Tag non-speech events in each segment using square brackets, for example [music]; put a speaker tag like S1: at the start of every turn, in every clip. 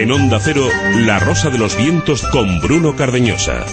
S1: En Onda Cero, La Rosa de los Vientos con Bruno Cardeñosa.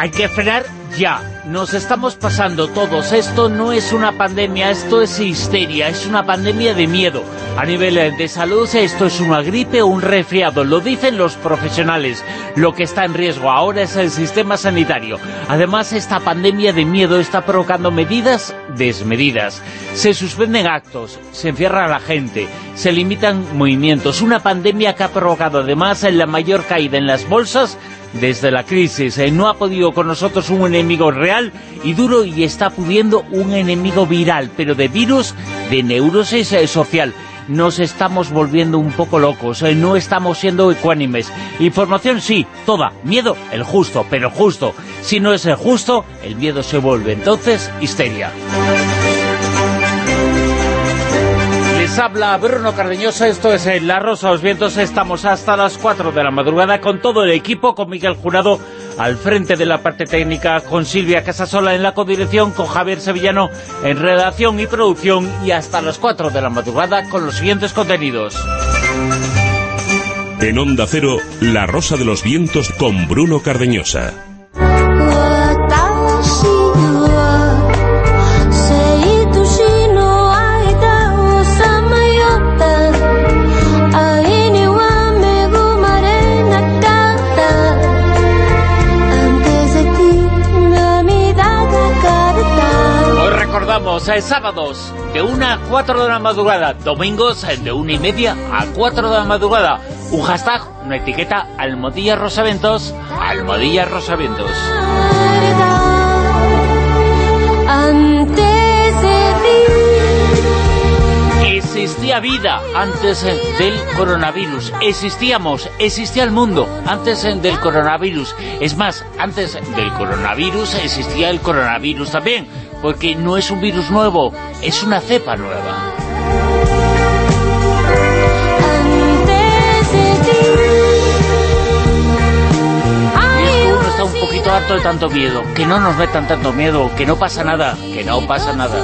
S2: Hay que frenar ya. Nos estamos pasando todos. Esto no es una pandemia, esto es histeria, es una pandemia de miedo. A nivel de salud, esto es una gripe o un resfriado. Lo dicen los profesionales. Lo que está en riesgo ahora es el sistema sanitario. Además, esta pandemia de miedo está provocando medidas desmedidas. Se suspenden actos, se encierra a la gente, se limitan movimientos. Una pandemia que ha provocado además la mayor caída en las bolsas desde la crisis. Eh, no ha podido con nosotros un enemigo real y duro y está pudiendo un enemigo viral, pero de virus, de neurosis eh, social. Nos estamos volviendo un poco locos, eh, no estamos siendo ecuánimes. Información sí, toda. Miedo, el justo, pero justo. Si no es el justo, el miedo se vuelve entonces histeria. Habla Bruno Cardeñosa, esto es en La Rosa los Vientos, estamos hasta las 4 de la madrugada con todo el equipo, con Miguel Jurado al frente de la parte técnica, con Silvia Casasola en la codirección, con Javier Sevillano en redacción y producción y hasta las 4 de la madrugada con los siguientes contenidos.
S1: En Onda Cero, La Rosa de los Vientos con Bruno Cardeñosa.
S2: A sábados de 1 a 4 de la madrugada, domingos de 1 y media a 4 de la madrugada. Un hashtag, una etiqueta, Almodilla Rosaventos, Almodilla Rosaventos. Existía vida antes del coronavirus, existíamos, existía el mundo antes del coronavirus. Es más, antes del coronavirus existía el coronavirus también porque no es un virus nuevo, es una cepa nueva. Poquito harto de tanto miedo, que no nos metan tanto miedo, que no pasa nada, que no pasa nada.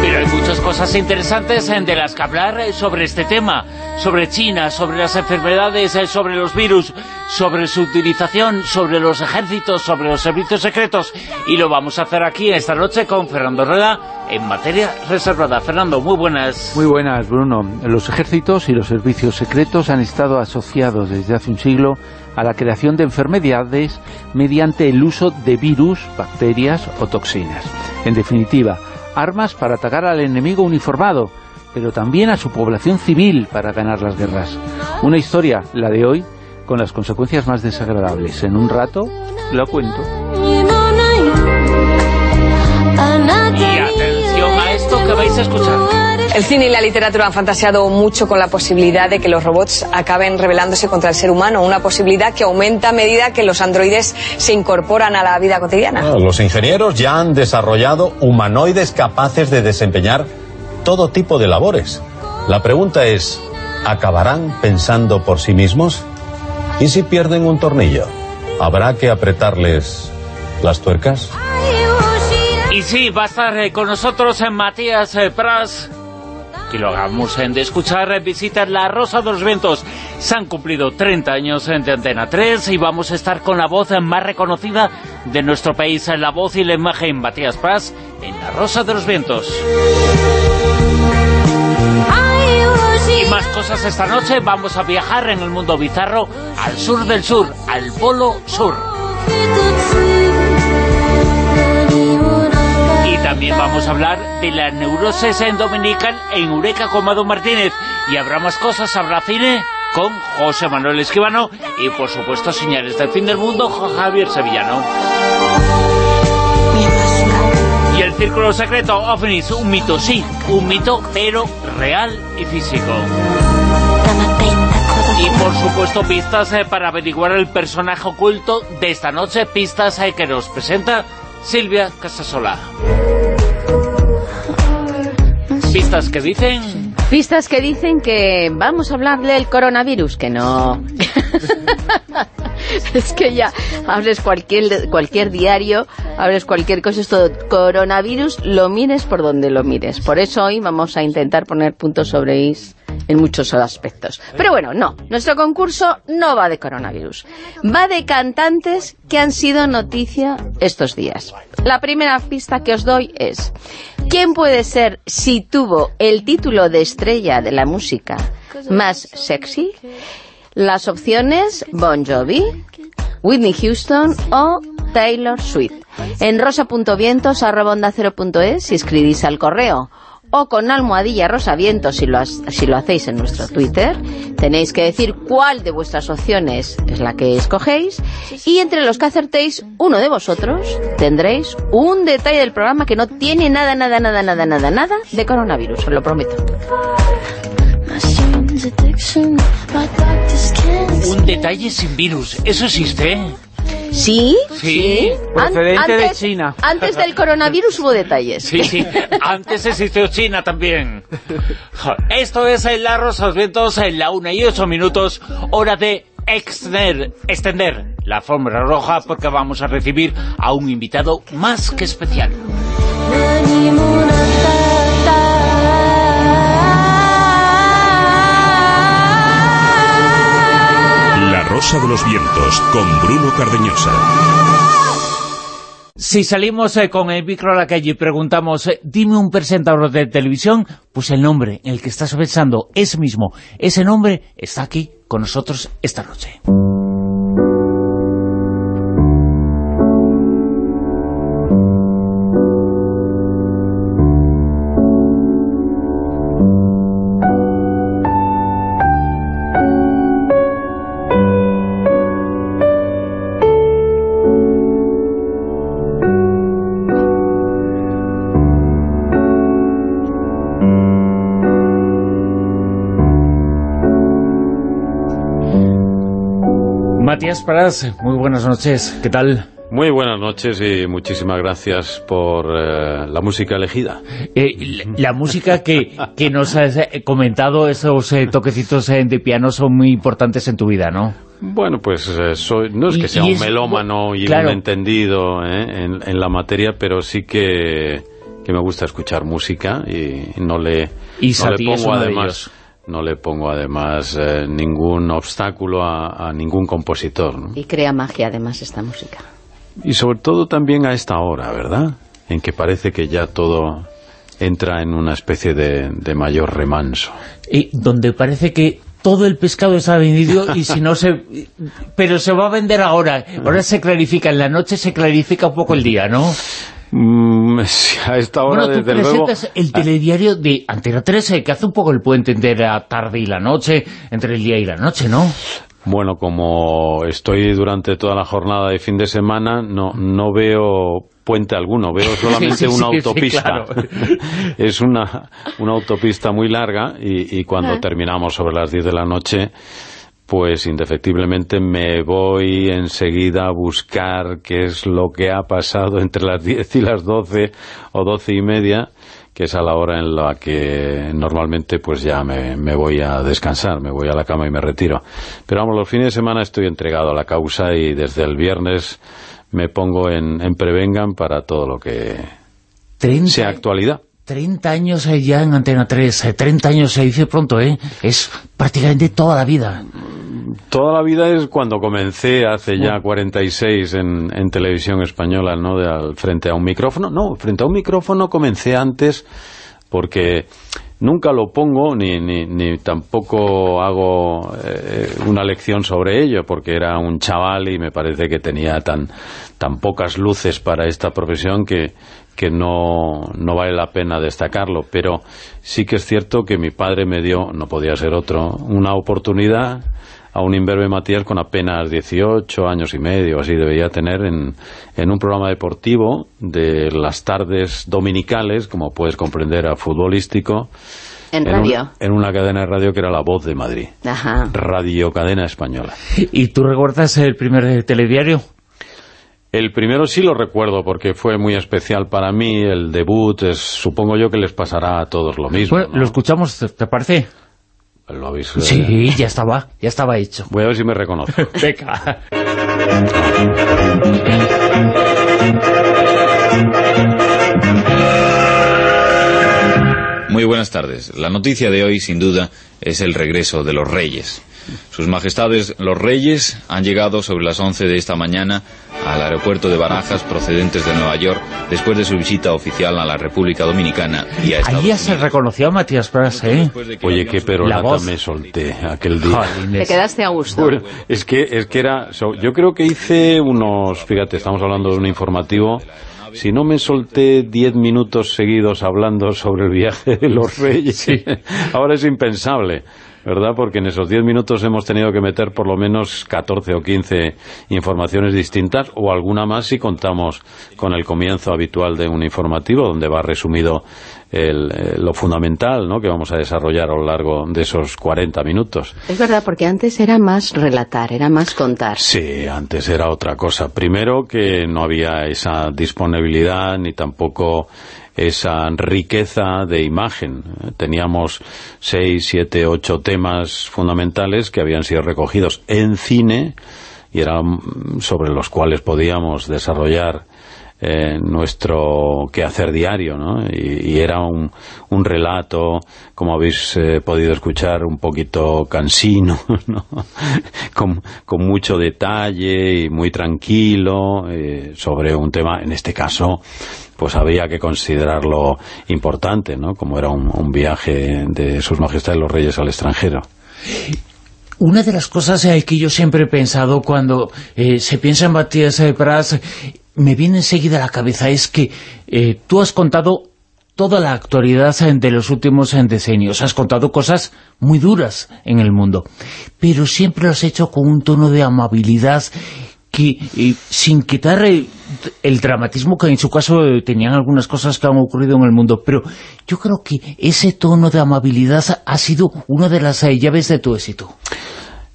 S2: Pero hay muchas cosas interesantes de las que hablar sobre este tema, sobre China, sobre las enfermedades, sobre los virus, sobre su utilización, sobre los ejércitos, sobre los servicios secretos, y lo vamos a hacer aquí esta noche con Fernando Rueda en materia reservada. Fernando, muy buenas.
S3: Muy buenas, Bruno. Los ejércitos y los servicios secretos han estado asociados desde hace un siglo a la creación de enfermedades mediante el uso de virus, bacterias o toxinas. En definitiva, armas para atacar al enemigo uniformado, pero también a su población civil para ganar las guerras. Una historia, la de hoy, con las consecuencias más desagradables. En un rato lo cuento.
S2: Y atención a esto que vais a escuchar.
S4: El cine y la literatura han fantaseado mucho con la posibilidad de que los robots acaben rebelándose contra el ser humano, una posibilidad que aumenta a medida que los androides se incorporan a la vida cotidiana.
S5: los ingenieros ya han desarrollado humanoides capaces de desempeñar todo tipo de labores. La pregunta es, ¿acabarán pensando por sí mismos? ¿Y si pierden un tornillo? ¿Habrá que apretarles las tuercas?
S2: Y sí, va a estar eh, con nosotros en eh, Matías eh, Pras que lo hagamos en de escuchar visitas La Rosa de los Vientos. Se han cumplido 30 años de Antena 3 y vamos a estar con la voz más reconocida de nuestro país, la voz y la imagen Matías Pras en La Rosa de los Vientos. Y más cosas esta noche, vamos a viajar en el mundo bizarro al sur del sur, al Polo Sur. También vamos a hablar de la neurosis en Dominican en Eureka con Mado Martínez. Y habrá más cosas, habrá cine con José Manuel Esquivano y por supuesto señales del fin del mundo Javier Sevillano. Y el Círculo Secreto, OVNIs, un mito, sí, un mito, pero real y físico. Y por supuesto pistas eh, para averiguar el personaje oculto de esta noche, pistas eh, que nos presenta Silvia Casasola. ¿Pistas que dicen?
S6: Pistas que dicen que vamos a hablar del coronavirus, que no. [laughs] es que ya abres cualquier, cualquier diario, abres cualquier cosa, esto coronavirus, lo mires por donde lo mires. Por eso hoy vamos a intentar poner puntos sobre is en muchos aspectos. Pero bueno, no, nuestro concurso no va de coronavirus, va de cantantes que han sido noticia estos días. La primera pista que os doy es, ¿quién puede ser si tuvo el título de estrella de la música más sexy? Las opciones, Bon Jovi, Whitney Houston o Taylor Swift. En rosa.vientos arroba onda cero punto es, si escribís al correo o con almohadilla rosavientos si lo, si lo hacéis en nuestro Twitter. Tenéis que decir cuál de vuestras opciones es la que escogéis y entre los que acertéis, uno de vosotros tendréis un detalle del programa que no tiene nada, nada, nada, nada, nada, nada de coronavirus, os lo prometo.
S2: Un detalle sin virus, ¿eso existe?
S6: ¿Sí?
S2: Sí.
S3: Procedente de
S6: antes,
S3: China.
S6: Antes del coronavirus hubo detalles.
S2: Sí, sí. Antes existió China también. Esto es el Larros los Vientos en la una y ocho minutos, hora de extender, extender la alfombra roja porque vamos a recibir a un invitado más que especial.
S1: De los Vientos con Bruno Cardeñosa.
S2: Si salimos eh, con el micro a la calle y preguntamos, eh, dime un presentador de televisión, pues el nombre en el que estás pensando, ese mismo, ese nombre está aquí con nosotros esta noche. Matías Parás, muy buenas noches, ¿qué tal?
S7: Muy buenas noches y muchísimas gracias por eh, la música elegida.
S2: Eh, la, la música que, que nos has eh, comentado, esos eh, toquecitos eh, de piano son muy importantes en tu vida, ¿no?
S7: Bueno, pues eh, soy, no es que sea un
S2: es-
S7: melómano y
S2: claro.
S7: un entendido ¿eh? en, en la materia, pero sí que, que me gusta escuchar música y no le,
S2: Y
S7: no le pongo además. No le pongo además eh, ningún obstáculo a, a ningún compositor. ¿no?
S6: Y crea magia además esta música.
S7: Y sobre todo también a esta hora, ¿verdad? En que parece que ya todo entra en una especie de, de mayor remanso.
S2: Y donde parece que todo el pescado está vendido y si no se... Pero se va a vender ahora. Ahora se clarifica, en la noche se clarifica un poco el día, ¿no?
S7: Mm, [laughs] a esta hora,
S2: bueno, tú
S7: desde luego...
S2: presentas el telediario de Antena 13, que hace un poco el puente entre la tarde y la noche, entre el día y la noche, ¿no?
S7: Bueno, como estoy durante toda la jornada de fin de semana, no, no veo puente alguno, veo [laughs] solamente
S2: Sí, sí,
S7: una
S2: sí,
S7: autopista.
S2: claro. [laughs]
S7: es una, una autopista muy larga y, y cuando
S2: Ah.
S7: terminamos sobre las 10 de la noche, pues indefectiblemente me voy enseguida a buscar qué es lo que ha pasado entre las [laughs] 10 y las 12 o 12 y media que es a la hora en la que normalmente pues ya me, me voy a descansar, me voy a la cama y me retiro. Pero vamos, los fines de semana estoy entregado a la causa y desde el viernes me pongo en, en Prevengan para todo lo que
S2: 30,
S7: sea actualidad.
S2: 30 años eh, ya en Antena 3, eh, 30 años se dice pronto, ¿eh? Es prácticamente toda la vida.
S7: Toda la vida es cuando comencé hace ya 46 en, en televisión española, ¿no? De al- frente a un micrófono. No, frente a un micrófono comencé antes porque nunca lo pongo ni, ni, ni tampoco hago eh, una lección sobre ello porque era un chaval y me parece que tenía tan, tan pocas luces para esta profesión que, que no, no vale la pena destacarlo. Pero sí que es cierto que mi padre me dio, no podía ser otro, una oportunidad a un imberbe Matías con apenas 18 años y medio, así debería tener en, en un programa deportivo de las tardes dominicales, como puedes comprender, a futbolístico.
S6: En radio.
S7: en una cadena de radio que era La Voz de Madrid.
S6: Ajá.
S7: Radio Cadena Española.
S2: ¿Y tú recuerdas el primer telediario?
S7: El primero sí lo recuerdo porque fue muy especial para mí, el debut, es, supongo yo que les pasará a todos lo mismo.
S2: Bueno,
S7: ¿no?
S2: lo escuchamos, ¿te- ¿te parece?
S7: Lo habéis, eh,
S2: Sí, ya estaba, ya estaba hecho.
S7: Voy a ver si me reconozco. [laughs]
S2: Venga.
S8: Muy buenas tardes. La noticia de hoy, sin duda, es el regreso de los reyes. Sus majestades, los reyes, han llegado sobre las 11 de esta mañana al aeropuerto de Barajas, procedentes de Nueva York, después de su visita oficial a la República Dominicana y a Estados
S2: Ahí ya se reconoció a Matías Prats, ¿eh?
S8: Después de que
S7: Oye, qué peronata
S2: voz.
S7: me solté aquel día.
S6: Te quedaste a gusto.
S7: Bueno, es que, es que era... so- yo creo que hice unos... Fíjate, estamos hablando de un informativo... Si no me solté diez minutos seguidos hablando sobre el viaje de los reyes, [laughs] ahora es impensable, ¿verdad? Porque en esos diez minutos hemos tenido que meter por lo menos 14 o 15 informaciones distintas, o alguna más si contamos con el comienzo habitual de un informativo, donde va resumido el- eh, lo fundamental ¿no? que vamos a desarrollar a lo largo de esos 40 minutos.
S6: Es verdad, porque antes era más relatar, era más contar.
S7: Sí, antes era otra cosa. Primero que no había esa disponibilidad ni tampoco esa riqueza de imagen. Teníamos seis, siete, ocho temas fundamentales que habían sido recogidos en cine y eran sobre los cuales podíamos desarrollar eh, nuestro quehacer diario, ¿no? Y, era un, un relato, como habéis eh, podido escuchar, un poquito cansino, [laughs] ¿no? con, con mucho detalle y muy tranquilo eh, sobre un tema, en este caso, pues había que considerarlo importante, ¿no? Como era un, un viaje de sus majestades los reyes al extranjero.
S2: Una de las cosas eh, que yo siempre he pensado cuando se piensa en Matías eh, Prats, me viene enseguida a la cabeza, es que eh, tú has contado toda la actualidad eh, de los últimos eh, decenios, has contado cosas muy duras en el mundo, pero siempre lo has hecho con un tono de amabilidad que, sin quitar el dramatismo que en su caso tenían algunas cosas que han ocurrido en el mundo, pero yo creo que ese tono de amabilidad ha sido una de las llaves de tu éxito.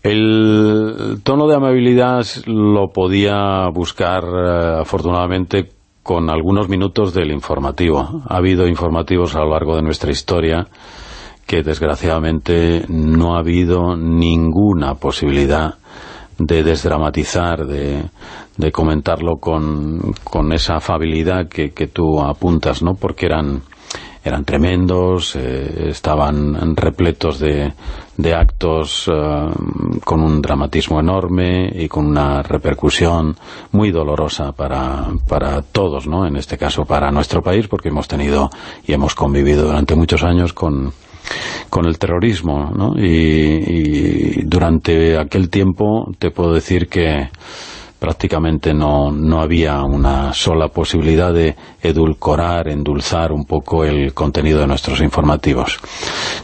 S7: El tono de amabilidad lo podía buscar eh, afortunadamente con algunos minutos del informativo. Ha habido informativos a lo largo de nuestra historia que desgraciadamente no ha habido ninguna posibilidad de desdramatizar, de, de comentarlo con, esa afabilidad que, que tú apuntas, ¿no? Porque eran eran tremendos, eh, estaban repletos de, de actos eh, con un dramatismo enorme y con una repercusión muy dolorosa para, para todos, ¿no? En este caso para nuestro país, porque hemos tenido y hemos convivido durante muchos años con, con el terrorismo, ¿no? Y, y durante aquel tiempo te puedo decir que prácticamente no, no había una sola posibilidad de edulcorar, endulzar un poco el contenido de nuestros informativos.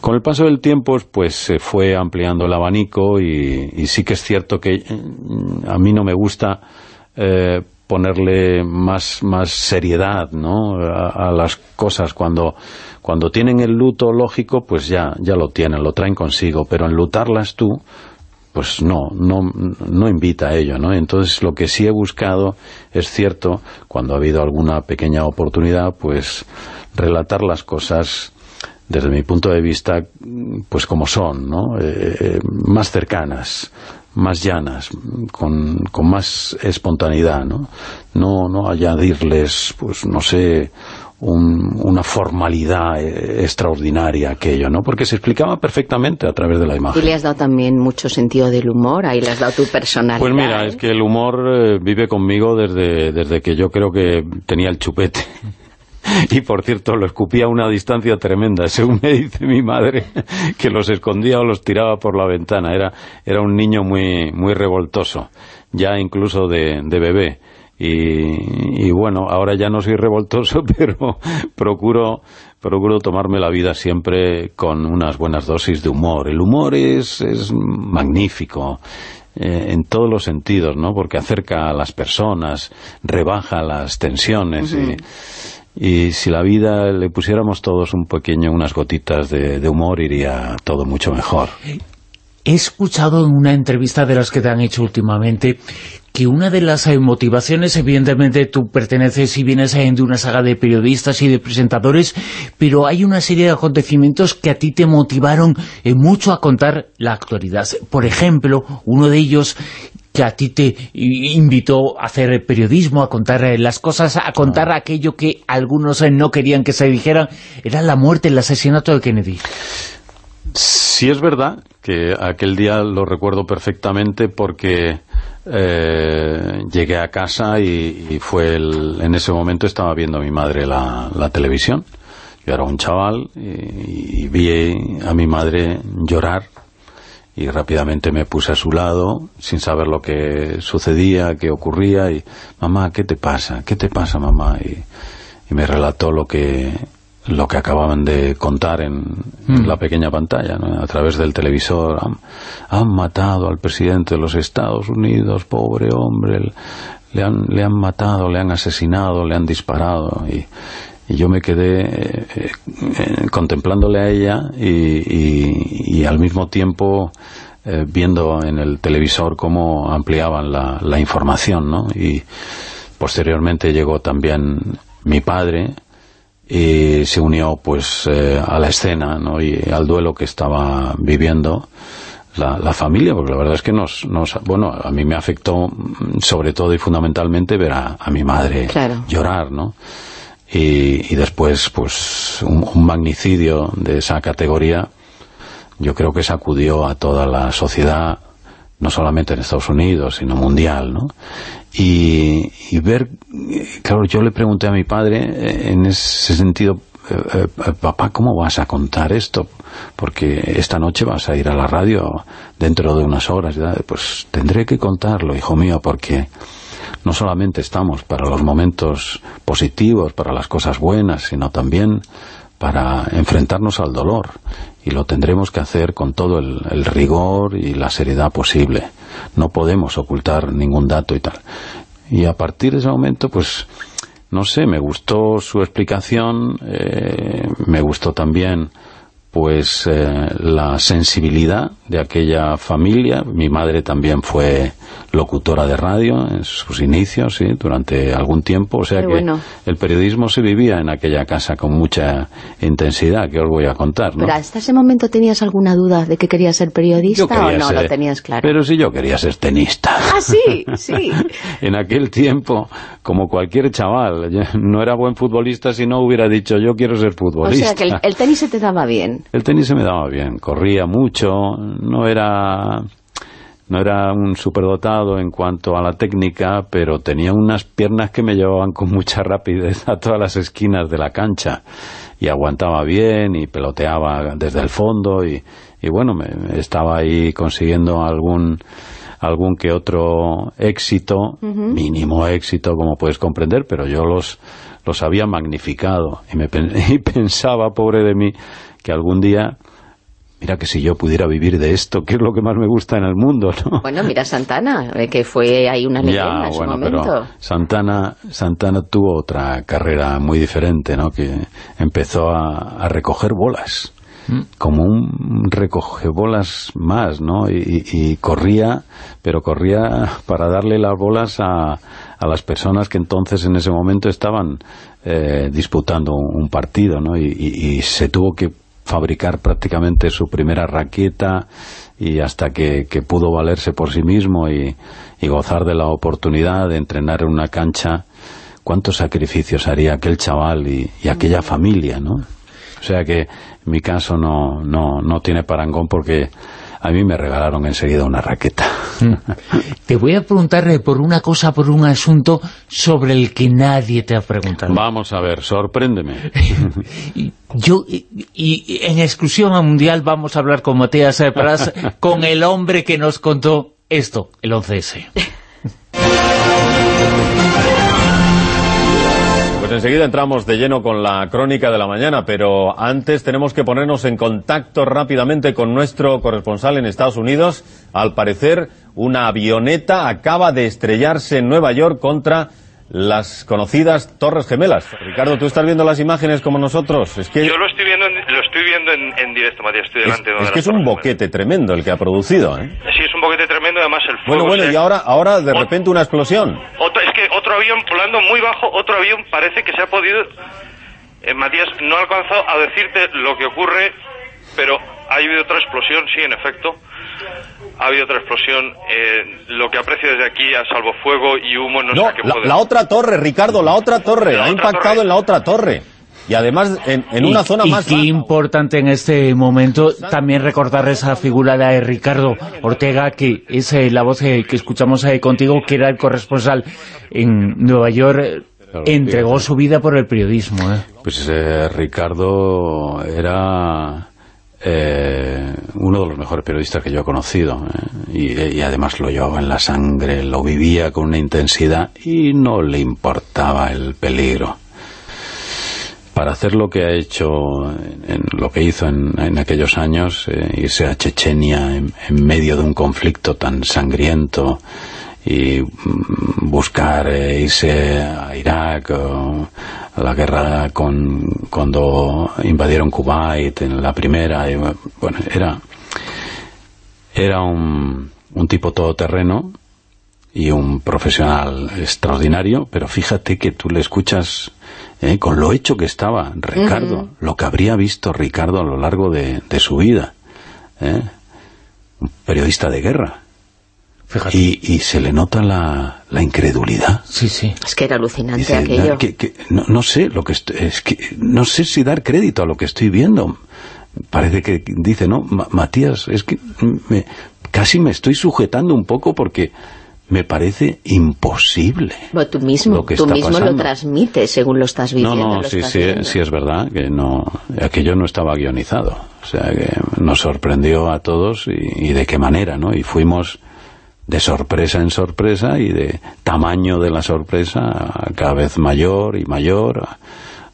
S7: Con el paso del tiempo, pues se fue ampliando el abanico y, y sí que es cierto que mm, a mí no me gusta eh, ponerle más, más seriedad ¿no? a, las cosas cuando cuando tienen el luto lógico pues ya, ya lo tienen, lo traen consigo pero enlutarlas tú pues no, no, no invita a ello, ¿no? Entonces lo que sí he buscado es cierto, cuando ha habido alguna pequeña oportunidad, pues relatar las cosas desde mi punto de vista, pues como son, ¿no? Eh, más cercanas, más llanas, con, con más espontaneidad, ¿no? No, no añadirles, pues no sé, un, una formalidad eh, extraordinaria aquello, ¿no? Porque se explicaba perfectamente a través de la
S6: Y
S7: imagen.
S6: le has dado también mucho sentido del humor, ahí le has dado tu personalidad.
S7: Pues mira,
S6: ¿eh?
S7: es que el humor eh, vive conmigo desde, desde que yo creo que tenía el chupete. [laughs] Y por cierto, lo escupía a una distancia tremenda, según me dice mi madre, [laughs] que los escondía o los tiraba por la ventana. Era, era un niño muy, muy revoltoso, ya incluso de, de bebé. Y, y bueno, ahora ya no soy revoltoso, [laughs] pero procuro, procuro tomarme la vida siempre con unas buenas dosis de humor. El humor es, es magnífico eh, en todos los sentidos, ¿no? Porque acerca a las personas, rebaja las tensiones y, y si la vida le pusiéramos todos un pequeño, unas gotitas de, de humor, iría todo mucho mejor.
S2: He escuchado en una entrevista de las que te han hecho últimamente que una de las eh, motivaciones, evidentemente tú perteneces y vienes eh, de una saga de periodistas y de presentadores, pero hay una serie de acontecimientos que a ti te motivaron eh, mucho a contar la actualidad. Por ejemplo, uno de ellos que a ti te invitó a hacer periodismo, a contar las cosas, a contar ah. aquello que algunos no querían que se dijera, era la muerte, el asesinato de Kennedy.
S7: Sí es verdad que aquel día lo recuerdo perfectamente porque eh, llegué a casa y, fue el, en ese momento estaba viendo a mi madre la, televisión. Yo era un chaval y, vi a mi madre llorar y rápidamente me puse a su lado sin saber lo que sucedía, qué ocurría y mamá, ¿qué te pasa? ¿Qué te pasa mamá? y me relató lo que lo que acababan de contar en, mm. la pequeña pantalla, a través del televisor. Han, matado al presidente de los Estados Unidos, pobre hombre, le han, le han matado, le han asesinado, le han disparado. Y, yo me quedé eh, eh, contemplándole a ella y, al mismo tiempo eh, viendo en el televisor cómo ampliaban la, la información, ¿no? Y posteriormente llegó también mi padre, y se unió pues eh, a la escena ¿no? y al duelo que estaba viviendo la, familia, porque la verdad es que nos, nos, bueno, a mí me afectó mm, sobre todo y fundamentalmente ver a, mi madre llorar, ¿no? Y, después, pues, un, un, magnicidio de esa categoría, yo creo que sacudió a toda la sociedad, no solamente en Estados Unidos, sino mundial, ¿no? y, ver, claro, yo le pregunté a mi padre eh, en ese sentido, eh, eh, papá, ¿cómo vas a contar esto? Porque esta noche vas a ir a la radio dentro de unas horas. Pues tendré que contarlo, hijo mío, porque no solamente estamos para los momentos positivos, para las cosas buenas, sino también para enfrentarnos al dolor. Y lo tendremos que hacer con todo el rigor y la seriedad posible no podemos ocultar ningún dato y tal. Y a partir de ese momento, pues, no sé, me gustó su explicación, eh, me gustó también pues eh, la sensibilidad de aquella familia. Mi madre también fue locutora de radio en sus inicios, sí, durante algún tiempo. O sea que el periodismo se vivía en aquella casa con mucha intensidad, que os voy a contar.
S6: ¿no? Pero hasta ese momento tenías alguna duda de que querías ser periodista o no lo tenías claro.
S7: Pero si yo quería ser tenista.
S6: Ah, sí, [laughs] sí.
S7: en aquel tiempo, como cualquier chaval, no era buen futbolista si no hubiera dicho yo quiero ser futbolista.
S6: O sea que el tenis se te daba bien.
S7: El tenis se me daba bien, corría mucho, no era no era un superdotado en cuanto a la técnica, pero tenía unas piernas que me llevaban con mucha rapidez a todas las esquinas de la cancha. Y aguantaba bien y peloteaba desde el fondo y, bueno, me, estaba ahí consiguiendo algún algún que otro éxito, mínimo éxito como puedes comprender, pero yo los, los había magnificado. Y, me, [laughs] y pensaba, pobre de mí, que algún día mira que si yo pudiera vivir de esto, que es lo que más me gusta en el mundo, ¿no?
S6: Bueno, mira Santana, eh, que fue ahí una leyenda en su momento.
S7: Santana, Santana tuvo otra carrera muy diferente, ¿no? Que empezó a, recoger bolas, mm. como un bolas más, ¿no? Y, corría, pero corría para darle las bolas a, a las personas que entonces en ese momento estaban eh, disputando un partido, ¿no? y, se tuvo que fabricar prácticamente su primera raqueta y hasta que, pudo valerse por sí mismo y, gozar de la oportunidad de entrenar en una cancha, cuántos sacrificios haría aquel chaval y, aquella familia, ¿no? O sea que mi caso no, no, no tiene parangón porque a mí me regalaron enseguida una raqueta. Mm.
S2: Te voy a preguntar por una cosa, por un asunto sobre el que nadie te ha preguntado.
S7: Vamos a ver, sorpréndeme. [laughs]
S2: Yo, y, en exclusión a Mundial vamos a hablar con Matías Pras, con el hombre que nos contó esto, el 11S. [laughs]
S5: enseguida entramos de lleno con la crónica de la mañana, pero antes tenemos que ponernos en contacto rápidamente con nuestro corresponsal en Estados Unidos. Al parecer, una avioneta acaba de estrellarse en Nueva York contra las conocidas Torres Gemelas. Ricardo, ¿tú estás viendo las imágenes como nosotros? Es que...
S9: Yo lo estoy viendo en, lo estoy viendo en, directo, Matías, estoy delante
S5: es,
S9: de
S5: Es que es un boquete tremendo el que ha producido, ¿eh?
S9: Sí, es un boquete tremendo, además el fuego...
S5: Bueno, bueno, y ahora, ahora de repente una explosión.
S9: Que otro avión volando muy bajo, otro avión parece que se ha podido... Eh, Matías, no ha alcanzado a decirte lo que ocurre, pero ha habido otra explosión, sí, en efecto ha habido otra explosión. Eh, lo que aprecio desde aquí a salvo fuego y humo no,
S5: no
S9: sé qué
S5: la,
S9: puede...
S5: la otra torre, Ricardo, la otra torre.
S9: La
S5: ha
S9: otra
S5: impactado
S9: torre.
S5: en la otra torre. Y además en, en una
S2: y,
S5: zona
S2: y
S5: más
S2: qué
S5: baja.
S2: importante en este momento también recordar esa figura de Ricardo Ortega, que es eh, la voz eh, que escuchamos eh, contigo, que era el corresponsal en Nueva York, eh,
S7: Claro,
S2: entregó
S7: sí.
S2: su vida por el periodismo. ¿eh?
S7: Pues eh, Ricardo era eh, uno de los mejores periodistas que yo he conocido eh, y, y además lo llevaba en la sangre, lo vivía con una intensidad y no le importaba el peligro. Para hacer lo que ha hecho, en, lo que hizo en, en aquellos años, eh, irse a Chechenia en, en medio de un conflicto tan sangriento y mm, buscar eh, irse a Irak o a la guerra con, cuando invadieron Kuwait en la primera y, bueno era era un, un tipo todoterreno y un profesional extraordinario pero fíjate que tú le escuchas eh, con lo hecho que estaba Ricardo lo que habría visto Ricardo a lo largo de, de su vida eh, un periodista de guerra
S2: Fíjate.
S7: y, y se le nota la, la incredulidad.
S2: Sí, sí.
S6: Es que era alucinante
S7: Dice,
S6: aquello.
S7: "Na- que- que- no, no sé lo que estoy- es que no sé si dar crédito a lo que estoy viendo. Parece que dice, no, Ma- Matías, es que me- casi me estoy sujetando un poco porque me parece imposible.
S6: Bueno, tú mismo,
S7: lo que
S6: tú
S7: está
S6: mismo lo transmites según lo estás
S7: No,
S6: viviendo.
S7: no,
S6: lo
S7: sí, sí,
S6: viendo.
S7: sí es verdad que no, aquello no estaba guionizado. O sea, que nos sorprendió a todos y, y de qué manera, ¿no? Y fuimos de sorpresa en sorpresa y de tamaño de la sorpresa cada vez mayor y mayor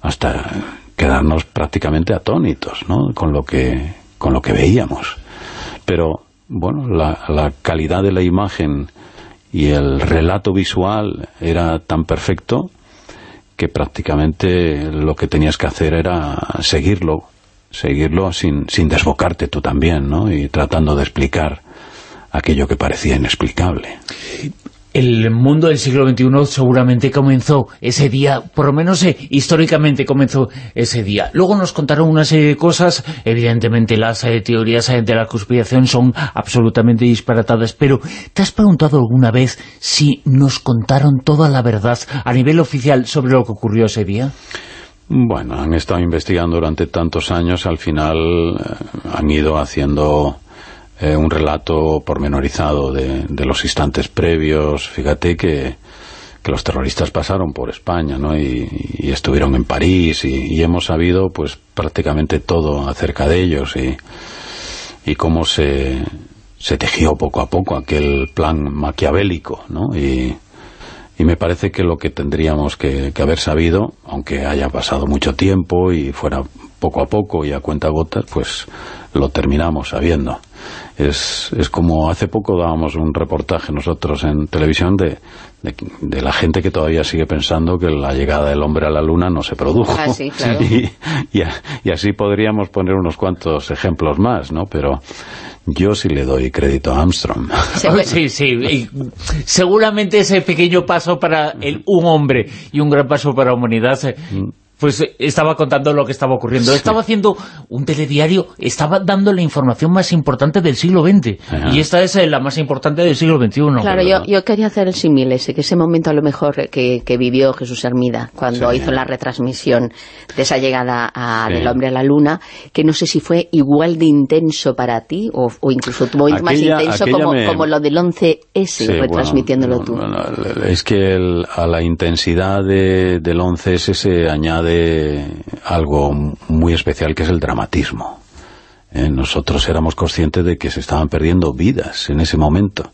S7: hasta quedarnos prácticamente atónitos, ¿no? Con lo que, con lo que veíamos. Pero, bueno, la, la calidad de la imagen y el relato visual era tan perfecto que prácticamente lo que tenías que hacer era seguirlo, seguirlo sin, sin desbocarte tú también, ¿no? Y tratando de explicar aquello que parecía inexplicable.
S2: El mundo del siglo XXI seguramente comenzó ese día, por lo menos eh, históricamente comenzó ese día. Luego nos contaron una serie de cosas, evidentemente las eh, teorías eh, de la conspiración son absolutamente disparatadas, pero ¿te has preguntado alguna vez si nos contaron toda la verdad a nivel oficial sobre lo que ocurrió ese día?
S7: Bueno, han estado investigando durante tantos años, al final han ido haciendo eh, un relato pormenorizado de, de los instantes previos. Fíjate que, que los terroristas pasaron por España, ¿no? Y, y estuvieron en París y, y hemos sabido, pues, prácticamente todo acerca de ellos y, cómo se, se tejió poco a poco aquel plan maquiavélico, ¿no? Y, y me parece que lo que tendríamos que, que haber sabido, aunque haya pasado mucho tiempo y fuera poco a poco y a cuenta gotas, pues lo terminamos sabiendo. Es, es como hace poco dábamos un reportaje nosotros en televisión de, de, de la gente que todavía sigue pensando que la llegada del hombre a la luna no se produjo.
S6: Ah, sí, claro. [laughs]
S7: y, y, a- y así podríamos poner unos cuantos ejemplos más, ¿no? Pero yo sí le doy crédito a Armstrong. [laughs]
S2: Sí, sí. y seguramente ese pequeño paso para el, un hombre y un gran paso para la humanidad, eh, pues eh, estaba contando lo que estaba ocurriendo. Estaba haciendo un telediario, estaba dando la información más importante del siglo XX.
S7: Ajá.
S2: Y esta es eh, la más importante del siglo XXI.
S6: Claro, yo, yo quería hacer el símil ese, que ese momento a lo mejor que, que vivió Jesús Hermida cuando
S7: Sí.
S6: hizo la retransmisión de esa llegada a-
S7: Sí.
S6: del hombre a la luna, que no sé si fue igual de intenso para ti o, o incluso tuvo más
S7: Aquella-
S6: intenso
S7: aquella
S6: como,
S7: me-
S6: como lo del 11S,
S7: Sí,
S6: retransmitiéndolo
S7: bueno,
S6: tú.
S7: bueno, es que el- a la intensidad de- del 11S se añade algo muy especial que es el dramatismo. Eh, nosotros éramos conscientes de que se estaban perdiendo vidas en ese momento.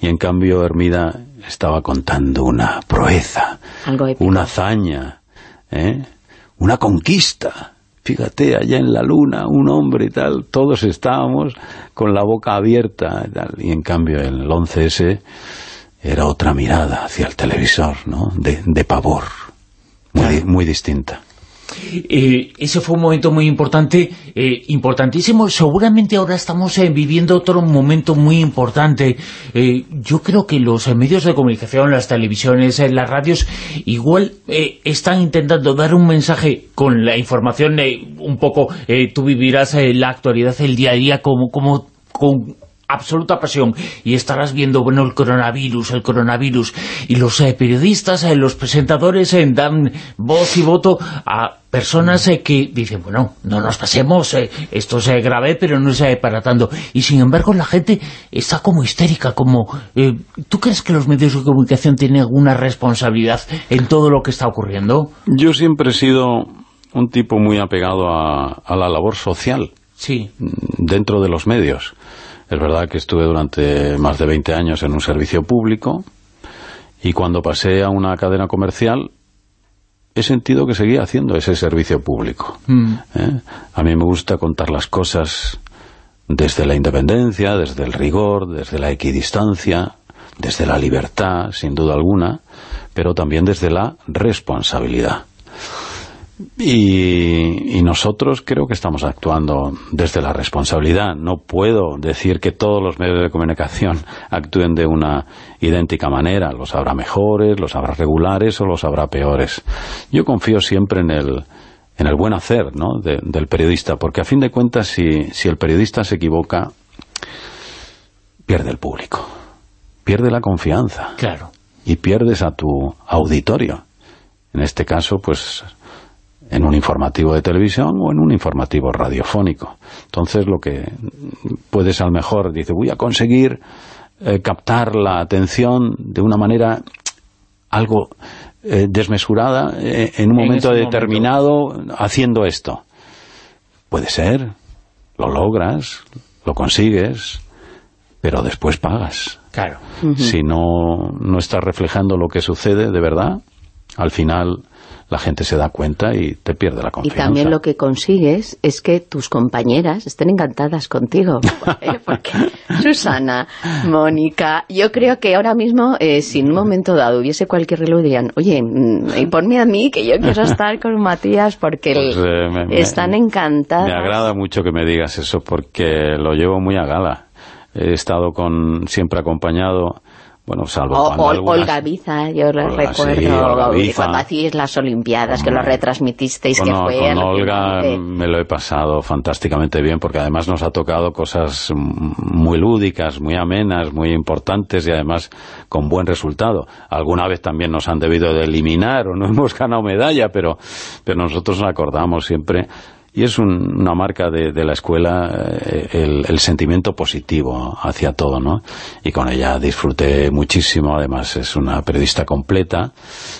S7: Y en cambio Hermida estaba contando una proeza, una hazaña, ¿eh? una conquista. Fíjate, allá en la luna, un hombre y tal, todos estábamos con la boca abierta y tal. Y en cambio el 11S era otra mirada hacia el televisor, ¿no? De, de pavor, muy, distinta.
S2: Eh, ese fue un momento muy importante, eh, importantísimo. Seguramente ahora estamos eh, viviendo otro momento muy importante. Eh, yo creo que los medios de comunicación, las televisiones, las radios, igual están intentando dar un mensaje con la información, un poco, tú vivirás la actualidad, el día a día, como, como con absoluta pasión y estarás viendo, bueno, el coronavirus, el coronavirus y los eh, periodistas, eh, los presentadores eh, dan voz y voto a personas que dicen, bueno, no nos pasemos, esto es grave, pero no es para tanto. Y sin embargo la gente está como histérica, como... ¿Tú crees que los medios de comunicación tienen alguna responsabilidad en todo lo que está ocurriendo?
S7: Yo siempre he sido un tipo muy apegado a, a la labor social.
S2: Sí.
S7: Dentro de los medios. Es verdad que estuve durante más de 20 años en un servicio público y cuando pasé a una cadena comercial he sentido que seguía haciendo ese servicio público.
S2: Mm.
S7: ¿eh? A mí me gusta contar las cosas desde la independencia, desde el rigor, desde la equidistancia, desde la libertad, sin duda alguna, pero también desde la responsabilidad. Y, nosotros creo que estamos actuando desde la responsabilidad. No puedo decir que todos los medios de comunicación [laughs] actúen de una idéntica manera. Los habrá mejores, los habrá regulares o los habrá peores. Yo confío siempre en el, en el buen hacer ¿no? del periodista, porque a fin de cuentas si, si el periodista se equivoca, pierde el público, pierde la confianza.
S2: Claro.
S7: Y pierdes a tu auditorio. En este caso, pues en un informativo de televisión o en un informativo radiofónico. Entonces lo que puedes a lo mejor, dice, voy a conseguir eh, captar la atención de una manera algo eh, desmesurada eh, en un momento determinado haciendo esto. Puede ser, lo logras, lo consigues, pero después pagas.
S2: Claro.
S7: Si no, no estás reflejando lo que sucede de verdad, al final la gente se da cuenta y te pierde la confianza.
S6: Y también lo que consigues es que tus compañeras estén encantadas contigo. [laughs] Porque Susana, Mónica, yo creo que ahora mismo, eh, si en un momento dado hubiese cualquier reloj, dirían, oye, mm, ponme a mí que yo quiero estar con Matías porque pues, eh, están encantadas.
S7: Me agrada mucho que me digas eso porque lo llevo muy a gala. He estado con siempre acompañado bueno, salvo
S6: Olga Biza, yo recuerdo. Cuando hacíais las Olimpiadas, que lo retransmitisteis, que fue...
S7: Con Olga me lo he pasado fantásticamente bien, porque además nos ha tocado cosas muy lúdicas, muy amenas, muy importantes y además con buen resultado. Alguna vez también nos han debido de eliminar o no [laughs] hemos ganado medalla, pero, pero nosotros nos acordamos siempre y es una marca de, la escuela eh, el, sentimiento positivo hacia todo, ¿no? Y con ella disfruté muchísimo, además es una periodista completa,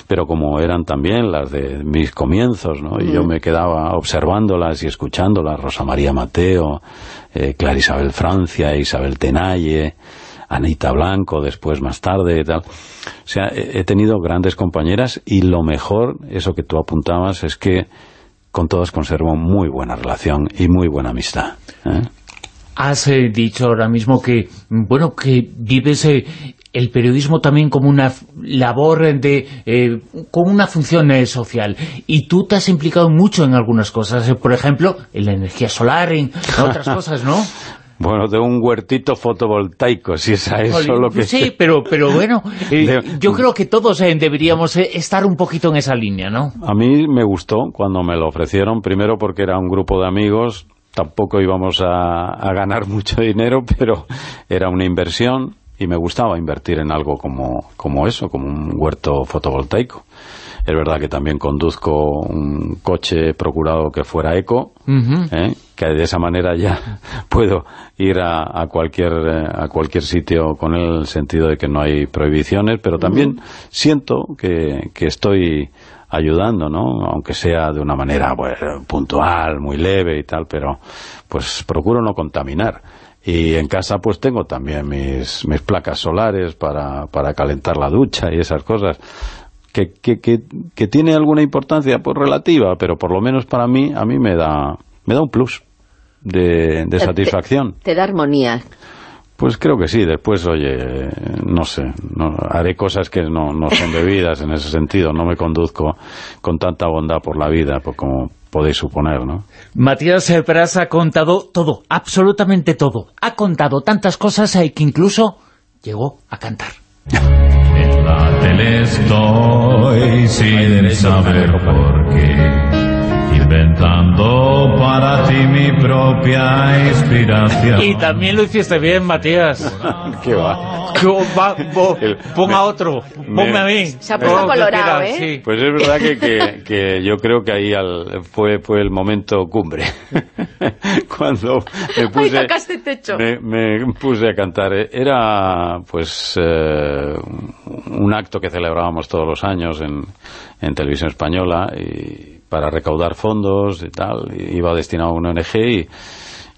S7: pero como eran también las de mis comienzos, ¿no? Y yo mm. me quedaba observándolas y escuchándolas, Rosa María Mateo, eh, Clara Isabel Francia, Isabel Tenalle, Anita Blanco después más tarde y tal. O sea, he tenido grandes compañeras y lo mejor, eso que tú apuntabas, es que con todas conservo muy buena relación y muy buena amistad. ¿eh?
S2: Has eh, dicho ahora mismo que, bueno, que vives eh, el periodismo también como una labor de como una función social y tú te has implicado mucho en algunas cosas, por ejemplo, en la energía solar, en otras [laughs] cosas, ¿no?
S7: Bueno, de un huertito fotovoltaico, si es a eso lo que...
S2: Sí, pero, pero bueno, [laughs] eh, yo creo que todos eh, deberíamos eh, estar un poquito en esa línea, ¿no?
S7: A mí me gustó cuando me lo ofrecieron, primero porque era un grupo de amigos, tampoco íbamos a, a ganar [laughs] mucho dinero, pero era una inversión y me gustaba invertir en algo como, como eso, como un huerto fotovoltaico. Es verdad que también conduzco un coche procurado que fuera eco, ¿eh? que de esa manera ya [laughs] puedo ir a, cualquier, eh, a cualquier sitio con el sentido de que no hay prohibiciones, pero también siento que, que estoy ayudando, ¿no? Aunque sea de una manera puntual, muy leve y tal, pero pues procuro no contaminar. Y en casa pues tengo también mis, mis placas solares para, para calentar la ducha y esas cosas que, que, que, tiene alguna importancia pues relativa, pero por lo menos para mí, a mí me da, me da un plus de, de satisfacción.
S6: Te, da armonía.
S7: Pues creo que sí, después, oye, no sé, no, haré cosas que no, no son debidas en ese sentido, no me conduzco con tanta bondad por la vida, pues como podéis suponer, ¿no?
S2: Matías Pras ha contado todo, absolutamente todo. Ha contado tantas cosas eh, que incluso llegó a cantar.
S10: La tele estoy sin saber por qué inventando para ti mi propia inspiración.
S2: Y también lo hiciste bien, Matías. [laughs]
S7: ¿Qué va?
S2: va bo, ponga otro, ponme a mí.
S6: Se ha puesto colorado, ¿eh?
S2: Sí.
S7: Pues es verdad que, que, [laughs] que yo creo que ahí al, fue, fue el momento cumbre. [laughs] Cuando me
S6: Ay,
S7: puse,
S6: tocaste techo.
S7: me, me puse a cantar. Era pues eh, un acto que celebrábamos todos los años en, en Televisión Española y para recaudar fondos y tal. Iba destinado a una ONG y,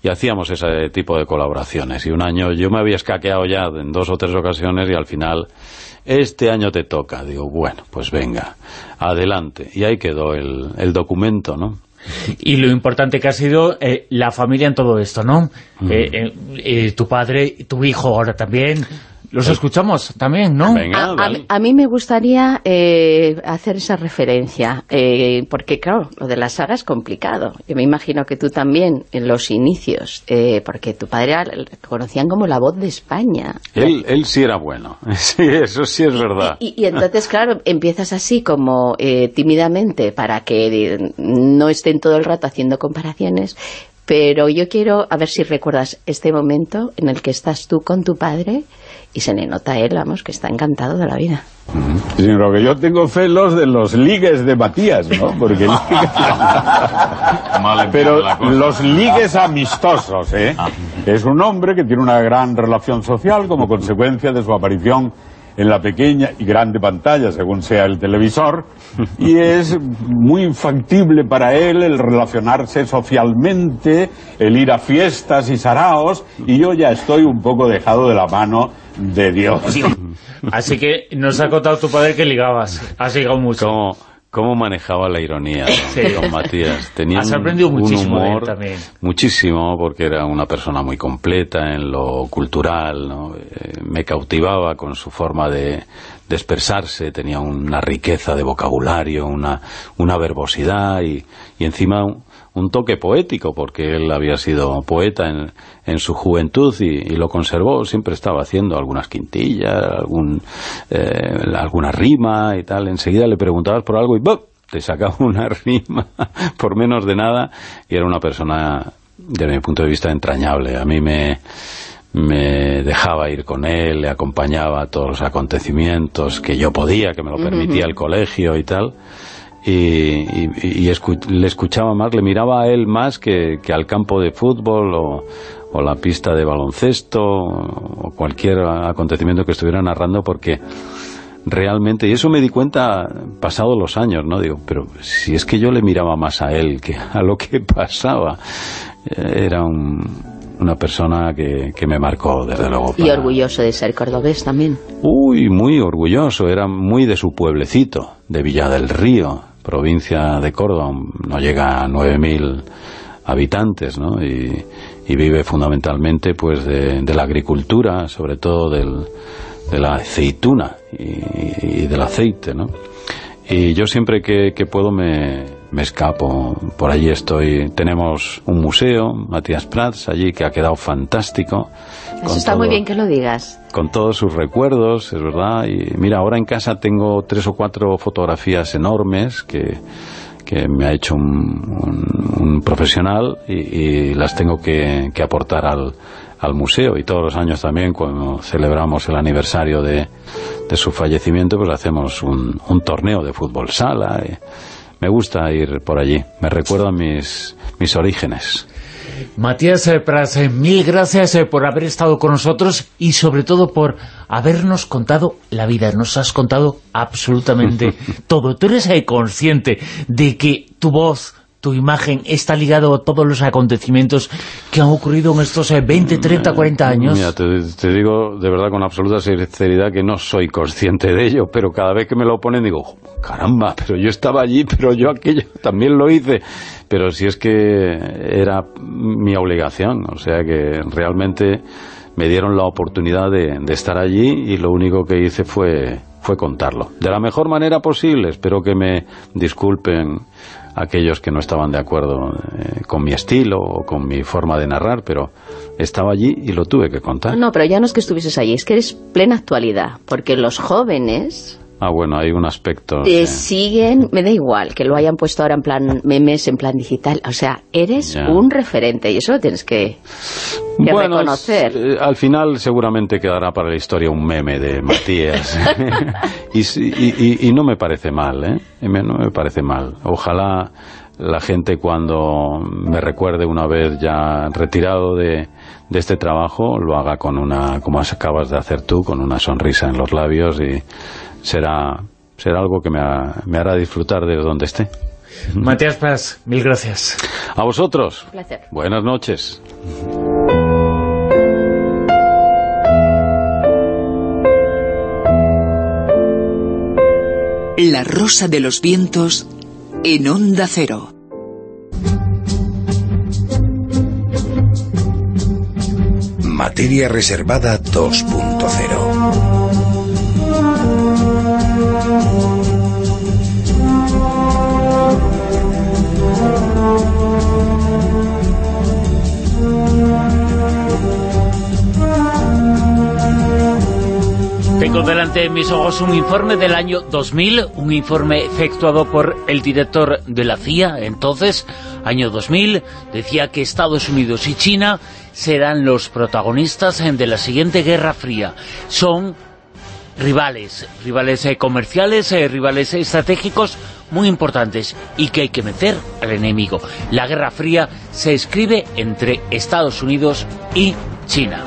S7: y hacíamos ese tipo de colaboraciones. Y un año yo me había escaqueado ya en dos o tres ocasiones y al final, este año te toca. Digo, bueno, pues venga, adelante. Y ahí quedó el, el documento, ¿no? [laughs]
S2: Y lo importante que ha sido eh, la familia en todo esto, ¿no? Eh, eh, eh, tu padre, tu hijo ahora también. Los escuchamos también, ¿no?
S7: Venga,
S6: A, a mí- a mí me gustaría eh, hacer esa referencia, eh, porque claro, lo de la saga es complicado. Yo me imagino que tú también, en los inicios, eh, porque tu padre era- le conocían como la voz de España.
S7: Él, él sí era bueno. [laughs] Sí, eso sí es verdad.
S6: Y, y entonces, claro, empiezas así como eh, tímidamente para que eh, no estén todo el rato haciendo comparaciones, pero yo quiero a ver si recuerdas este momento en el que estás tú con tu padre y se le nota a él, vamos, que está encantado de la vida.
S11: Sin lo que yo tengo celos de los ligues de Matías, ¿no? Porque [laughs] Pero los ligues amistosos, ¿eh? Es un hombre que tiene una gran relación social como consecuencia de su aparición en la pequeña y grande pantalla, según sea el televisor, y es muy infactible para él el relacionarse socialmente, el ir a fiestas y saraos, y yo ya estoy un poco dejado de la mano de Dios.
S2: Así que nos ha contado tu padre que ligabas. Has ligado mucho.
S7: ¿Cómo, cómo manejaba la ironía don-
S2: Sí.
S7: Matías? Tenía
S2: Has
S7: un-
S2: aprendido
S7: un
S2: muchísimo de él
S7: humor,
S2: también.
S7: Muchísimo, porque era una persona muy completa en lo cultural, ¿no? Eh, me cautivaba con su forma de, de expresarse, tenía una riqueza de vocabulario, una, una verbosidad y, y encima un, un toque poético, porque él había sido poeta en, en su juventud y, y lo conservó, siempre estaba haciendo algunas quintillas, algún, eh, alguna rima y tal. Enseguida le preguntabas por algo y ¡bum! te sacaba [laughs] una rima por menos de nada y era una persona, desde mi punto de vista, entrañable. A mí me, me dejaba ir con él, le acompañaba a todos los acontecimientos que yo podía, que me lo permitía el colegio y tal. Y, y- y escu- le escuchaba más, le miraba a él más que, que al campo de fútbol o, o la pista de baloncesto o cualquier acontecimiento que estuviera narrando porque realmente, y eso me di cuenta pasados los años, ¿no? Digo, pero si es que yo le miraba más a él que a lo que [laughs] pasaba. Eh, Era un- una persona que, que me marcó, desde luego.
S6: Y orgulloso de ser cordobés también.
S7: Uy, muy orgulloso, era muy de su pueblecito, de Villa del Río, provincia de Córdoba, no llega a 9.000 habitantes, ¿no? Y, vive fundamentalmente pues de, la agricultura, sobre todo del, de la aceituna y, y del aceite, ¿no? Y yo siempre que, que puedo me, me escapo, por allí estoy, tenemos un museo, Matías Prats, allí que ha quedado fantástico.
S6: Eso está muy bien que lo digas.
S7: con todos sus recuerdos, es verdad. Y mira, ahora en casa tengo tres o cuatro fotografías enormes que, que me ha hecho un, un- un profesional y, y las tengo que, que aportar al, al museo. Y todos los años también, cuando celebramos el aniversario de, de su fallecimiento, pues hacemos un, un torneo de fútbol sala. y me gusta ir por allí, me recuerda mis, mis orígenes.
S2: Matías Pras, mil gracias eh, por haber estado con nosotros y sobre todo por habernos contado la vida. Nos has contado absolutamente [laughs] todo. Tú eres consciente de que tu voz, tu imagen está ligado a todos los acontecimientos que han ocurrido en estos eh, 20, 30, 40 años.
S7: Mira, te, te digo de verdad con absoluta sinceridad que no soy consciente de ello, pero cada vez que me lo ponen digo, caramba, pero yo estaba allí, pero yo aquello [laughs] también lo hice. Pero si es que era mi obligación, o sea que realmente me dieron la oportunidad de, de estar allí y lo único que hice fue, fue contarlo. De la mejor manera posible, espero que me disculpen aquellos que no estaban de acuerdo eh, con mi estilo o con mi forma de narrar, pero estaba allí y lo tuve que contar.
S6: No, pero ya no es que estuvieses allí, es que eres plena actualidad, porque los jóvenes
S7: Ah, bueno, hay un aspecto...
S6: te
S7: sí.
S6: siguen, me da igual que lo hayan puesto ahora en plan memes, en plan digital, o sea, eres
S7: Ya.
S6: un referente y eso lo tienes que, que
S7: Bueno,
S6: reconocer.
S7: es- eh, al final seguramente quedará para la historia un meme de Matías. [laughs] [laughs] y, y- y- y no me parece mal, ¿eh? No me parece mal. Ojalá la gente cuando me recuerde una vez ya retirado de, de este trabajo lo haga con una, como acabas de hacer tú, con una sonrisa en los labios y será, será algo que me, ha- me hará disfrutar de donde esté. [laughs]
S2: Matías Paz, mil gracias.
S7: A vosotros.
S6: Un placer.
S7: Buenas noches.
S12: La rosa de los vientos en onda cero.
S13: Materia reservada 2.0.
S2: Tengo delante de mis ojos un informe del año 2000, un informe efectuado por el director de la CIA, entonces, año 2000, decía que Estados Unidos y China serán los protagonistas de la siguiente Guerra Fría. Son rivales, rivales eh, comerciales, eh, rivales estratégicos muy importantes y que hay que meter al enemigo. La Guerra Fría se escribe entre Estados Unidos y China.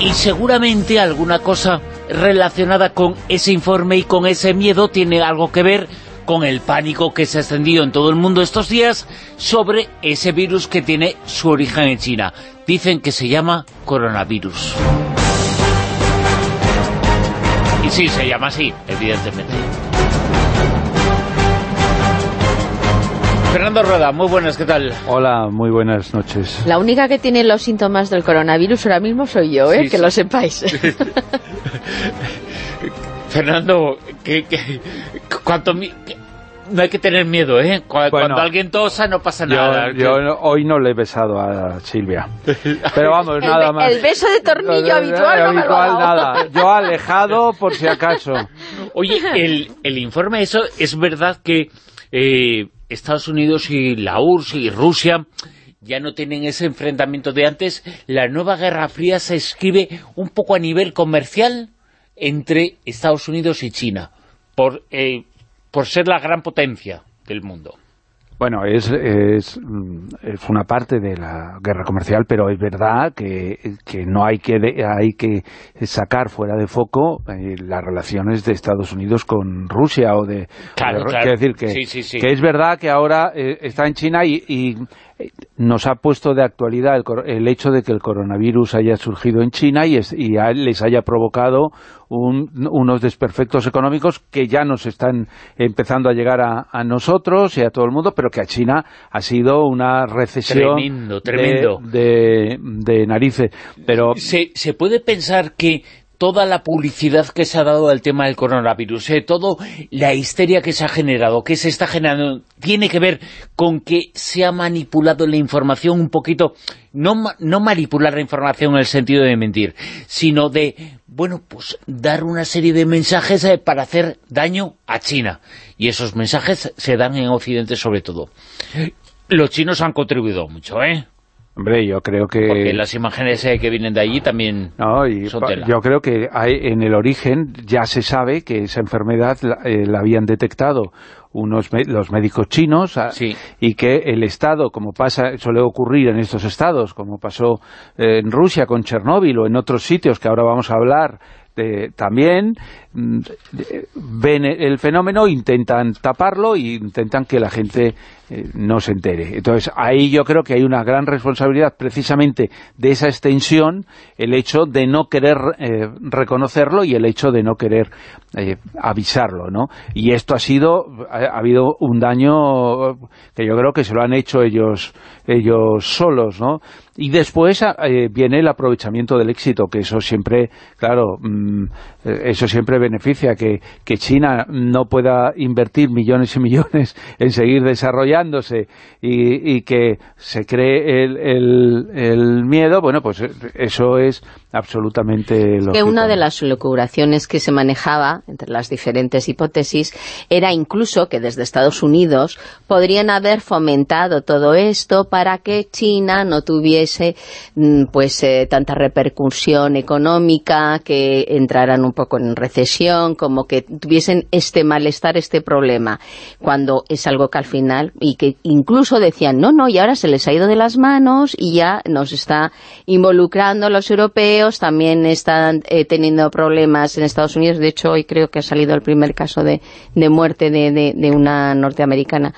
S2: Y seguramente alguna cosa relacionada con ese informe y con ese miedo tiene algo que ver con el pánico que se ha extendido en todo el mundo estos días sobre ese virus que tiene su origen en China. Dicen que se llama coronavirus. Y sí, se llama así, evidentemente. Fernando Rueda, muy buenas, ¿qué tal?
S3: Hola, muy buenas noches.
S6: La única que tiene los síntomas del coronavirus ahora mismo soy yo, ¿eh?
S2: Sí,
S6: que
S2: sí.
S6: lo sepáis. [laughs]
S2: Fernando, que, que- que- no hay que tener miedo, ¿eh? Cu- Cuando,
S3: Bueno.
S2: alguien tosa no pasa nada.
S3: yo no- hoy no le he besado a Silvia. Pero vamos,
S6: el,
S3: nada más.
S6: el beso de tornillo habitual no
S3: Habitual, nada. Yo alejado por si acaso.
S2: Oye, el, el informe, eso es verdad que eh, Estados Unidos y la URSS y Rusia ya no tienen ese enfrentamiento de antes. La nueva Guerra Fría se escribe un poco a nivel comercial entre Estados Unidos y China, por, eh, por ser la gran potencia del mundo.
S3: Bueno, es, es, mm, es una parte de la guerra comercial, pero es verdad que, que no hay que, de- hay que sacar fuera de foco eh, las relaciones de Estados Unidos con Rusia o de...
S2: Claro,
S3: o de-
S2: claro.
S3: quiero decir que,
S2: Sí, sí, sí.
S3: que es verdad que ahora eh, está en China y, y, nos ha puesto de actualidad el, el hecho de que el coronavirus haya surgido en China y, es- y a- les haya provocado un- unos desperfectos económicos que ya nos están empezando a llegar a, a nosotros y a todo el mundo, pero que a China ha sido una recesión
S2: Tremendo,
S3: de-
S2: tremendo.
S3: De, de narices. Pero
S2: ¿Se, se puede pensar que toda la publicidad que se ha dado al tema del coronavirus, eh, todo la histeria que se ha generado, que se está generando, tiene que ver con que se ha manipulado la información un poquito, no, no manipular la información en el sentido de mentir, sino de, bueno, pues dar una serie de mensajes eh, para hacer daño a China. Y esos mensajes se dan en Occidente sobre todo. Los chinos han contribuido mucho, ¿eh?
S3: Hombre, yo creo que...
S2: Porque las imágenes eh, que vienen de allí también
S3: No, y
S2: son tela.
S3: yo creo que hay, en el origen ya se sabe que esa enfermedad la, eh, la habían detectado unos los médicos chinos a- y que el Estado, como pasa suele ocurrir en estos estados, como pasó eh, en Rusia con Chernóbil o en otros sitios que ahora vamos a hablar de, también mm, ven el fenómeno, intentan taparlo y intentan que la gente eh, no se entere. Entonces, ahí yo creo que hay una gran responsabilidad precisamente de esa extensión, el hecho de no querer eh, reconocerlo y el hecho de no querer eh, avisarlo, ¿no? Y esto ha sido, ha, ha habido un daño que yo creo que se lo han hecho ellos ellos solos, ¿no? Y después eh, viene el aprovechamiento del éxito, que eso siempre, claro, mm, eh, eso siempre beneficia, que, que China no pueda invertir millones y millones en seguir y, y que se cree el, el- el miedo, bueno, pues eso es absolutamente
S6: que una de las locuraciones que se manejaba entre las diferentes hipótesis era incluso que desde Estados Unidos podrían haber fomentado todo esto para que China no tuviese mm, pues eh, tanta repercusión económica, que entraran un poco en recesión, como que tuviesen este malestar, este problema, cuando es algo que al final, y que incluso decían, no, no, y ahora se les ha ido de las manos y ya nos está involucrando a los europeos, también están eh, teniendo problemas en Estados Unidos, de hecho hoy creo que ha salido el primer caso de, de muerte de, de- de una norteamericana,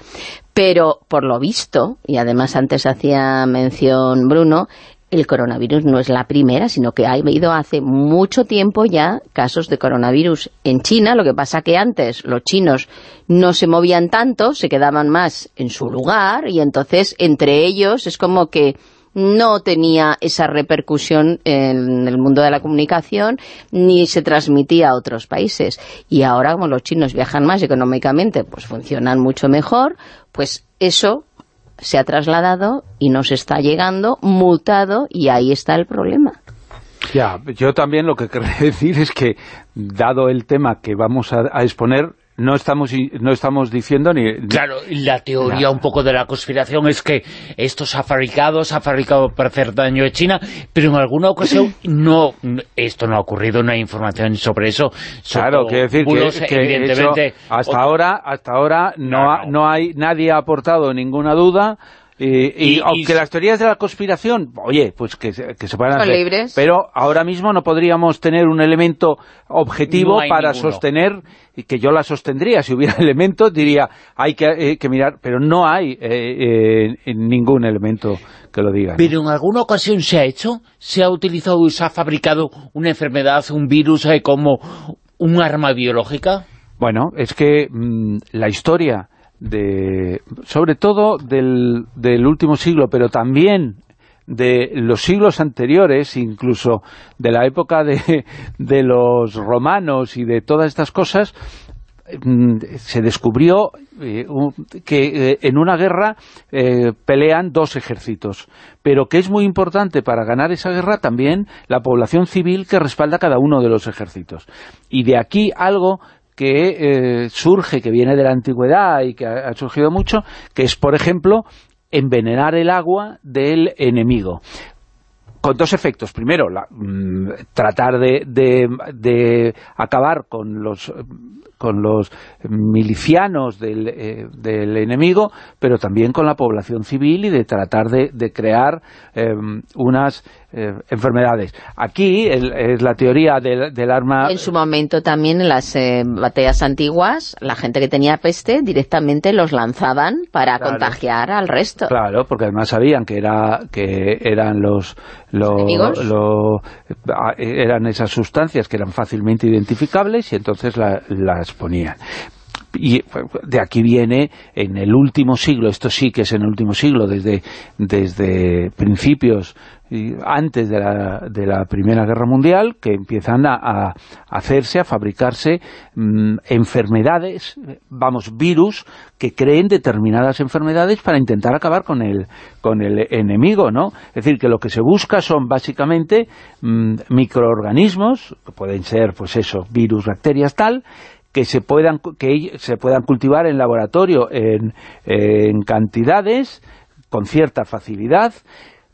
S6: pero por lo visto, y además antes hacía mención Bruno, el coronavirus no es la primera, sino que ha habido hace mucho tiempo ya casos de coronavirus en China, lo que pasa que antes los chinos no se movían tanto, se quedaban más en su lugar, y entonces entre ellos es como que no tenía esa repercusión en el mundo de la comunicación ni se transmitía a otros países. Y ahora, como los chinos viajan más económicamente, pues funcionan mucho mejor, pues eso se ha trasladado y nos está llegando multado y ahí está el problema.
S3: Ya, yo también lo que querría [laughs] decir es que, dado el tema que vamos a, a exponer, no estamos no estamos diciendo ni...
S2: Claro, la teoría
S3: Nada.
S2: un poco de la conspiración es que esto se ha fabricado, se ha fabricado para hacer daño a China, pero en alguna ocasión [clears throat] no, esto no ha ocurrido, no hay información sobre eso.
S3: Claro,
S2: todo
S3: quiere decir que,
S2: bulos,
S3: que
S2: evidentemente,
S3: hasta ahora hasta ahora no, ha- no hay nadie ha aportado ninguna duda y, y
S2: Y-
S3: aunque
S2: y-
S3: las teorías de la conspiración, oye, pues que, se- que se puedan
S6: Son
S3: hacer,
S6: libres.
S3: pero ahora mismo no podríamos tener un elemento objetivo
S2: No
S3: para
S2: ninguno.
S3: sostener y que yo la sostendría, si hubiera [laughs] elementos diría, hay que, eh, que mirar, pero no hay eh, eh, ningún elemento que lo diga. ¿no?
S2: Pero en alguna ocasión se ha hecho, se ha utilizado y se ha fabricado una enfermedad, un virus eh, como un arma biológica.
S3: Bueno, es que mm, la historia de, sobre todo del, del último siglo, pero también de los siglos anteriores, incluso de la época de, de los romanos y de todas estas cosas, mm, se descubrió eh, que eh, en una guerra eh, pelean dos ejércitos, pero que es muy importante para ganar esa guerra también la población civil que respalda cada uno de los ejércitos. Y de aquí algo que eh, surge, que viene de la antigüedad y que ha, surgido mucho, que es, por ejemplo, envenenar el agua del enemigo con dos efectos. Primero, mm, tratar de, de- acabar con los con los milicianos del, eh, del enemigo, pero también con la población civil y de tratar de, crear eh, unas eh, enfermedades. Aquí es la teoría del, del arma...
S6: En su momento también en las eh, batallas antiguas, la gente que tenía peste directamente los lanzaban para
S3: Claro.
S6: contagiar al resto.
S3: Claro, porque además sabían que era que eran los, los-
S6: enemigos?
S3: lo- a- eran esas sustancias que eran fácilmente identificables y entonces la- las ponían. Y de aquí viene en el último siglo, esto sí que es en el último siglo, desde, desde principios antes de la, de la Primera Guerra Mundial, que empiezan a, hacerse, a fabricarse mm, enfermedades, vamos, virus, que creen determinadas enfermedades para intentar acabar con el, con el enemigo, ¿no? Es decir, que lo que se busca son básicamente mm, microorganismos, que pueden ser, pues eso, virus, bacterias, tal, que se puedan que se puedan cultivar en laboratorio en, en cantidades con cierta facilidad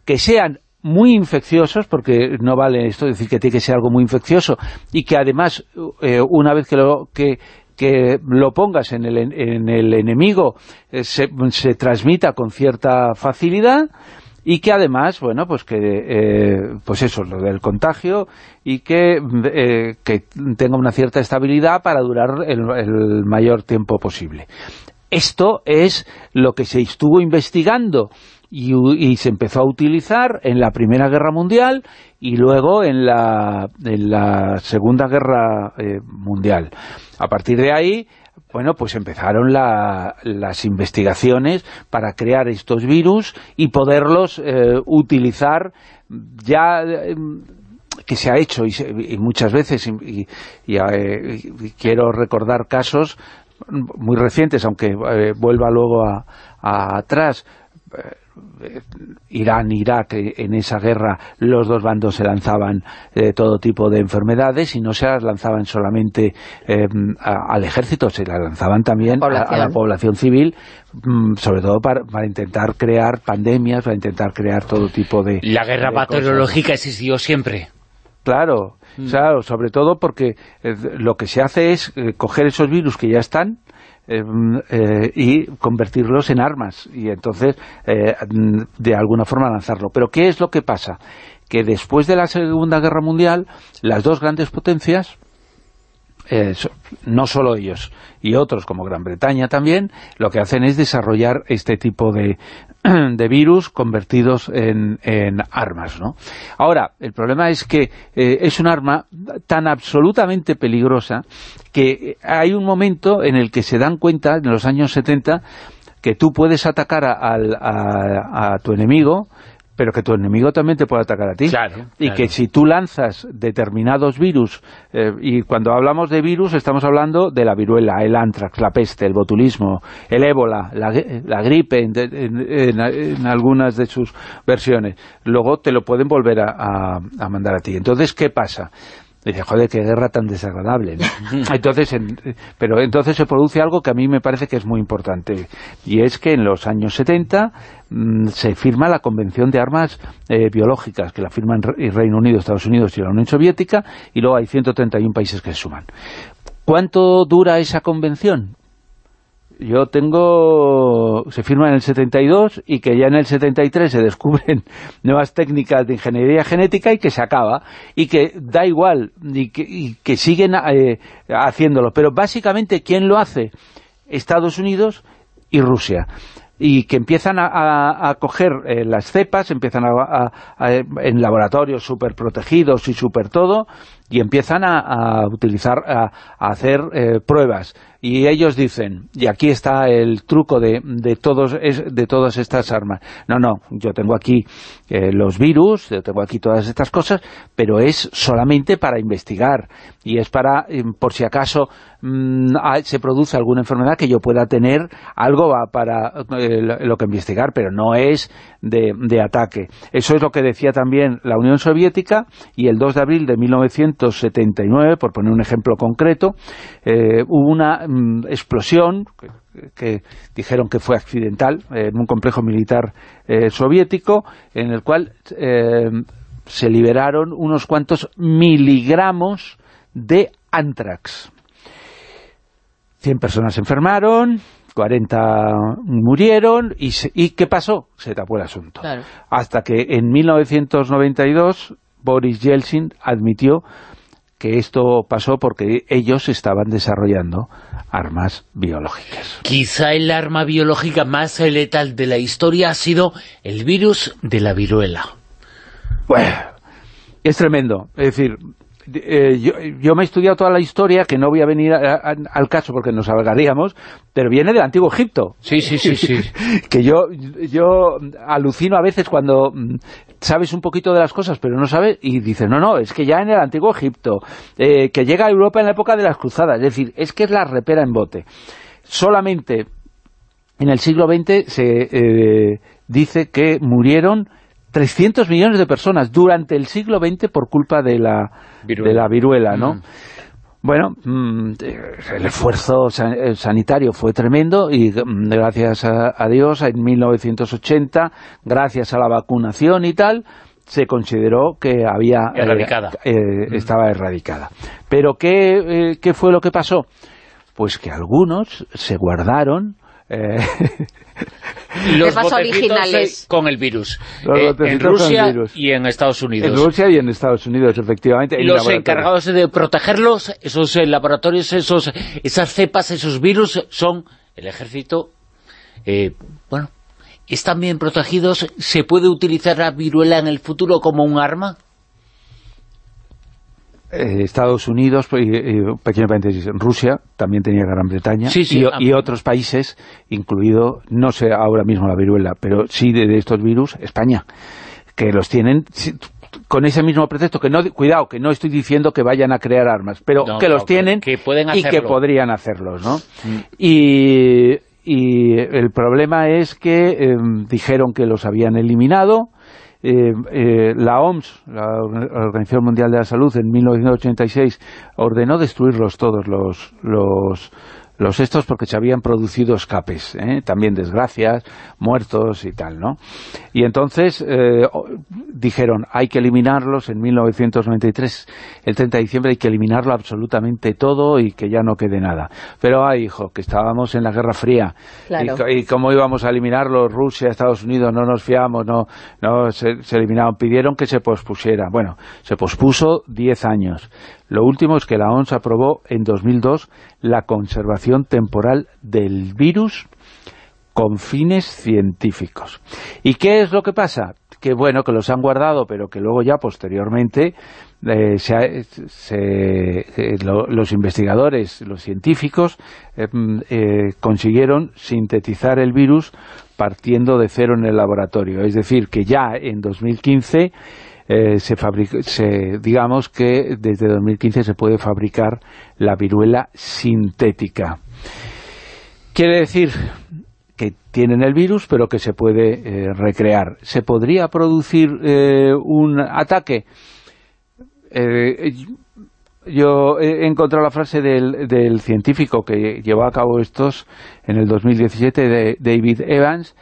S3: que sean muy infecciosos, porque no vale esto decir que tiene que ser algo muy infeccioso, y que además, eh, una vez que lo, que, que lo pongas en el, en- el enemigo, eh, se, se transmita con cierta facilidad, y que además, bueno, pues que, eh, pues eso, lo del contagio y que, que tenga una cierta estabilidad para durar el, mayor tiempo posible. Esto es lo que se estuvo investigando y, se empezó a utilizar en la Primera Guerra Mundial y luego en la, en la Segunda Guerra eh, Mundial. A partir de ahí bueno, pues empezaron las investigaciones para crear estos virus y poderlos eh, utilizar ya eh, que se ha hecho y, muchas veces y, eh, quiero recordar casos muy recientes, aunque vuelva luego a atrás Irán, Irak, eh, en esa guerra los dos bandos se lanzaban eh, todo tipo de enfermedades y no se las lanzaban solamente eh, al ejército, se las lanzaban también a, la población civil, mm, sobre todo para, intentar crear pandemias, para intentar crear todo tipo de
S2: La guerra bacteriológica existió siempre.
S3: Claro, mm. claro, sobre todo porque lo que se hace es coger esos virus que ya están, Em, eh, y convertirlos en armas y entonces eh, de alguna forma lanzarlo. Pero ¿qué es lo que pasa? Que después de la Segunda Guerra Mundial las dos grandes potencias eh, no solo ellos y otros como Gran Bretaña también, lo que hacen es desarrollar este tipo de, [clears throat] de virus convertidos en, armas. ¿no? Ahora, el problema es que eh, es un arma tan absolutamente peligrosa que hay un momento en el que se dan cuenta, en los años 70, que tú puedes atacar a tu enemigo pero que tu enemigo también te puede atacar a ti. y que si tú lanzas determinados virus, eh, y cuando hablamos de virus estamos hablando de la viruela, el antrax, la peste, el botulismo, el ébola, la, gripe en, algunas de sus versiones, luego te lo pueden volver a mandar a ti. Entonces, ¿qué pasa? Dice, joder, qué guerra tan desagradable. [laughs] entonces, pero entonces se produce algo que a mí me parece que es muy importante, y es que en los años 70 mm, se firma la Convención de Armas eh, Biológicas, que la firman el Reino Unido, Estados Unidos y la Unión Soviética, y luego hay 131 países que se suman. ¿Cuánto dura esa convención? Yo tengo, se firma en el 72 y que ya en el 73 se descubren [laughs] nuevas técnicas de ingeniería genética y que se acaba y que da igual y que, siguen eh, haciéndolo. Pero básicamente, ¿quién lo hace? Estados Unidos y Rusia y que empiezan a, coger eh, las cepas, empiezan a, en laboratorios súper protegidos y súper todo, y empiezan a, utilizar, a, hacer eh, pruebas. Y ellos dicen, y aquí está el truco de, de, todos, de todas estas armas, no, no, yo tengo aquí eh, los virus, yo tengo aquí todas estas cosas, pero es solamente para investigar, y es para, eh, por si acaso mm, se produce alguna enfermedad que yo pueda tener algo para eh, lo que investigar, pero no es de, ataque. Eso es lo que decía también la Unión Soviética, y el 2 de abril de 1979, por poner un ejemplo concreto, hubo una Mm, explosión que, dijeron que fue accidental en un complejo militar eh, soviético en el cual eh, se liberaron unos cuantos miligramos de antrax. 100 personas se enfermaron, 40 murieron, y, y ¿qué pasó? Se tapó el asunto. Hasta que en 1992 Boris Yeltsin admitió que esto pasó porque ellos estaban desarrollando armas biológicas.
S2: Quizá el arma biológica más letal de la historia ha sido el virus de la viruela.
S3: Bueno, es tremendo. Es decir, eh, yo, me he estudiado toda la historia, que no voy a venir al caso porque nos alargaríamos, pero viene del Antiguo Egipto.
S2: Sí, sí, sí, sí. [laughs]
S3: que yo, yo alucino a veces cuando mm, sabes un poquito de las cosas, pero no sabes, y dices, no, no, es que ya en el Antiguo Egipto, eh, que llega a Europa en la época de las cruzadas, es decir, es que es la repera en bote. Solamente en el siglo XX se eh, dice que murieron 300 millones de personas durante el siglo XX por culpa de la viruela, de la viruela ¿no? Mm. Bueno, mm, el esfuerzo eh, sanitario fue tremendo y mm, gracias a, Dios en 1980, gracias a la vacunación y tal, se consideró que había...
S2: Eh, erradicada.
S3: Eh, estaba erradicada. Pero ¿qué, ¿qué fue lo que pasó? Pues que algunos se guardaron Eh, [laughs]
S2: los
S6: originales.
S2: con el virus.
S3: Los
S2: Eh, en Rusia
S3: virus.
S2: y en Estados Unidos.
S3: en Rusia y en Estados Unidos, efectivamente.
S2: Los encargados de protegerlos, esos eh, laboratorios, esos, esas cepas, esos virus, son el ejército. eh, bueno, ¿están bien protegidos? ¿Se puede utilizar la viruela en el futuro como un arma?
S3: Eh, Estados Unidos, pues, pequeño paréntesis, Rusia también tenía Gran Bretaña
S2: Sí, sí,
S3: y, y otros países, incluido, no sé ahora mismo la viruela, pero sí de, de estos virus, España, que los tienen con ese mismo pretexto, que no, cuidado, que no estoy diciendo que vayan a crear armas, pero
S2: No,
S3: que los tienen
S2: que pueden
S3: y que podrían hacerlos, ¿no?
S2: Mm.
S3: Y, y el problema es que eh, dijeron que los habían eliminado, eh, eh, la OMS, la Or- Organización Mundial de la Salud, en 1986 ordenó destruirlos todos los, los, los estos porque se habían producido escapes, ¿eh? también desgracias, muertos y tal, ¿no? Y entonces eh, dijeron, hay que eliminarlos en 1993, el 30 de diciembre hay que eliminarlo absolutamente todo y que ya no quede nada. Pero, ay, hijo, que estábamos en la Guerra Fría
S6: Claro.
S3: y cómo íbamos a eliminarlo, Rusia, Estados Unidos, no nos fiamos, no, no se, se eliminaron, pidieron que se pospusiera. Bueno, se pospuso 10 años. Lo último es que la OMS aprobó en 2002 la conservación temporal del virus con fines científicos. ¿Y qué es lo que pasa? Que bueno, que los han guardado, pero que luego ya posteriormente eh, se se- eh, lo- los investigadores, los científicos, eh, mm, eh, consiguieron sintetizar el virus partiendo de cero en el laboratorio. Es decir, que ya en 2015 eh, se fabric- se, digamos que desde 2015 se puede fabricar la viruela sintética. Quiere decir que tienen el virus, pero que se puede eh, recrear. ¿Se podría producir eh, un ataque? Yo he encontrado la frase del, del científico que llevó a cabo estos en el 2017, de David Evans,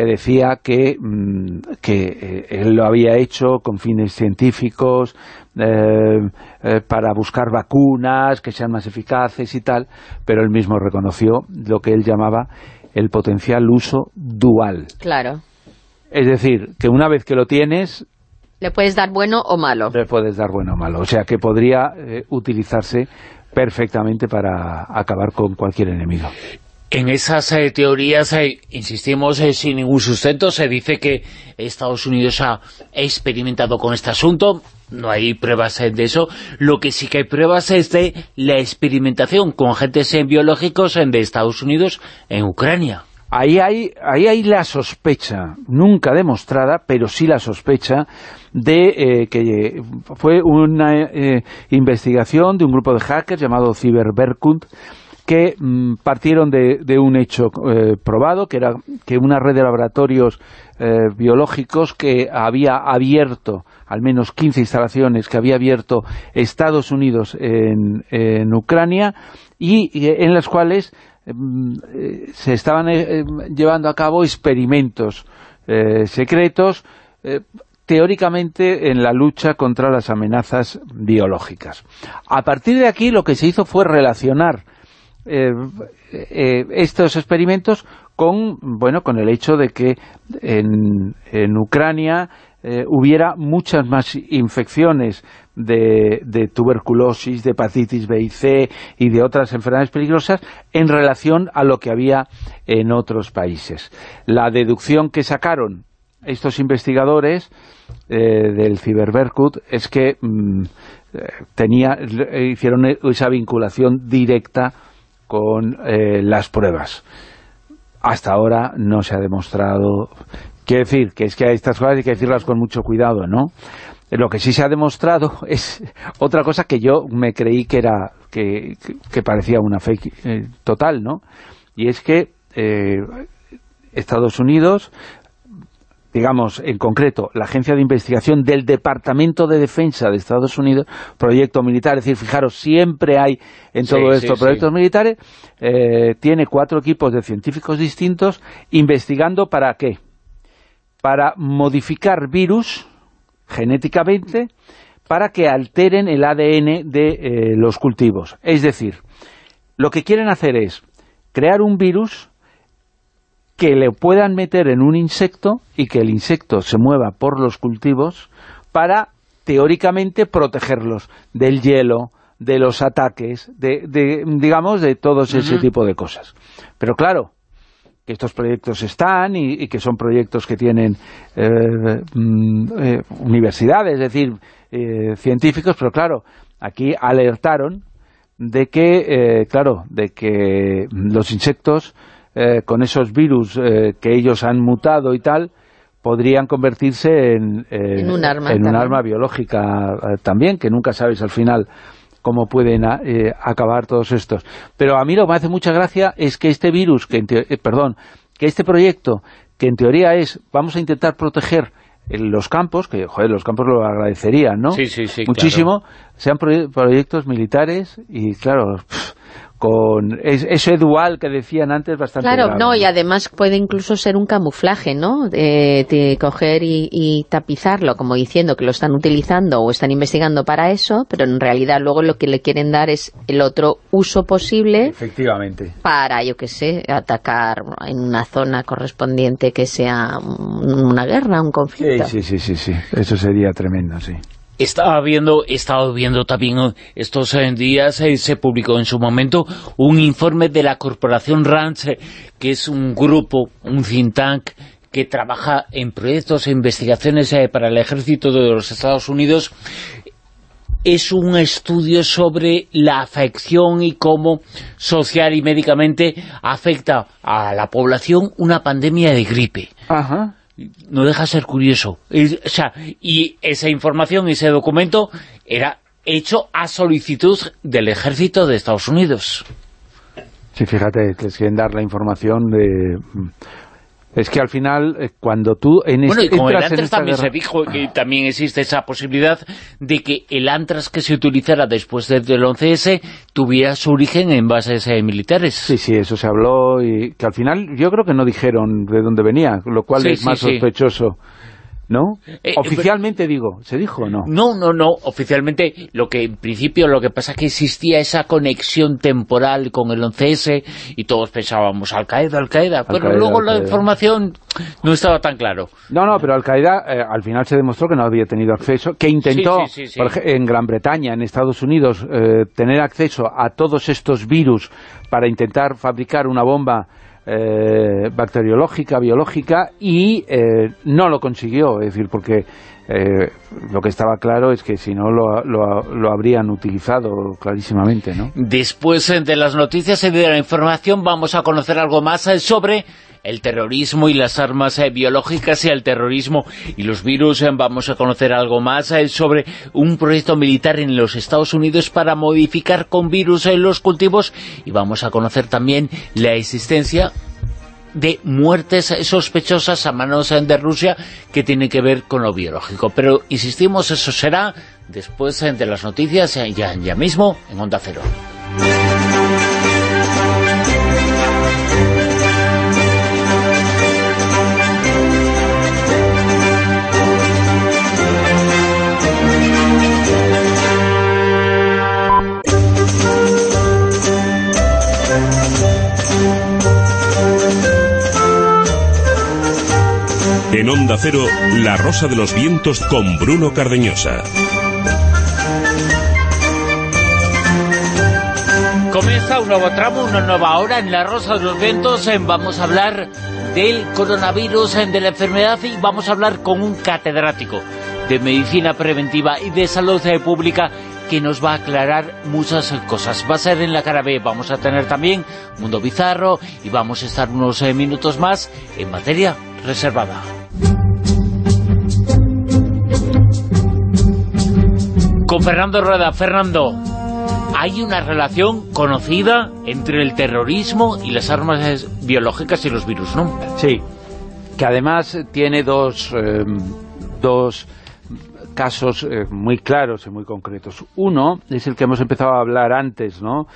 S3: que decía que, mm, que eh, él lo había hecho con fines científicos, eh, eh, para buscar vacunas que sean más eficaces y tal, pero él mismo reconoció lo que él llamaba el potencial uso dual.
S6: Claro.
S3: Es decir, que una vez que lo tienes,
S6: Le puedes dar bueno o malo.
S3: le puedes dar bueno o malo. O sea, que podría eh, utilizarse perfectamente para acabar con cualquier enemigo.
S2: En esas eh, teorías, eh, insistimos, eh, sin ningún sustento, se dice que Estados Unidos ha experimentado con este asunto, no hay pruebas eh, de eso, lo que sí que hay pruebas es de la experimentación con agentes eh, biológicos de Estados Unidos en Ucrania.
S3: Ahí hay, ahí hay la sospecha, nunca demostrada, pero sí la sospecha de que fue una eh, investigación de un grupo de hackers llamado CyberBerkut que mm, partieron de, un hecho eh, probado, que era que una red de laboratorios eh, biológicos que había abierto, al menos 15 instalaciones que había abierto Estados Unidos en, Ucrania, y, en las cuales mm, eh, se estaban llevando a cabo experimentos secretos, teóricamente en la lucha contra las amenazas biológicas. A partir de aquí lo que se hizo fue relacionar eh, eh, estos experimentos con bueno con el hecho de que en, en Ucrania eh, hubiera muchas más infecciones de, de tuberculosis, de hepatitis B y C y de otras enfermedades peligrosas en relación a lo que había en otros países. La deducción que sacaron estos investigadores del Ciberberkut es que mm, tenía, hicieron esa vinculación directa con eh, las pruebas. Hasta ahora no se ha demostrado... Quiero decir, que es que a estas cosas hay que decirlas con mucho cuidado, ¿no? Lo que sí se ha demostrado [laughs] es otra cosa que yo me creí que era que, que- parecía una fake eh, total, ¿no? Y es que eh, Estados Unidos digamos, en concreto, la Agencia de Investigación del Departamento de Defensa de Estados Unidos, proyecto militar, es decir, fijaros, siempre hay en todo
S2: sí,
S3: esto
S2: sí.
S3: proyectos militares, eh, tiene cuatro equipos de científicos distintos investigando para qué? Para modificar virus genéticamente para que alteren el ADN de eh, los cultivos. Es decir, lo que quieren hacer es crear un virus que le puedan meter en un insecto y que el insecto se mueva por los cultivos para, teóricamente, protegerlos del hielo, de los ataques, de, de digamos, de todos ese tipo de cosas. Pero claro, que estos proyectos están y, y que son proyectos que tienen eh, mm, eh, universidades, es decir, eh, científicos, pero claro, aquí alertaron de que, eh, claro, de que los insectos eh, con esos virus eh, que ellos han mutado y tal, podrían convertirse en, eh,
S6: En un arma
S3: en un
S6: también.
S3: arma biológica eh, también, que nunca sabes al final cómo pueden a- eh, acabar todos estos. Pero a mí lo que me hace mucha gracia es que este virus, que en eh, perdón, que este proyecto, que en teoría es, vamos a intentar proteger los campos, que joder, los campos lo agradecerían, ¿no?
S2: Sí, sí, sí,
S3: Muchísimo, sean proye- proyectos militares y claro, pff, con es- ese dual que decían antes bastante
S6: Claro,
S3: grave.
S6: no, y además puede incluso ser un camuflaje, ¿no? De, de coger y, y tapizarlo, como diciendo que lo están utilizando o están investigando para eso, pero en realidad luego lo que le quieren dar es el otro uso posible
S3: Efectivamente.
S6: para, yo qué sé, atacar en una zona correspondiente que sea un- una guerra, un
S3: Sí,
S6: conflicto.
S3: sí, sí, sí, sí. Eso sería tremendo, sí.
S2: Estaba viendo, he viendo también eh, estos eh, días, eh, se publicó en su momento un informe de la Corporación RAND, eh, que es un grupo, un think tank, que trabaja en proyectos e investigaciones para el ejército de los Estados Unidos. Es un estudio sobre la afección y cómo social y médicamente afecta a la población una pandemia de gripe
S3: Ajá.
S2: No deja de ser curioso. O sea, y esa información, ese documento, era hecho a solicitud del ejército de Estados Unidos.
S3: Sí, fíjate, les quieren dar la información de... Es que al final, eh, cuando tú en
S2: Bueno, y
S3: este-
S2: con el Antras también
S3: guerra-
S2: se dijo que también existe esa posibilidad de que el Antras que se utilizara después de- del 11S tuviera su origen en bases eh, militares.
S3: Sí, sí, eso se habló y que al final yo creo que no dijeron de dónde venía, lo cual
S2: Sí,
S3: es
S2: sí,
S3: más
S2: sí.
S3: ¿No?
S2: Eh,
S3: Oficialmente digo, ¿se dijo o no?
S2: No, no, no. Oficialmente, lo que en principio, lo que pasa es que existía esa conexión temporal con el 11S y todos pensábamos Al-Qaeda, Al-Qaeda, pero luego la información no estaba tan claro.
S3: No, no, pero Al-Qaeda eh, al final se demostró que no había tenido acceso, que intentó
S2: Sí, sí, sí, sí.
S3: por ej- en Gran Bretaña, en Estados Unidos, eh, tener acceso a todos estos virus para intentar fabricar una bomba eh, bacteriológica, biológica, y eh, no lo consiguió, es decir, porque eh, lo que estaba claro es que si no lo, lo- lo habrían utilizado clarísimamente, ¿no?
S2: Después de las noticias y de la información vamos a conocer algo más sobre el terrorismo y las armas eh, biológicas y el terrorismo y los virus. eh, Vamos a conocer algo más eh, sobre un proyecto militar en los Estados Unidos para modificar con virus eh, los cultivos y vamos a conocer también la existencia de muertes sospechosas a manos de Rusia que tiene que ver con lo biológico. Pero, insistimos, eso será después de las noticias, ya, ya mismo, en Onda Cero.
S1: En Onda Cero, La Rosa de los Vientos con Bruno Cardeñosa.
S2: Comienza un nuevo tramo, una nueva hora en La Rosa de los Vientos. Vamos a hablar del coronavirus, de la enfermedad y vamos a hablar con un catedrático de Medicina Preventiva y de Salud eh, Pública que nos va a aclarar muchas cosas. Va a ser en la cara B, vamos a tener también Mundo Bizarro y vamos a estar unos eh, minutos más en materia reservada. Con Fernando Rueda. Fernando, hay una relación conocida entre el terrorismo y las armas eh, biológicas y los virus, ¿no?
S3: Sí, que además tiene dos, eh, dos casos eh, muy claros y muy concretos. Uno es el que hemos empezado a hablar antes, ¿no?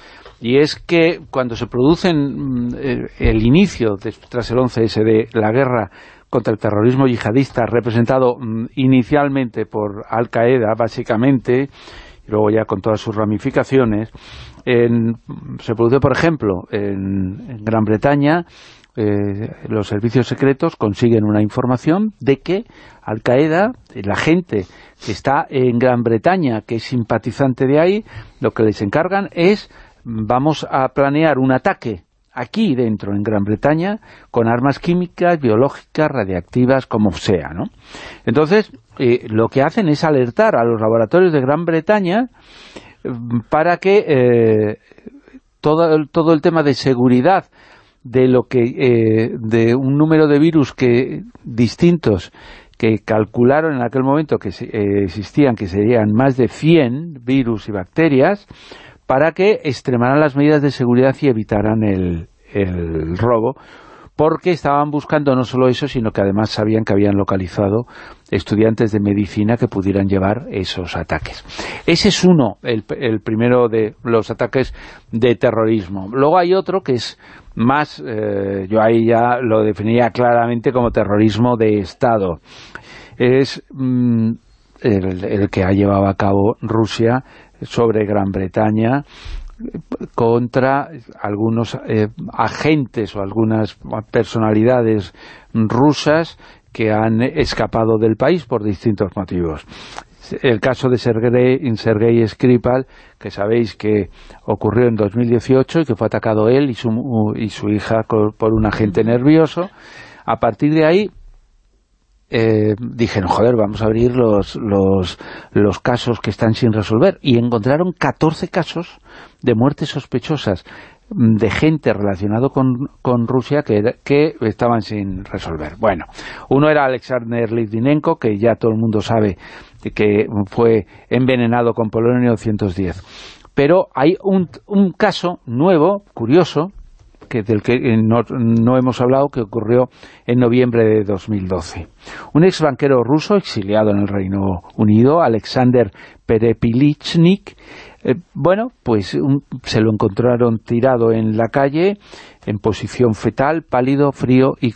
S3: Y es que cuando se produce el inicio, tras el 11S, de la guerra contra el terrorismo yihadista, representado mm, inicialmente por Al-Qaeda, básicamente, y luego ya con todas sus ramificaciones, en- se produce, por ejemplo, en, Gran Bretaña, eh, los servicios secretos consiguen una información de que Al-Qaeda, la gente que está en Gran Bretaña, que es simpatizante de ahí, lo que les encargan es, vamos a planear un ataque aquí dentro, en Gran Bretaña, con armas químicas, biológicas, radiactivas, como sea, ¿no? Entonces, eh, lo que hacen es alertar a los laboratorios de Gran Bretaña mm, para que eh, todo, el, todo el tema de seguridad de lo que eh, de un número de virus que distintos que calcularon en aquel momento que existían, que serían más de 100 virus y bacterias, para que extremaran las medidas de seguridad y evitaran el, robo, porque estaban buscando no solo eso, sino que además sabían que habían localizado estudiantes de medicina que pudieran llevar esos ataques. Ese es uno, el, el primero de los ataques de terrorismo. Luego hay otro que es más, eh, yo ahí ya lo definía claramente como terrorismo de Estado. Es mm, el que ha llevado a cabo Rusia sobre Gran Bretaña contra algunos eh, agentes o algunas personalidades rusas que han escapado del país por distintos motivos. El caso de Sergei, Sergei Skripal, que sabéis que ocurrió en 2018 y que fue atacado él y su, y su hija por un agente nervioso. A partir de ahí, eh, dije, no, joder, vamos a abrir los, los, los casos que están sin resolver. Y encontraron 14 casos de muertes sospechosas de gente relacionado con, con Rusia que, que, estaban sin resolver. Bueno, uno era Alexander Litvinenko, que ya todo el mundo sabe que fue envenenado con polonio 110. Pero hay un, un caso nuevo, curioso, que del que eh, no, no, hemos hablado, que ocurrió en noviembre de 2012. Un ex banquero ruso exiliado en el Reino Unido, Alexander Perepilichnik, eh, bueno, pues un, se lo encontraron tirado en la calle, en posición fetal, pálido, frío y,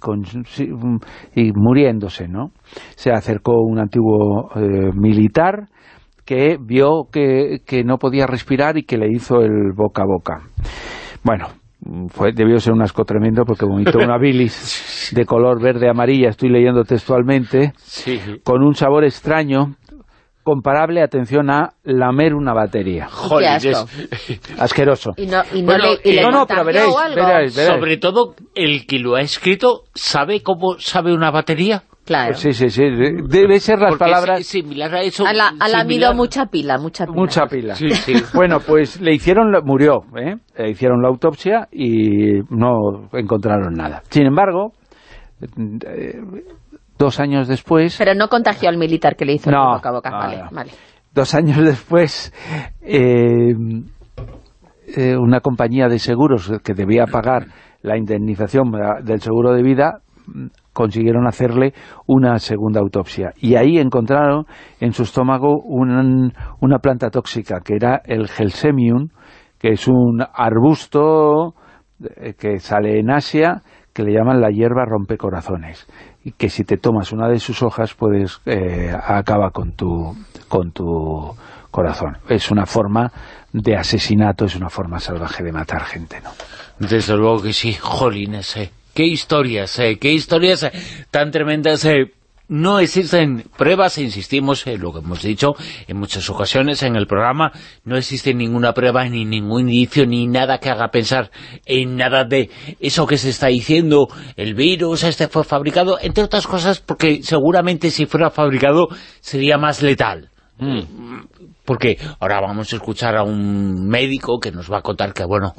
S3: y muriéndose, ¿no? Se acercó un antiguo eh, militar que vio que no podía respirar y que le hizo el boca a boca. Bueno, fue, debió ser un asco tremendo porque vomitó una [laughs] bilis de color verde amarilla, estoy leyendo textualmente, con un sabor extraño comparable, atención, a lamer una batería.
S2: Joder, [laughs]
S3: asqueroso.
S6: Y no, y no, le, y
S3: no, no, pero veréis, veréis, veréis,
S2: Sobre todo, el que lo ha escrito, ¿sabe cómo sabe una batería?
S6: Claro.
S3: Sí, sí, sí. Debe ser las
S2: Porque
S3: palabras...
S2: Es similar a eso.
S6: Ha, la,
S2: similar.
S6: lamido mucha pila, mucha pila.
S3: Mucha pila.
S2: Sí, sí. [laughs]
S3: Bueno, pues le hicieron, la- murió, ¿eh? Le hicieron la autopsia y no encontraron nada. Sin embargo, eh, dos años después...
S6: Pero no contagió al militar que le hizo
S3: No,
S6: el boca a boca.
S3: no,
S6: vale,
S3: no.
S6: vale.
S3: dos años después eh, eh, una compañía de seguros que debía pagar la indemnización del seguro de vida consiguieron hacerle una segunda autopsia y ahí encontraron en su estómago un- una planta tóxica que era el gelsemium que es un arbusto eh, que sale en Asia que le llaman la hierba rompecorazones y que si te tomas una de sus hojas puedes eh, acaba con tu con tu corazón. Es una forma de asesinato, es una forma salvaje de matar gente, ¿no?
S2: Desde luego que sí, jolines, eh. Qué historias, eh, qué historias eh, tan tremendas. eh. No existen pruebas, insistimos en lo que hemos dicho en muchas ocasiones en el programa, no existe ninguna prueba, ni ningún indicio, ni nada que haga pensar en nada de eso que se está diciendo, el virus este fue fabricado, entre otras cosas porque seguramente si fuera fabricado sería más letal. Porque ahora vamos a escuchar a un médico que nos va a contar que, bueno,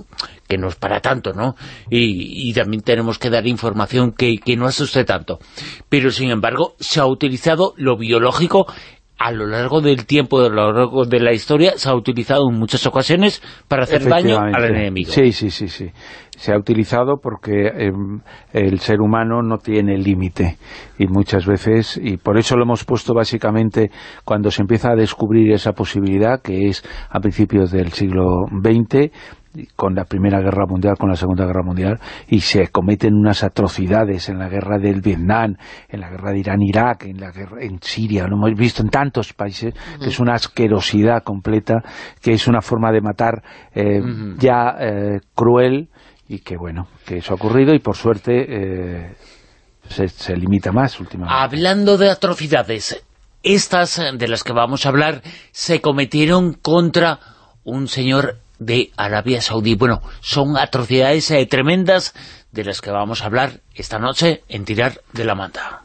S2: que no es para tanto, ¿no? Y, y también tenemos que dar información que, que no asuste tanto. Pero, sin embargo, se ha utilizado lo biológico a lo largo del tiempo, a lo largo de la historia, se ha utilizado en muchas ocasiones para hacer daño al enemigo.
S3: Sí, sí, sí, sí. Se ha utilizado porque eh, el ser humano no tiene límite y muchas veces, y por eso lo hemos puesto básicamente cuando se empieza a descubrir esa posibilidad, que es a principios del siglo XX, con la Primera Guerra Mundial, con la Segunda Guerra Mundial, y se cometen unas atrocidades en la guerra del Vietnam, en la guerra de Irán-Irak, en la guerra en Siria, lo hemos visto en tantos países, que es una asquerosidad completa, que es una forma de matar eh, ya eh, cruel y que bueno, que eso ha ocurrido y por suerte eh, se, se limita más últimamente.
S2: Hablando de atrocidades, estas de las que vamos a hablar se cometieron contra un señor de Arabia Saudí. Bueno, son atrocidades eh, tremendas de las que vamos a hablar esta noche en Tirar de la Manta.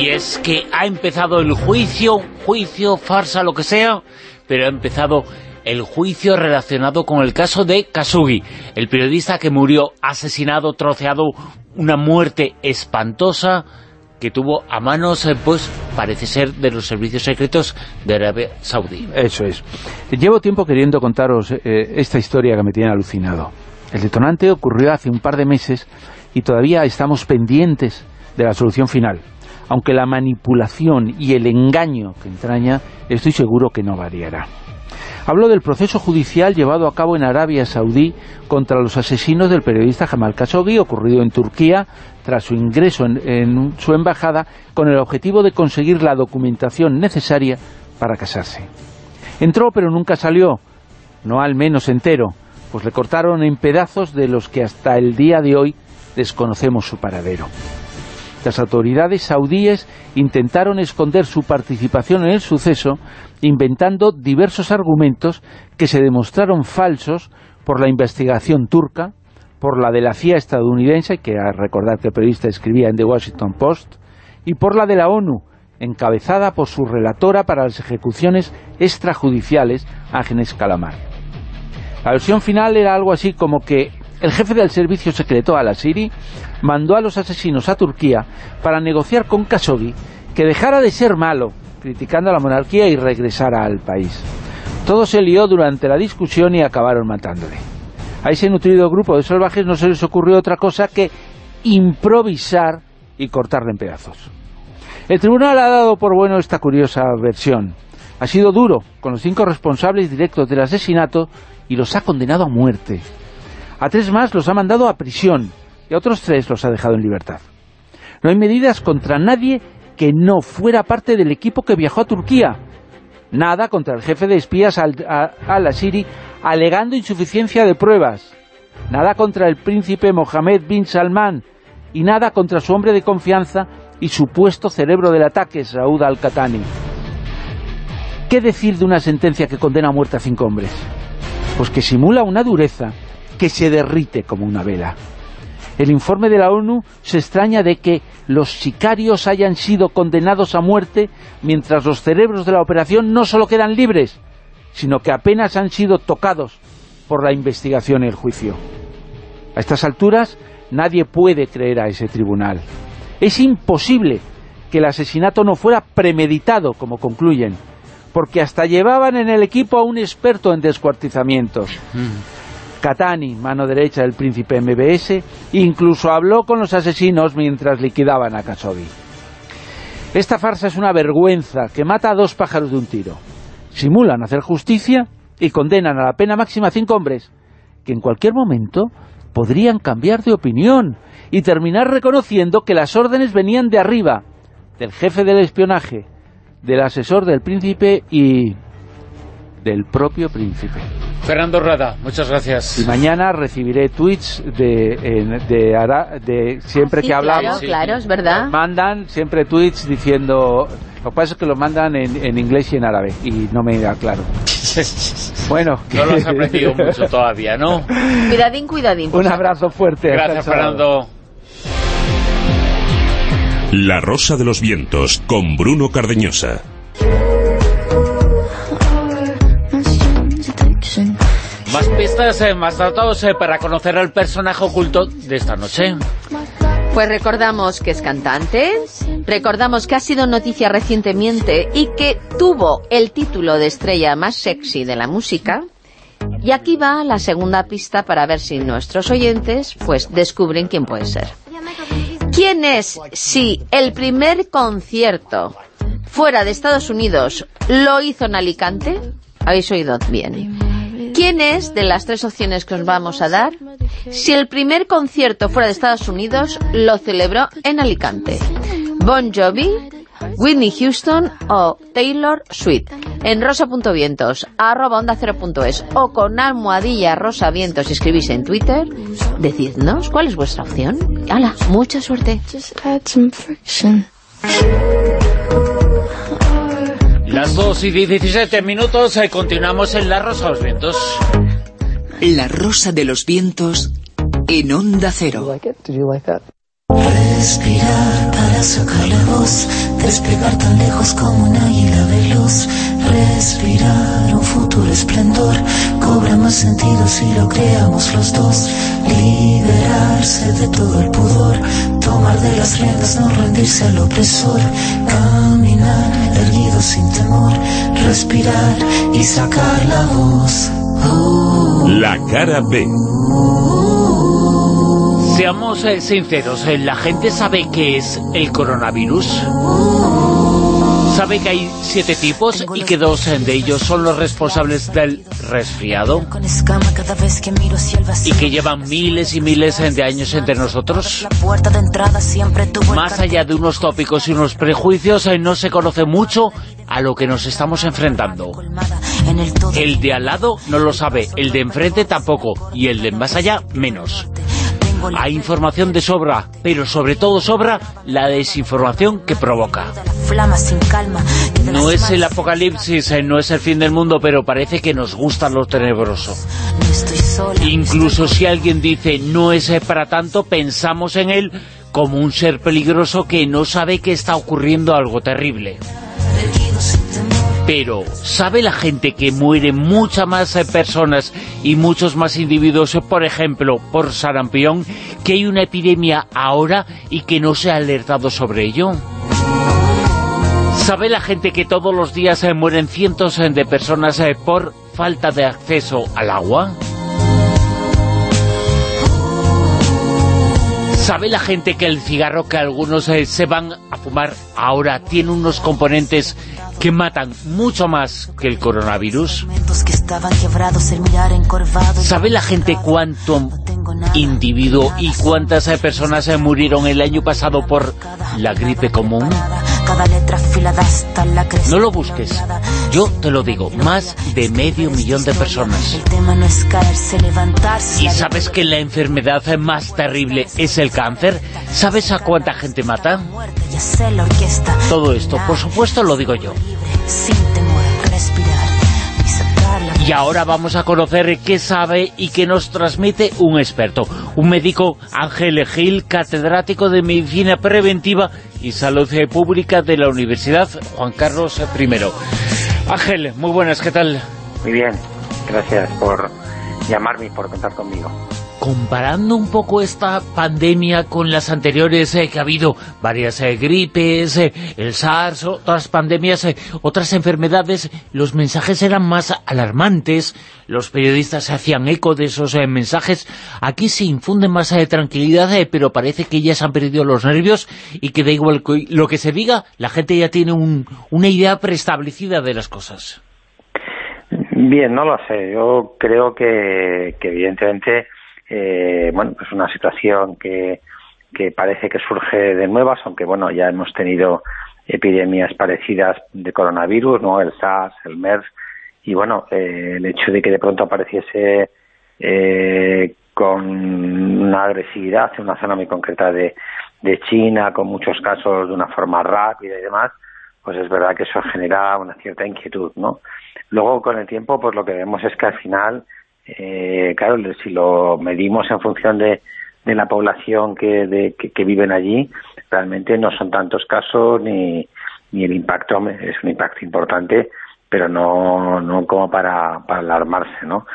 S2: Y es que ha empezado el juicio, juicio, farsa, lo que sea, pero ha empezado el juicio relacionado con el caso de Khashoggi, el periodista que murió asesinado, troceado, una muerte espantosa que tuvo a manos, eh, pues, parece ser, de los servicios secretos de Arabia Saudí.
S3: Eso es. Llevo tiempo queriendo contaros eh, esta historia que me tiene alucinado. El detonante ocurrió hace un par de meses y todavía estamos pendientes de la solución final. Aunque la manipulación y el engaño que entraña, estoy seguro que no variará. Hablo del proceso judicial llevado a cabo en Arabia Saudí contra los asesinos del periodista Jamal Khashoggi, ocurrido en Turquía tras su ingreso en, en su embajada con el objetivo de conseguir la documentación necesaria para casarse. Entró pero nunca salió, no al menos entero, pues le cortaron en pedazos de los que hasta el día de hoy desconocemos su paradero. Las autoridades saudíes intentaron esconder su participación en el suceso inventando diversos argumentos que se demostraron falsos por la investigación turca, por la de la CIA estadounidense, que a recordar que el periodista escribía en The Washington Post, y por la de la ONU, encabezada por su relatora para las ejecuciones extrajudiciales, Ángeles Calamar. La versión final era algo así como que el jefe del servicio secreto, al-Asiri, mandó a los asesinos a Turquía para negociar con Khashoggi que dejara de ser malo, criticando a la monarquía y regresara al país. Todo se lió durante la discusión y acabaron matándole. A ese nutrido grupo de salvajes no se les ocurrió otra cosa que improvisar y cortarle en pedazos. El tribunal ha dado por bueno esta curiosa versión. Ha sido duro con los cinco responsables directos del asesinato y los ha condenado a muerte. A tres más los ha mandado a prisión y a otros tres los ha dejado en libertad. No hay medidas contra nadie que no fuera parte del equipo que viajó a Turquía. Nada contra el jefe de espías al-Asiri alegando insuficiencia de pruebas. Nada contra el príncipe Mohammed bin Salman y nada contra su hombre de confianza y supuesto cerebro del ataque, Saud al-Qatani. ¿Qué decir de una sentencia que condena a muerte a cinco hombres? Pues que simula una dureza que se derrite como una vela. El informe de la ONU se extraña de que los sicarios hayan sido condenados a muerte mientras los cerebros de la operación no solo quedan libres, sino que apenas han sido tocados por la investigación y el juicio. A estas alturas nadie puede creer a ese tribunal. Es imposible que el asesinato no fuera premeditado, como concluyen, porque hasta llevaban en el equipo a un experto en descuartizamientos. Catani, mano derecha del príncipe MBS, incluso habló con los asesinos mientras liquidaban a Khashoggi. Esta farsa es una vergüenza que mata a dos pájaros de un tiro. Simulan hacer justicia y condenan a la pena máxima a cinco hombres, que en cualquier momento podrían cambiar de opinión y terminar reconociendo que las órdenes venían de arriba, del jefe del espionaje, del asesor del príncipe y del propio príncipe.
S2: Fernando Rada, muchas gracias.
S3: Y mañana recibiré tweets de, Ara- de siempre
S6: Sí,
S3: que hablamos.
S6: Claro, claro, es verdad.
S3: Mandan siempre tweets diciendo... Lo que pasa es que lo mandan en, en inglés y en árabe, y no me da claro. [laughs] bueno.
S2: No lo has aprendido mucho todavía, ¿no?
S6: Cuidadín, cuidadín.
S3: Un abrazo fuerte.
S2: Gracias. Fernando.
S1: La Rosa de los Vientos con Bruno Cardeñosa.
S2: Pistas, eh, más datos eh, para conocer al personaje oculto de esta noche.
S6: Pues recordamos que es cantante, recordamos que ha sido noticia recientemente y que tuvo el título de estrella más sexy de la música. Y aquí va la segunda pista para ver si nuestros oyentes pues descubren quién puede ser. ¿Quién es si el primer concierto fuera de Estados Unidos lo hizo en Alicante? Habéis oído bien. ¿Quién es, de las tres opciones que os vamos a dar, si el primer concierto fuera de Estados Unidos lo celebró en Alicante? ¿Bon Jovi, Whitney Houston o Taylor Swift? en rosa.vientos, arroba onda cero.es o con almohadilla rosavientos si escribís en Twitter, decidnos cuál es vuestra opción. ¡Hala! Mucha suerte.
S2: Las 2 y 17 minutos, eh, continuamos en La Rosa de los Vientos.
S12: La Rosa de los Vientos en Onda Cero.
S14: Respirar para sacar la voz, despegar tan lejos como un águila veloz. Respirar un futuro esplendor, cobra más sentido si lo creamos los dos. Liberarse de todo el pudor, tomar de las riendas, no rendirse al opresor. Caminar erguido sin temor, respirar y sacar la voz.
S1: La cara B.
S2: Seamos eh, sinceros, eh, ¿la gente sabe qué es el coronavirus? ¿Sabe que hay siete tipos y que dos eh, de ellos son los responsables del resfriado? ¿Y que llevan miles y miles de años entre nosotros? Más allá de unos tópicos y unos prejuicios, no se conoce mucho a lo que nos estamos enfrentando. El de al lado no lo sabe, el de enfrente tampoco, y el de más allá menos. Hay información de sobra, pero sobre todo sobra la desinformación que provoca. No es el apocalipsis, eh, no es el fin del mundo, pero parece que nos gusta lo tenebroso. Incluso si alguien dice no es eh, para tanto, pensamos en él como un ser peligroso que no sabe que está ocurriendo algo terrible. Pero, ¿sabe la gente que mueren muchas más eh, personas y muchos más individuos, eh, por ejemplo, por sarampión, que hay una epidemia ahora y que no se ha alertado sobre ello? ¿Sabe la gente que todos los días eh, mueren cientos de personas por falta de acceso al agua? ¿Sabe la gente que el cigarro que algunos se van a fumar ahora tiene unos componentes que matan mucho más que el coronavirus? ¿Sabe la gente cuánto individuo y cuántas personas murieron el año pasado por la gripe común? No lo busques, yo te lo digo, más de medio millón de personas. ¿Y sabes que la enfermedad más terrible es el cáncer? ¿Sabes a cuánta gente mata? Todo esto, por supuesto, lo digo yo. Y ahora vamos a conocer qué sabe y qué nos transmite un experto, un médico Ángel Gil, catedrático de Medicina Preventiva y Salud Pública de la Universidad Juan Carlos I. Ángel, muy buenas, ¿qué tal?
S15: Muy bien, gracias por llamarme y por contar conmigo
S2: comparando un poco esta pandemia con las anteriores eh, que ha habido, varias eh, gripes, eh, el SARS, otras pandemias, otras enfermedades, los mensajes eran más alarmantes, los periodistas se hacían eco de esos mensajes, aquí se infunde más tranquilidad, pero parece que ya se han perdido los nervios y que da igual lo que se diga, la gente ya tiene una idea preestablecida de las cosas.
S15: Bien, no lo sé, yo creo que, que evidentemente eh, bueno, pues una situación que, parece que surge de nuevas, aunque bueno, ya hemos tenido epidemias parecidas de coronavirus, ¿no? El SARS, el MERS, y bueno, eh, el hecho de que de pronto apareciese eh, con una agresividad en una zona muy concreta de, de China, con muchos casos de una forma rápida y demás, pues es verdad que eso genera una cierta inquietud, ¿no? Luego, con el tiempo, pues lo que vemos es que al final eh, claro, si lo medimos en función de, de la población que, de, que, viven allí, realmente no son tantos casos ni, ni el impacto es un impacto importante, pero no, no como para, para alarmarse, ¿no?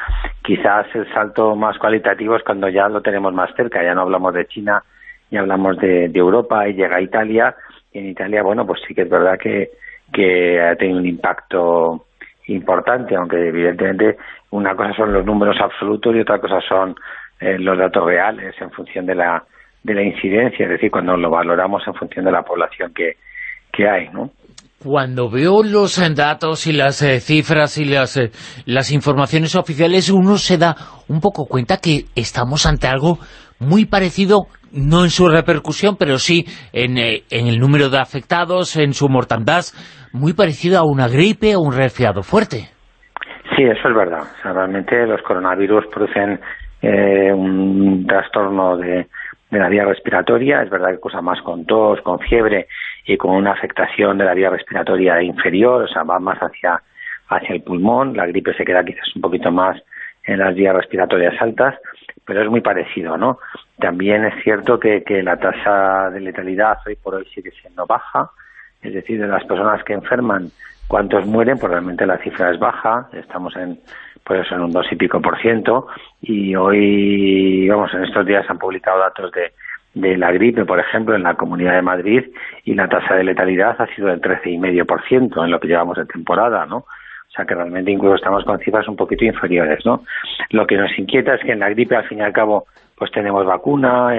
S15: Quizás el salto más cualitativo es cuando ya lo tenemos más cerca, ya no hablamos de China, ya hablamos de, de Europa y llega a Italia, y en Italia, bueno, pues sí que es verdad que, que ha tenido un impacto importante, aunque evidentemente una cosa son los números absolutos y otra cosa son eh, los datos reales en función de la, de la incidencia, es decir, cuando lo valoramos en función de la población que, que hay, ¿no?
S2: Cuando veo los eh, datos y las eh, cifras y las, las informaciones oficiales, uno se da un poco cuenta que estamos ante algo muy parecido, no en su repercusión, pero sí en, en el número de afectados, en su mortandad, muy parecido a una gripe o un resfriado fuerte.
S15: Sí, eso es verdad. Realmente los coronavirus producen eh, un trastorno de, de la vía respiratoria. Es verdad que cosa más con tos, con fiebre y con una afectación de la vía respiratoria inferior, o sea, va más hacia, hacia el pulmón. La gripe se queda quizás un poquito más en las vías respiratorias altas, pero es muy parecido, ¿no? También es cierto que, que la tasa de letalidad hoy por hoy sigue siendo baja, es decir, de las personas que enferman, ¿cuántos mueren? Pues realmente la cifra es baja, estamos en pues en un dos y pico por ciento y hoy, vamos, en estos días han publicado datos de, de la gripe, por ejemplo, en la Comunidad de Madrid y la tasa de letalidad ha sido del trece y medio por ciento en lo que llevamos de temporada, ¿no? O sea que realmente incluso estamos con cifras un poquito inferiores, ¿no? Lo que nos inquieta es que en la gripe, al fin y al cabo, pues tenemos vacuna,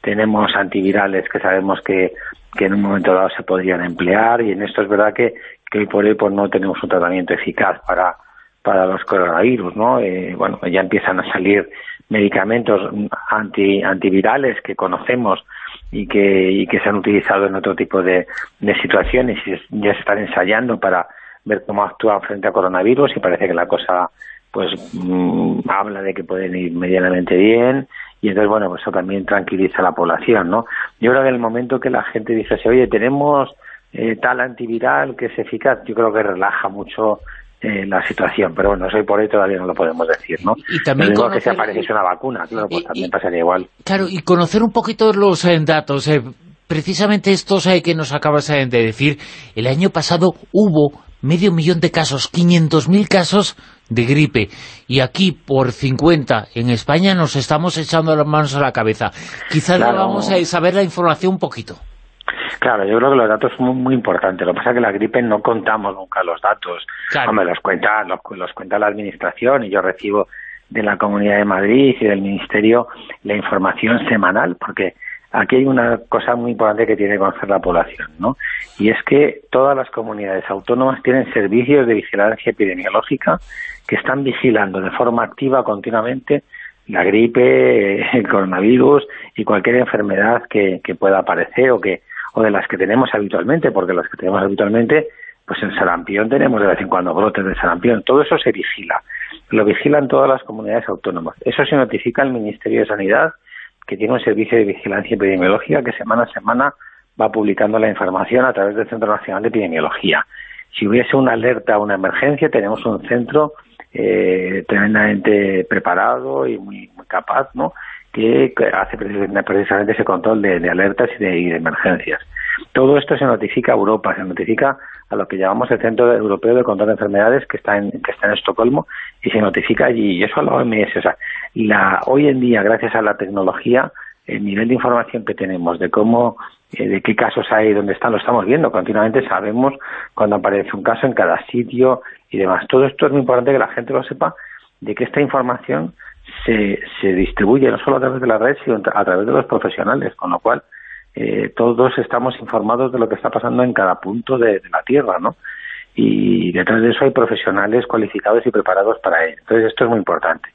S15: tenemos antivirales que sabemos que, que en un momento dado se podrían emplear y en esto es verdad que, que hoy por hoy pues no tenemos un tratamiento eficaz para, para los coronavirus, ¿no? Eh, bueno, ya empiezan a salir medicamentos anti, antivirales que conocemos y que, y que se han utilizado en otro tipo de, de situaciones y ya se están ensayando para ver cómo actúan frente a coronavirus y parece que la cosa pues mm, habla de que pueden ir medianamente bien y entonces bueno pues eso también tranquiliza a la población no yo creo que en el momento que la gente dice oye tenemos eh, tal antiviral que es eficaz yo creo que relaja mucho eh, la situación, pero bueno, soy por ahí todavía no lo podemos decir, ¿no?
S2: Y también
S15: que se apareciese una vacuna, claro, pues también pasaría igual.
S2: Claro, y conocer un poquito los eh, datos, precisamente estos que nos acabas de decir, el año pasado hubo medio millón de casos, 500.000 casos de gripe. Y aquí, por 50, en España, nos estamos echando las manos a la cabeza. Quizás vamos a saber la información un poquito.
S15: Claro, yo creo que los datos son muy, importantes. Lo que pasa es que la gripe no contamos nunca los datos. Claro. Hombre, los cuenta, los, los cuenta la Administración y yo recibo de la Comunidad de Madrid y del Ministerio la información semanal, porque aquí hay una cosa muy importante que tiene que conocer la población, ¿no? Y es que todas las comunidades autónomas tienen servicios de vigilancia epidemiológica que están vigilando de forma activa continuamente la gripe, el coronavirus y cualquier enfermedad que, que pueda aparecer o que o de las que tenemos habitualmente, porque las que tenemos habitualmente, pues en sarampión tenemos de vez en cuando brotes de sarampión. Todo eso se vigila. Lo vigilan todas las comunidades autónomas. Eso se notifica al Ministerio de Sanidad que tiene un servicio de vigilancia epidemiológica que semana a semana va publicando la información a través del Centro Nacional de Epidemiología. Si hubiese una alerta o una emergencia, tenemos un centro eh, tremendamente preparado y muy, capaz, ¿no? que hace precisamente ese control de, alertas y de, emergencias. Todo esto se notifica a Europa, se notifica a lo que llamamos el Centro Europeo de Control de Enfermedades que está en, que está en Estocolmo y se notifica allí, y eso a la OMS. O sea, la, hoy en día, gracias a la tecnología, el nivel de información que tenemos de cómo, de qué casos hay, dónde están, lo estamos viendo. Continuamente sabemos cuando aparece un caso en cada sitio y demás. Todo esto es muy importante que la gente lo sepa, de que esta información se, se distribuye no solo a través de la red, sino a través de los profesionales, con lo cual eh, todos estamos informados de lo que está pasando en cada punto de la Tierra, ¿no? y detrás de eso hay profesionales cualificados y preparados para ello. Entonces esto es muy importante.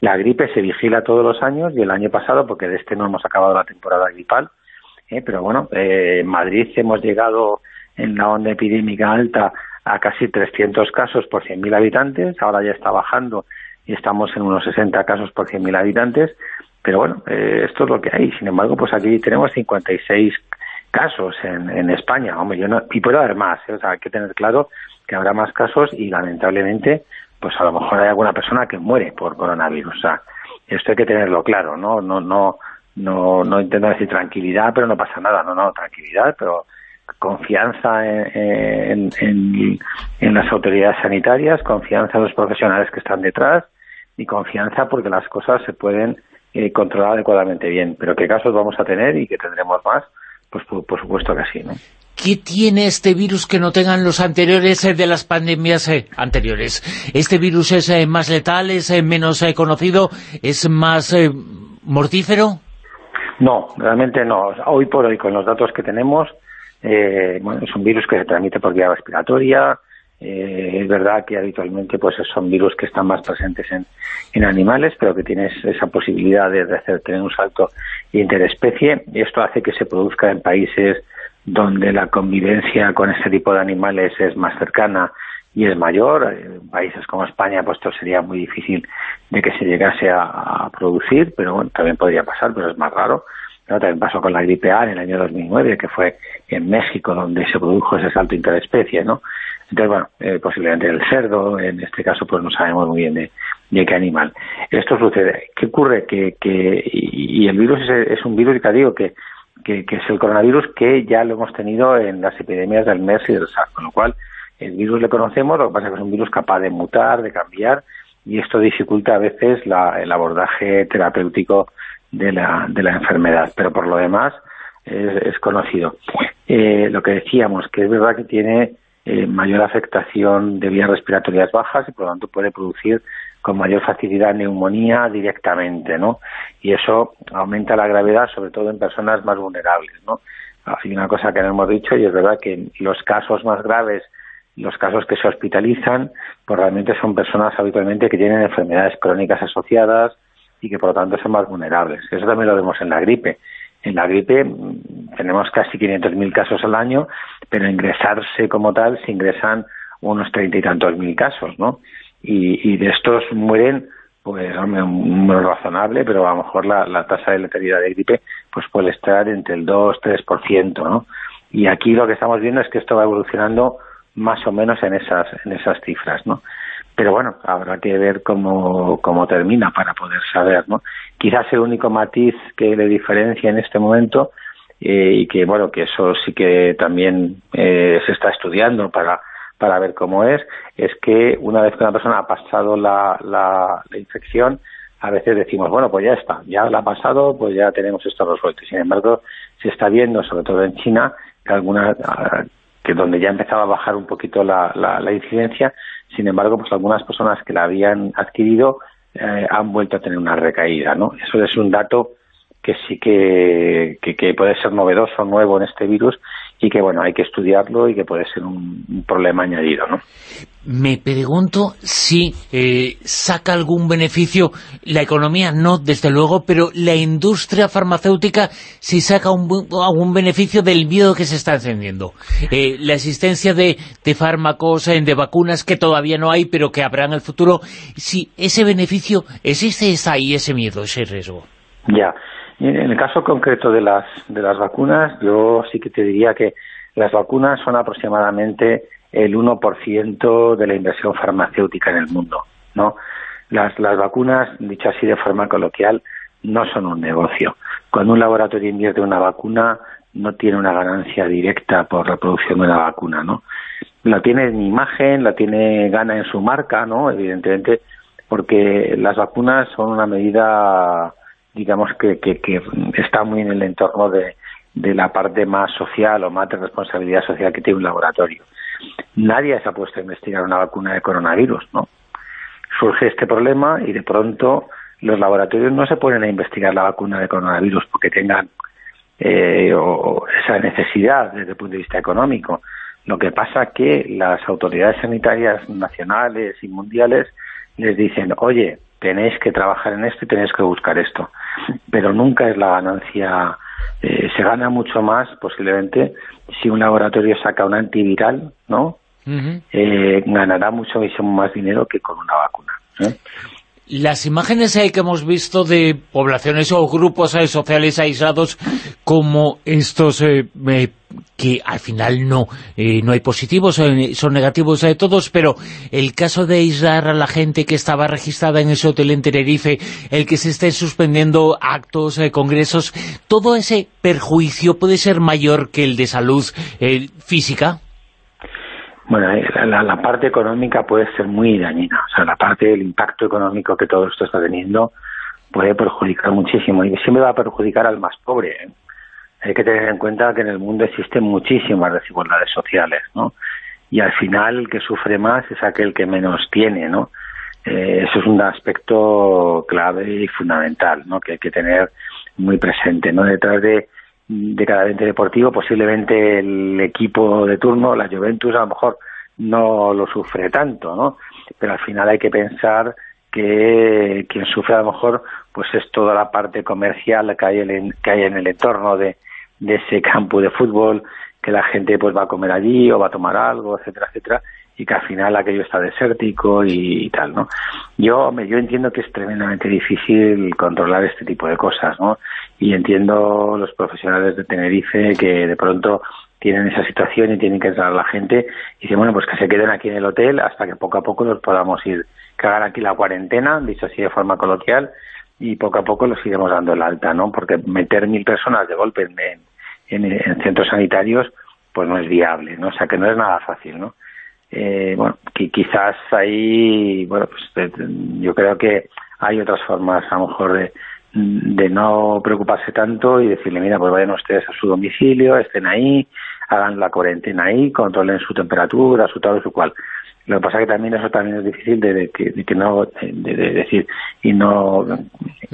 S15: La gripe se vigila todos los años y el año pasado, porque de este no hemos acabado la temporada gripal, ¿eh? pero bueno, eh, en Madrid hemos llegado en la onda epidémica alta a casi 300 casos por 100.000 habitantes, ahora ya está bajando y estamos en unos 60 casos por 100.000 habitantes, pero bueno, eh, esto es lo que hay. Sin embargo, pues aquí tenemos 56 casos en, en España. Hombre, yo no, y puede haber más, ¿eh? o sea, hay que tener claro que habrá más casos y lamentablemente, pues a lo mejor hay alguna persona que muere por coronavirus. O sea, esto hay que tenerlo claro, ¿no? No, no, no, no intento decir tranquilidad, pero no pasa nada, no, no, tranquilidad, pero confianza en, en, en, las autoridades sanitarias, confianza en los profesionales que están detrás y confianza porque las cosas se pueden eh, controlar adecuadamente bien. Pero qué casos vamos a tener y que tendremos más, pues por, supuesto que sí, ¿no?
S2: ¿Qué tiene este virus que no tengan los anteriores eh, de las pandemias eh, anteriores? ¿Este virus es eh, más letal, es menos conocido, es más mortífero?
S15: No, realmente no. Hoy por hoy, con los datos que tenemos, bueno, es un virus que se transmite por vía respiratoria, es verdad que habitualmente pues son virus que están más presentes en, en animales, pero que tienes esa posibilidad de, hacer, tener un salto interespecie y esto hace que se produzca en países donde la convivencia con este tipo de animales es más cercana y es mayor. En países como España, pues esto sería muy difícil de que se llegase a, producir, pero bueno, también podría pasar, pero es más raro. También pasó con la gripe A en el año 2009, que fue en México donde se produjo ese salto interespecie, ¿no? Entonces, bueno, eh, posiblemente el cerdo, en este caso, pues no sabemos muy bien de, qué animal. Esto sucede. ¿Qué ocurre? Que, que y, el virus es, un virus, ya digo, que, que, es el coronavirus que ya lo hemos tenido en las epidemias del MERS y del SARS, con lo cual el virus le conocemos, lo que pasa es que es un virus capaz de mutar, de cambiar, y esto dificulta a veces el abordaje terapéutico de la, de la enfermedad, pero por lo demás es, conocido. Eh, lo que decíamos, que es verdad que tiene eh, mayor afectación de vías respiratorias bajas y por lo tanto puede producir con mayor facilidad neumonía directamente, ¿no? Y eso aumenta la gravedad, sobre todo en personas más vulnerables, ¿no? Hay una cosa que no hemos dicho y es verdad que los casos más graves los casos que se hospitalizan, pues realmente son personas habitualmente que tienen enfermedades crónicas asociadas y que por lo tanto son más vulnerables. Eso también lo vemos en la gripe. En la gripe mm, tenemos casi 500.000 casos al año, pero ingresarse como tal se ingresan unos treinta y tantos mil casos, ¿no? Y, de estos mueren, pues, hombre, un número razonable, pero a lo mejor la, tasa de letalidad de gripe pues puede estar entre el 2-3%, ¿no? Y aquí lo que estamos viendo es que esto va evolucionando más o menos en esas, en esas cifras, ¿no? Pero bueno, habrá que ver cómo, cómo termina para poder saber, ¿no? Quizás el único matiz que le diferencia en este momento eh, y que, bueno, que eso sí que también eh, se está estudiando para, para ver cómo es, es que una vez que una persona ha pasado la, la, la infección, a veces decimos, bueno, pues ya está, ya la ha pasado, pues ya tenemos esto resuelto. Sin embargo, se está viendo, sobre todo en China, que algunas que donde ya empezaba a bajar un poquito la, la, incidencia, sin embargo, pues algunas personas que la habían adquirido eh, han vuelto a tener una recaída, ¿no? Eso es un dato que sí que, que, puede ser novedoso, nuevo en este virus y que, bueno, hay que estudiarlo y que puede ser un problema añadido, ¿no?
S2: me pregunto si eh, saca algún beneficio, la economía no, desde luego, pero la industria farmacéutica si saca algún beneficio del miedo que se está encendiendo. Eh, la existencia de, de fármacos, eh, de vacunas que todavía no hay, pero que habrá en el futuro, si ese beneficio existe, está ahí ese miedo, ese riesgo.
S15: Ya, en el caso concreto de las, de las vacunas, yo sí que te diría que las vacunas son aproximadamente el 1% de la inversión farmacéutica en el mundo, ¿no? Las, las vacunas, dicho así de forma coloquial, no son un negocio. Cuando un laboratorio invierte una vacuna, no tiene una ganancia directa por la producción de una vacuna, ¿no? La tiene en imagen, la tiene gana en su marca, ¿no? Evidentemente, porque las vacunas son una medida, digamos, que, que, está muy en el entorno de, de la parte más social o más de responsabilidad social que tiene un laboratorio nadie se ha puesto a investigar una vacuna de coronavirus, ¿no? Surge este problema y de pronto los laboratorios no se ponen a investigar la vacuna de coronavirus porque tengan eh, esa necesidad desde el punto de vista económico. Lo que pasa es que las autoridades sanitarias nacionales y mundiales les dicen, oye, tenéis que trabajar en esto y tenéis que buscar esto. Pero nunca es la ganancia, eh, se gana mucho más posiblemente si un laboratorio saca un antiviral, ¿no? eh, ganará mucho más dinero que con una vacuna. ¿eh?
S2: Las imágenes que hemos visto de poblaciones o grupos eh, sociales aislados como estos eh, que al final no no hay positivos, son negativos de todos, pero el caso de aislar a la gente que estaba registrada en ese hotel en Tenerife, el que se estén suspendiendo actos, congresos, ¿todo ese perjuicio puede ser mayor que el de salud física?
S15: Bueno, eh, la, parte económica puede ser muy dañina. O sea, la parte del impacto económico que todo esto está teniendo puede perjudicar muchísimo. Y siempre va a perjudicar al más pobre. ¿eh? Hay que tener en cuenta que en el mundo existen muchísimas desigualdades sociales, ¿no? Y al final el que sufre más es aquel que menos tiene, ¿no? Eh, eso es un aspecto clave y fundamental, ¿no? Que hay que tener muy presente, ¿no? Detrás de de cada evento deportivo, posiblemente el equipo de turno, la Juventus, a lo mejor no lo sufre tanto, ¿no? Pero al final hay que pensar que quien sufre a lo mejor pues es toda la parte comercial que hay en, que hay en el entorno de, ese campo de fútbol, que la gente pues va a comer allí o va a tomar algo, etcétera, etcétera, y que al final aquello está desértico y, tal, ¿no? Yo, yo entiendo que es tremendamente difícil controlar este tipo de cosas, ¿no? Y entiendo los profesionales de Tenerife que de pronto tienen esa situación y tienen que entrar a la gente y dicen, bueno, pues que se queden aquí en el hotel hasta que poco a poco nos podamos ir, que aquí la cuarentena, dicho así de forma coloquial, y poco a poco los iremos dando el alta, ¿no? Porque meter mil personas de golpe en, en, centros sanitarios, pues no es viable, ¿no? O sea, que no es nada fácil, ¿no? Eh, bueno, que quizás ahí, bueno, pues yo creo que hay otras formas a lo mejor de, de no preocuparse tanto y decirle, mira, pues vayan ustedes a su domicilio, estén ahí, hagan la cuarentena ahí, controlen su temperatura, su tal, su cual. Lo que pasa es que también eso también es difícil de, que, no, de, decir, y no,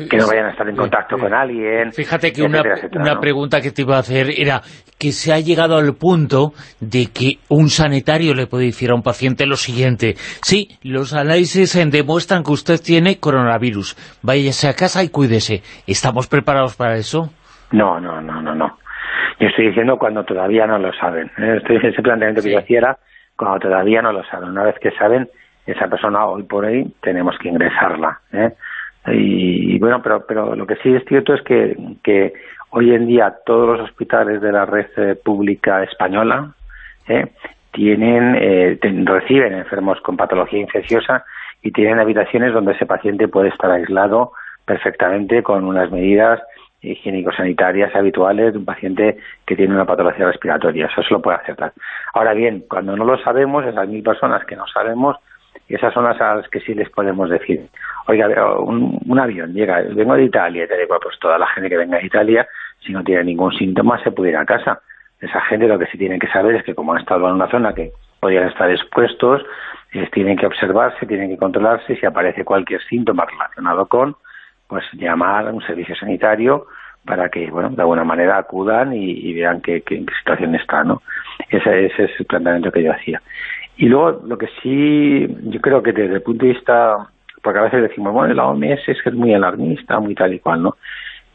S15: que no vayan a estar en contacto con alguien.
S2: Fíjate que una, una pregunta que te iba a hacer era que se ha llegado al punto de que un sanitario le puede decir a un paciente lo siguiente, sí, los análisis demuestran que usted tiene coronavirus, váyase a casa y cuídese. ¿Estamos preparados para eso?
S15: No, no, no, no, no. Yo estoy diciendo cuando todavía no lo saben. ¿eh? Estoy ese planteamiento que yo hacía cuando todavía no lo saben. Una vez que saben, esa persona hoy por hoy tenemos que ingresarla. ¿eh? Y, bueno, pero, pero lo que sí es cierto es que, que hoy en día todos los hospitales de la red eh, pública española ¿eh? tienen eh, reciben enfermos con patología infecciosa y tienen habitaciones donde ese paciente puede estar aislado perfectamente con unas medidas higiénico-sanitarias habituales de un paciente que tiene una patología respiratoria. Eso se lo puede aceptar. Ahora bien, cuando no lo sabemos, esas mil personas que no sabemos, esas son las a las que sí les podemos decir, oiga, un, avión llega, vengo de Italia, te digo, pues toda la gente que venga de Italia, si no tiene ningún síntoma, se puede ir a casa. Esa gente lo que sí tiene que saber es que como han estado en una zona que podrían estar expuestos, tienen que observarse, tienen que controlarse, si aparece cualquier síntoma relacionado con, pues llamar a un servicio sanitario para que, bueno, de alguna manera acudan y, vean qué, qué, situación está, ¿no? Ese, ese, es el planteamiento que yo hacía. Y luego, lo que sí, yo creo que desde el punto de vista, porque a veces decimos, bueno, la OMS es que es muy alarmista, muy tal y cual, ¿no?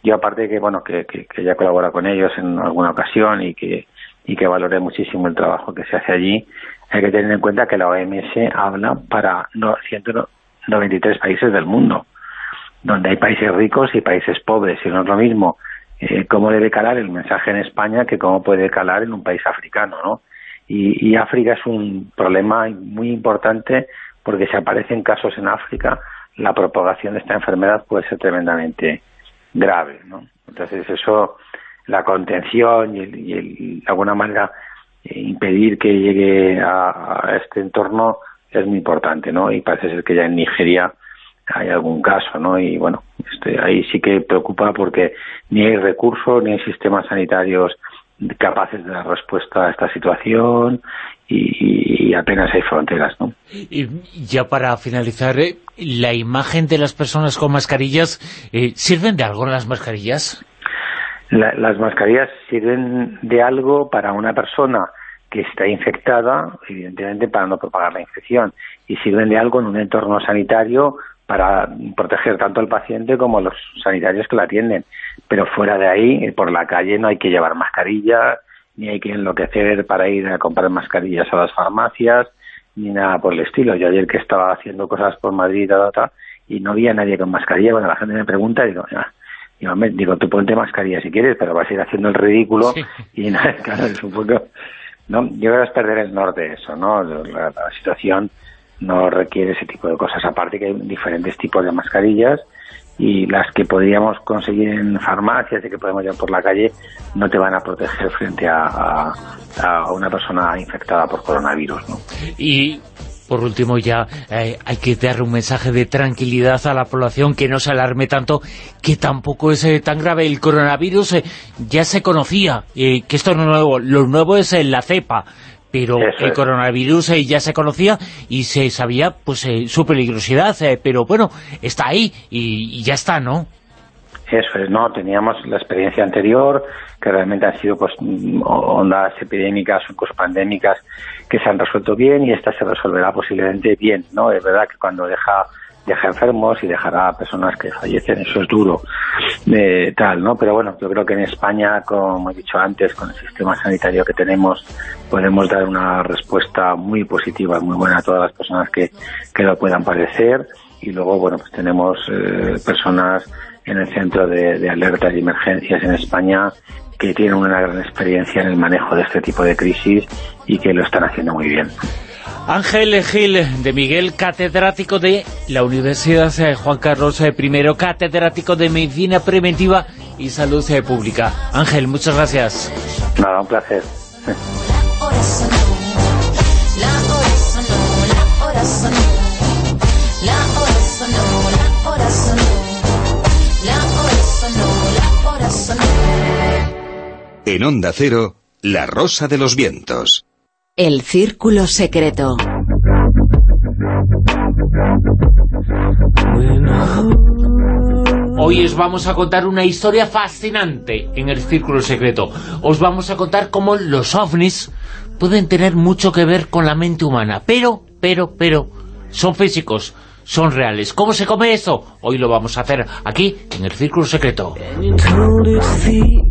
S15: Yo aparte que, bueno, que, que, ya colabora con ellos en alguna ocasión y que, y que valore muchísimo el trabajo que se hace allí, hay que tener en cuenta que la OMS habla para no, 193 países del mundo donde hay países ricos y países pobres, y no es lo mismo eh, cómo debe calar el mensaje en España que cómo puede calar en un país africano, ¿no? Y, África es un problema muy importante porque si aparecen casos en África, la propagación de esta enfermedad puede ser tremendamente grave, ¿no? Entonces eso, la contención y, el, de alguna manera eh, impedir que llegue a, a, este entorno es muy importante, ¿no? Y parece ser que ya en Nigeria hay algún caso, ¿no? Y bueno, este, ahí sí que preocupa porque ni hay recursos, ni hay sistemas sanitarios capaces de dar respuesta a esta situación y, apenas hay fronteras, ¿no?
S2: Y ya para finalizar, ¿eh? ¿la imagen de las personas con mascarillas eh, sirven de algo las mascarillas?
S15: las mascarillas sirven de algo para una persona que está infectada, evidentemente para no propagar la infección, y sirven de algo en un entorno sanitario para proteger tanto al paciente como a los sanitarios que la atienden. Pero fuera de ahí, por la calle, no hay que llevar mascarilla, ni hay que enloquecer para ir a comprar mascarillas a las farmacias, ni nada por el estilo. Yo ayer que estaba haciendo cosas por Madrid y no había nadie con mascarilla, bueno, la gente me pregunta y digo, digo, digo, tú ponte mascarilla si quieres, pero vas a ir haciendo el ridículo [laughs] y nada, claro, es un poco... No, yo creo que es perder el norte eso, ¿no? la situación no requiere ese tipo de cosas. Aparte que hay diferentes tipos de mascarillas y las que podríamos conseguir en farmacias y que podemos llevar por la calle no te van a proteger frente a, a, una persona infectada por coronavirus. ¿no?
S2: Y por último ya eh, hay que dar un mensaje de tranquilidad a la población, que no se alarme tanto, que tampoco es eh, tan grave. El coronavirus eh, ya se conocía, que esto no es nuevo, lo nuevo es la cepa, pero el coronavirus eh, ya se conocía y se sabía pues eh, su peligrosidad, eh, pero bueno, está ahí y, ya está, ¿no?
S15: Eso es, no, teníamos la experiencia anterior, que realmente han sido pues ondas epidémicas o pandémicas que se han resuelto bien y esta se resolverá posiblemente bien, ¿no? Es verdad que cuando deja deja enfermos y dejará personas que fallecen, eso es duro, de tal, ¿no? Pero bueno, yo creo que en España, como he dicho antes, con el sistema sanitario que tenemos, podemos dar una respuesta muy positiva, muy buena a todas las personas que, que lo puedan padecer y luego, bueno, pues tenemos eh, personas en el centro de alertas y emergencias en España que tienen una gran experiencia en el manejo de este tipo de crisis y que lo están haciendo muy bien.
S2: Ángel Gil de Miguel, catedrático de la Universidad Juan Carlos I, catedrático de Medicina Preventiva y Salud Pública. Ángel, muchas gracias.
S15: Nada, un placer.
S13: En Onda Cero, La Rosa de los Vientos.
S12: El Círculo Secreto.
S2: Hoy os vamos a contar una historia fascinante en el Círculo Secreto. Os vamos a contar cómo los ovnis pueden tener mucho que ver con la mente humana. Pero, pero, pero, son físicos, son reales. ¿Cómo se come eso? Hoy lo vamos a hacer aquí, en el Círculo Secreto.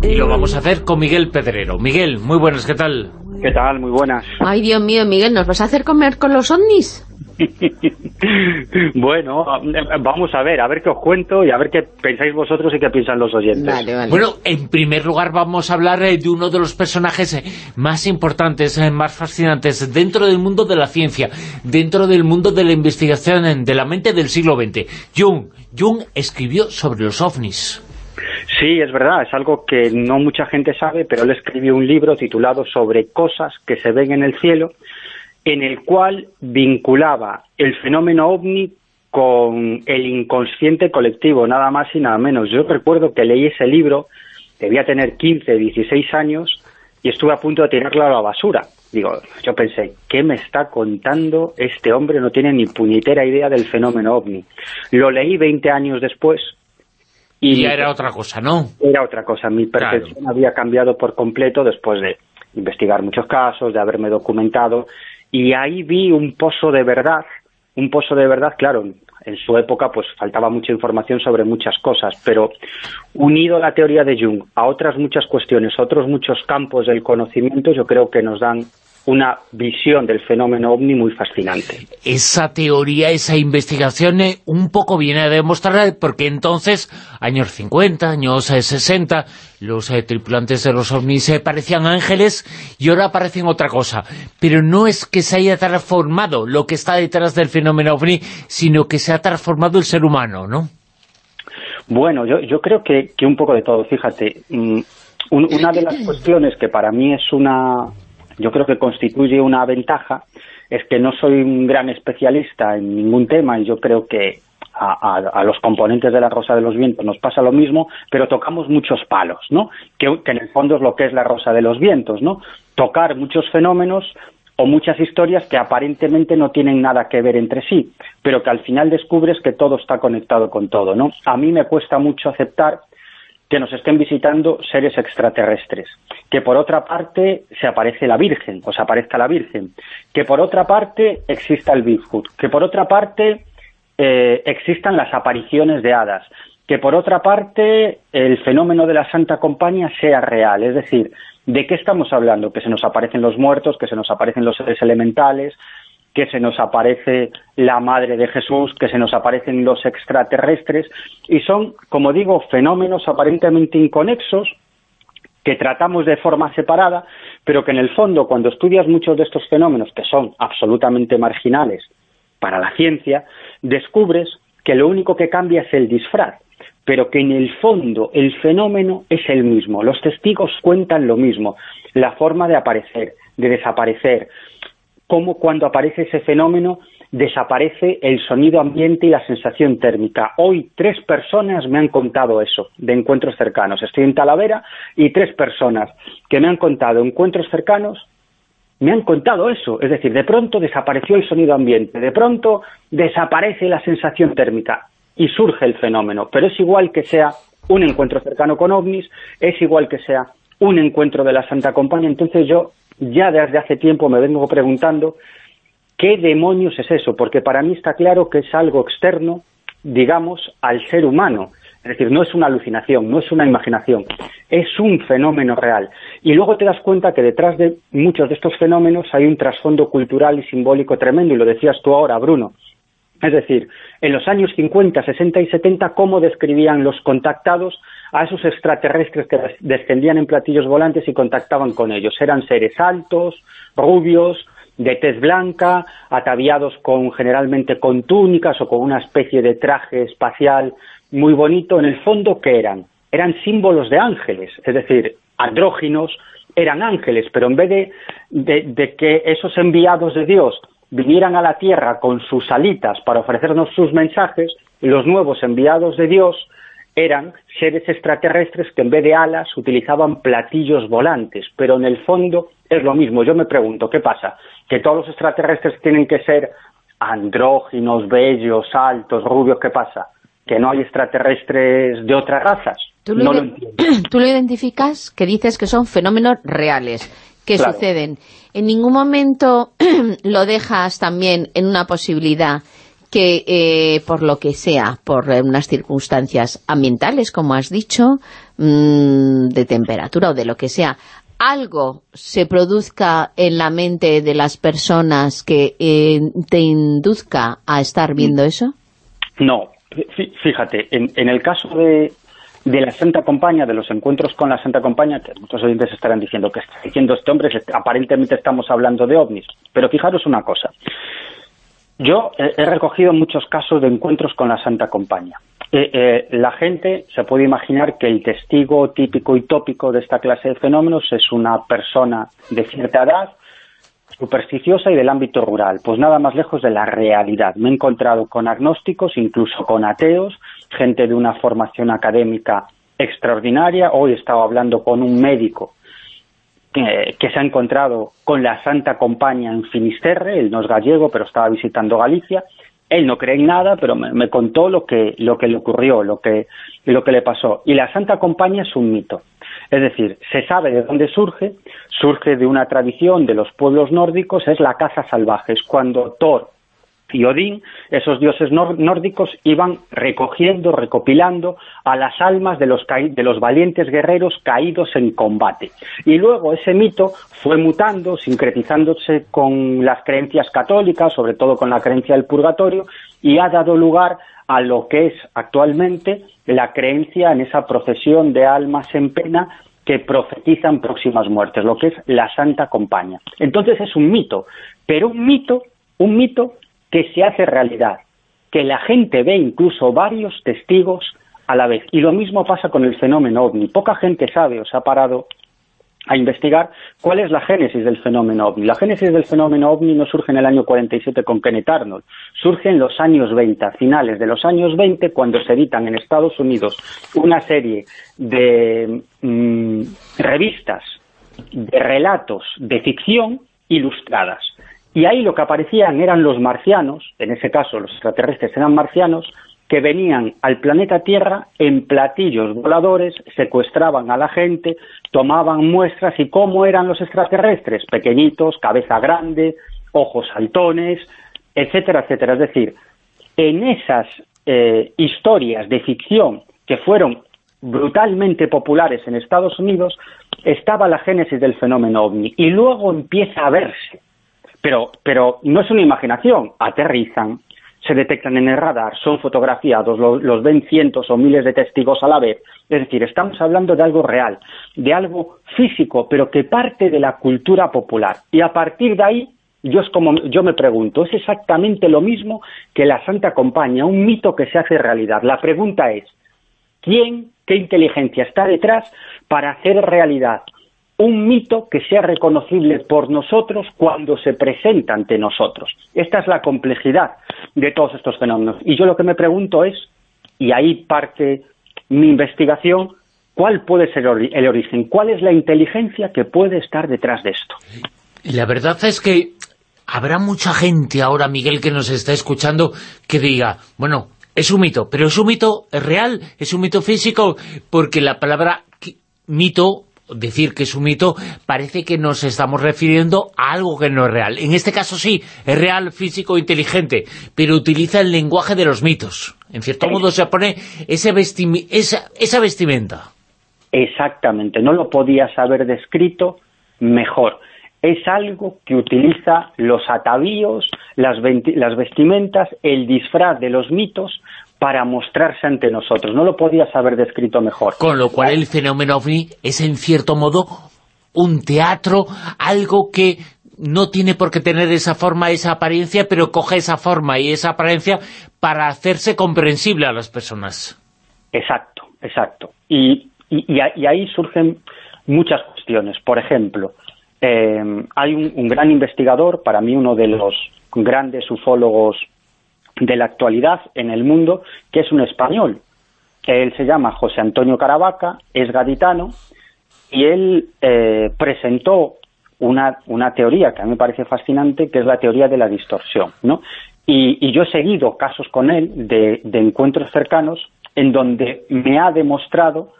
S2: Y lo vamos a hacer con Miguel Pedrero. Miguel, muy buenas, ¿qué tal?
S16: ¿Qué tal? Muy buenas.
S6: Ay, Dios mío, Miguel, ¿nos vas a hacer comer con los ovnis? [laughs]
S16: bueno, vamos a ver, a ver qué os cuento y a ver qué pensáis vosotros y qué piensan los oyentes.
S2: Bueno, en primer lugar vamos a hablar eh, de uno de los personajes eh, más importantes, eh, más fascinantes dentro del mundo de la ciencia, dentro del mundo de la investigación de la mente del siglo XX. Jung, Jung escribió sobre los ovnis.
S16: Sí, es verdad, es algo que no mucha gente sabe, pero él escribió un libro titulado Sobre cosas que se ven en el cielo, en el cual vinculaba el fenómeno ovni con el inconsciente colectivo, nada más y nada menos. Yo recuerdo que leí ese libro, debía tener 15, 16 años, y estuve a punto de tirarlo a la basura. Digo, yo pensé, ¿qué me está contando este hombre? No tiene ni puñetera idea del fenómeno ovni. Lo leí 20 años después,
S2: y, ya era otra cosa, ¿no?
S16: Era otra cosa. Mi percepción había cambiado por completo después de investigar muchos casos, de haberme documentado, y ahí vi un pozo de verdad, un pozo de verdad, claro, en su época pues faltaba mucha información sobre muchas cosas, pero unido a la teoría de Jung a otras muchas cuestiones, a otros muchos campos del conocimiento, yo creo que nos dan una visión del fenómeno ovni muy fascinante.
S2: Esa teoría, esa investigación eh, un poco viene a demostrar porque entonces, años 50, años 60, eh, los eh, tripulantes de los ovnis parecían ángeles y ahora parecen otra cosa. Pero no es que se haya transformado lo que está detrás del fenómeno ovni, sino que se ha transformado el ser humano, ¿no?
S16: Bueno, yo, yo creo que, que un poco de todo, fíjate. Mm, una de las cuestiones que para mí es una, yo creo que constituye una ventaja es que no soy un gran especialista en ningún tema y yo creo que a, los componentes de la Rosa de los Vientos nos pasa lo mismo, pero tocamos muchos palos, ¿no? Que, en el fondo es lo que es la Rosa de los Vientos, ¿no? Tocar muchos fenómenos o muchas historias que aparentemente no tienen nada que ver entre sí, pero que al final descubres que todo está conectado con todo, ¿no? A mí me cuesta mucho aceptar que nos estén visitando seres extraterrestres, que por otra parte se aparece la Virgen, o se aparezca la Virgen, que por otra parte exista el Bigfoot, que por otra parte eh, existan las apariciones de hadas, que por otra parte el fenómeno de la Santa Compañía sea real, es decir, ¿de qué estamos hablando? Que se nos aparecen los muertos, que se nos aparecen los seres elementales, que se nos aparece la Madre de Jesús, que se nos aparecen los extraterrestres, y son, como digo, fenómenos aparentemente inconexos, que tratamos de forma separada, pero que en el fondo, cuando estudias muchos de estos fenómenos, que son absolutamente marginales para la ciencia, descubres que lo único que cambia es el disfraz, pero que en el fondo el fenómeno es el mismo. Los testigos cuentan lo mismo, la forma de aparecer, de desaparecer, cómo cuando aparece ese fenómeno desaparece el sonido ambiente y la sensación térmica. Hoy tres personas me han contado eso, de encuentros cercanos. Estoy en Talavera y tres personas que me han contado encuentros cercanos me han contado eso. Es decir, de pronto desapareció el sonido ambiente, de pronto desaparece la sensación térmica y surge el fenómeno. Pero es igual que sea un encuentro cercano con ovnis, es igual que sea un encuentro de la Santa Compañía. Entonces yo ya desde hace tiempo me vengo preguntando ¿qué demonios es eso? Porque para mí está claro que es algo externo, digamos, al ser humano. Es decir, no es una alucinación, no es una imaginación, es un fenómeno real. Y luego te das cuenta que detrás de muchos de estos fenómenos hay un trasfondo cultural y simbólico tremendo, y lo decías tú ahora, Bruno. Es decir, en los años 50, 60 y 70, ¿cómo describían los contactados a esos extraterrestres que descendían en platillos volantes y contactaban con ellos? Eran seres altos, rubios, de tez blanca, ataviados con generalmente con túnicas o con una especie de traje espacial muy bonito. En el fondo, ¿qué eran? Eran símbolos de ángeles, es decir, andróginos, eran ángeles, pero en vez de, de, de que esos enviados de Dios vinieran a la Tierra con sus alitas para ofrecernos sus mensajes, los nuevos enviados de Dios eran seres extraterrestres que en vez de alas utilizaban platillos volantes, pero en el fondo es lo mismo. Yo me pregunto, ¿qué pasa? ¿Que todos los extraterrestres tienen que ser andróginos, bellos, altos, rubios? ¿Qué pasa? ¿Que no hay extraterrestres de otras razas?
S6: ¿Tú lo,
S16: no lo entiendo. [clears throat]
S6: ¿Tú lo identificas? Que dices que son fenómenos reales que
S16: Claro.
S6: suceden. En ningún momento [clears throat] lo dejas también en una posibilidad que, eh, por lo que sea, por unas circunstancias ambientales, como has dicho, mm, de temperatura o de lo que sea, algo se produzca en la mente de las personas que eh, te induzca a estar viendo eso?
S16: No, fí- fíjate, en, en el caso de, de la Santa Compañía, de los encuentros con la Santa Compañía, que muchos oyentes estarán diciendo que está diciendo este hombre, aparentemente estamos hablando de ovnis. Pero fijaros una cosa, yo he, recogido muchos casos de encuentros con la Santa Compañía. Eh, eh, la gente se puede imaginar que el testigo típico y tópico de esta clase de fenómenos es una persona de cierta edad, supersticiosa y del ámbito rural. Pues nada más lejos de la realidad. Me he encontrado con agnósticos, incluso con ateos, gente de una formación académica extraordinaria. Hoy he estado hablando con un médico que se ha encontrado con la Santa Compañía en Finisterre, él no es gallego, pero estaba visitando Galicia, él no cree en nada, pero me, me contó lo que, lo que le ocurrió, lo que, lo que le pasó. Y la Santa Compañía es un mito. Es decir, se sabe de dónde surge, surge de una tradición de los pueblos nórdicos, es la caza salvaje, es cuando Thor y Odín, esos dioses nórdicos, iban recogiendo, recopilando a las almas de los, de los valientes guerreros caídos en combate. Y luego ese mito fue mutando, sincretizándose con las creencias católicas, sobre todo con la creencia del purgatorio, y ha dado lugar a lo que es actualmente la creencia en esa procesión de almas en pena que profetizan próximas muertes, lo que es la Santa Compañía. Entonces es un mito, pero un mito, un mito que se hace realidad, que la gente ve incluso varios testigos a la vez. Y lo mismo pasa con el fenómeno ovni. Poca gente sabe o se ha parado a investigar cuál es la génesis del fenómeno ovni. La génesis del fenómeno ovni no surge en el año 47 con Kenneth Arnold, surge en los años 20, a finales de los años 20, cuando se editan en Estados Unidos una serie de mm, revistas de relatos de ficción ilustradas. Y ahí lo que aparecían eran los marcianos, en ese caso los extraterrestres eran marcianos, que venían al planeta Tierra en platillos voladores, secuestraban a la gente, tomaban muestras y cómo eran los extraterrestres, pequeñitos, cabeza grande, ojos saltones, etcétera, etcétera. Es decir, en esas eh, historias de ficción que fueron brutalmente populares en Estados Unidos, estaba la génesis del fenómeno ovni y luego empieza a verse. Pero, pero no es una imaginación, aterrizan, se detectan en el radar, son fotografiados, lo- los ven cientos o miles de testigos a la vez. Es decir, estamos hablando de algo real, de algo físico, pero que parte de la cultura popular. Y a partir de ahí, yo, es como, yo me pregunto, ¿es exactamente lo mismo que la Santa Compañía, un mito que se hace realidad? La pregunta es, ¿quién, qué inteligencia está detrás para hacer realidad un mito que sea reconocible por nosotros cuando se presenta ante nosotros. Esta es la complejidad de todos estos fenómenos. Y yo lo que me pregunto es, y ahí parte mi investigación, ¿cuál puede ser el origen? ¿Cuál es la inteligencia que puede estar detrás de esto?
S2: La verdad es que habrá mucha gente ahora, Miguel, que nos está escuchando, que diga, bueno, es un mito, pero es un mito real, es un mito físico, porque la palabra mito decir que es un mito, parece que nos estamos refiriendo a algo que no es real. En este caso sí, es real, físico, inteligente, pero utiliza el lenguaje de los mitos. En cierto modo se pone ese esa, esa vestimenta.
S16: Exactamente, no lo podías haber descrito mejor. Es algo que utiliza los atavíos, las, las vestimentas, el disfraz de los mitos para mostrarse ante nosotros. No lo podías haber descrito mejor.
S2: Con lo cual el fenómeno OVNI es en cierto modo un teatro, algo que no tiene por qué tener esa forma, esa apariencia, pero coge esa forma y esa apariencia para hacerse comprensible a las personas.
S16: Exacto, exacto. Y, y, ahí surgen muchas cuestiones. Por ejemplo, eh, hay un, un, gran investigador, para mí uno de los grandes ufólogos de la actualidad en el mundo, que es un español. Él se llama José Antonio Caravaca, es gaditano, y él eh, presentó una, una, teoría que a mí me parece fascinante, que es la teoría de la distorsión, ¿no? Y, yo he seguido casos con él de, de, encuentros cercanos en donde me ha demostrado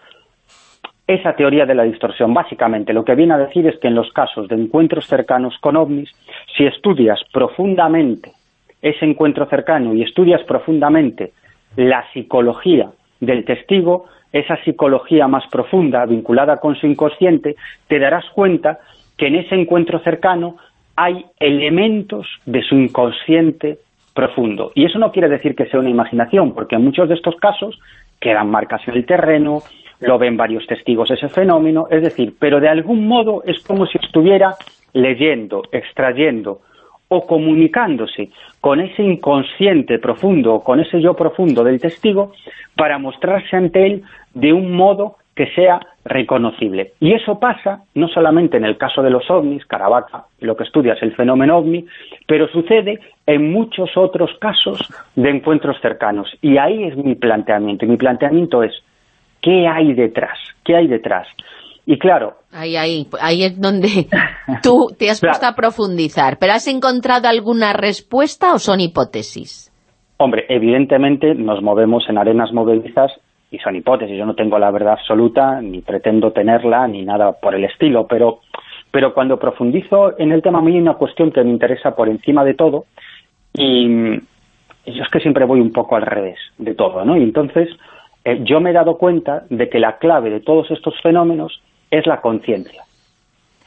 S16: esa teoría de la distorsión. Básicamente, lo que viene a decir es que en los casos de encuentros cercanos con ovnis, si estudias profundamente ese encuentro cercano y estudias profundamente la psicología del testigo, esa psicología más profunda, vinculada con su inconsciente, te darás cuenta que en ese encuentro cercano hay elementos de su inconsciente profundo. Y eso no quiere decir que sea una imaginación, porque en muchos de estos casos quedan marcas en el terreno, lo ven varios testigos ese fenómeno, es decir, pero de algún modo es como si estuviera leyendo, extrayendo o comunicándose con ese inconsciente profundo, con ese yo profundo del testigo, para mostrarse ante él de un modo que sea reconocible. Y eso pasa no solamente en el caso de los ovnis, Caravaca, lo que estudia es el fenómeno ovni, pero sucede en muchos otros casos de encuentros cercanos. Y ahí es mi planteamiento. Y mi planteamiento es, ¿qué hay detrás? ¿Qué hay detrás? Y claro...
S6: Ahí, ahí, ahí es donde [laughs] tú te has puesto a profundizar. ¿Pero has encontrado alguna respuesta o son hipótesis?
S16: Hombre, evidentemente nos movemos en arenas movedizas y son hipótesis. Yo no tengo la verdad absoluta, ni pretendo tenerla, ni nada por el estilo, pero, pero cuando profundizo en el tema, a mí hay una cuestión que me interesa por encima de todo, y yo es que siempre voy un poco al revés de todo, ¿no? Y entonces eh, yo me he dado cuenta de que la clave de todos estos fenómenos es la conciencia,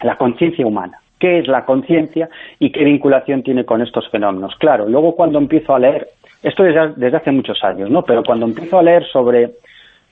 S16: la conciencia humana. ¿Qué es la conciencia y qué vinculación tiene con estos fenómenos? Claro, luego cuando empiezo a leer, esto desde, hace muchos años, ¿no? Pero cuando empiezo a leer sobre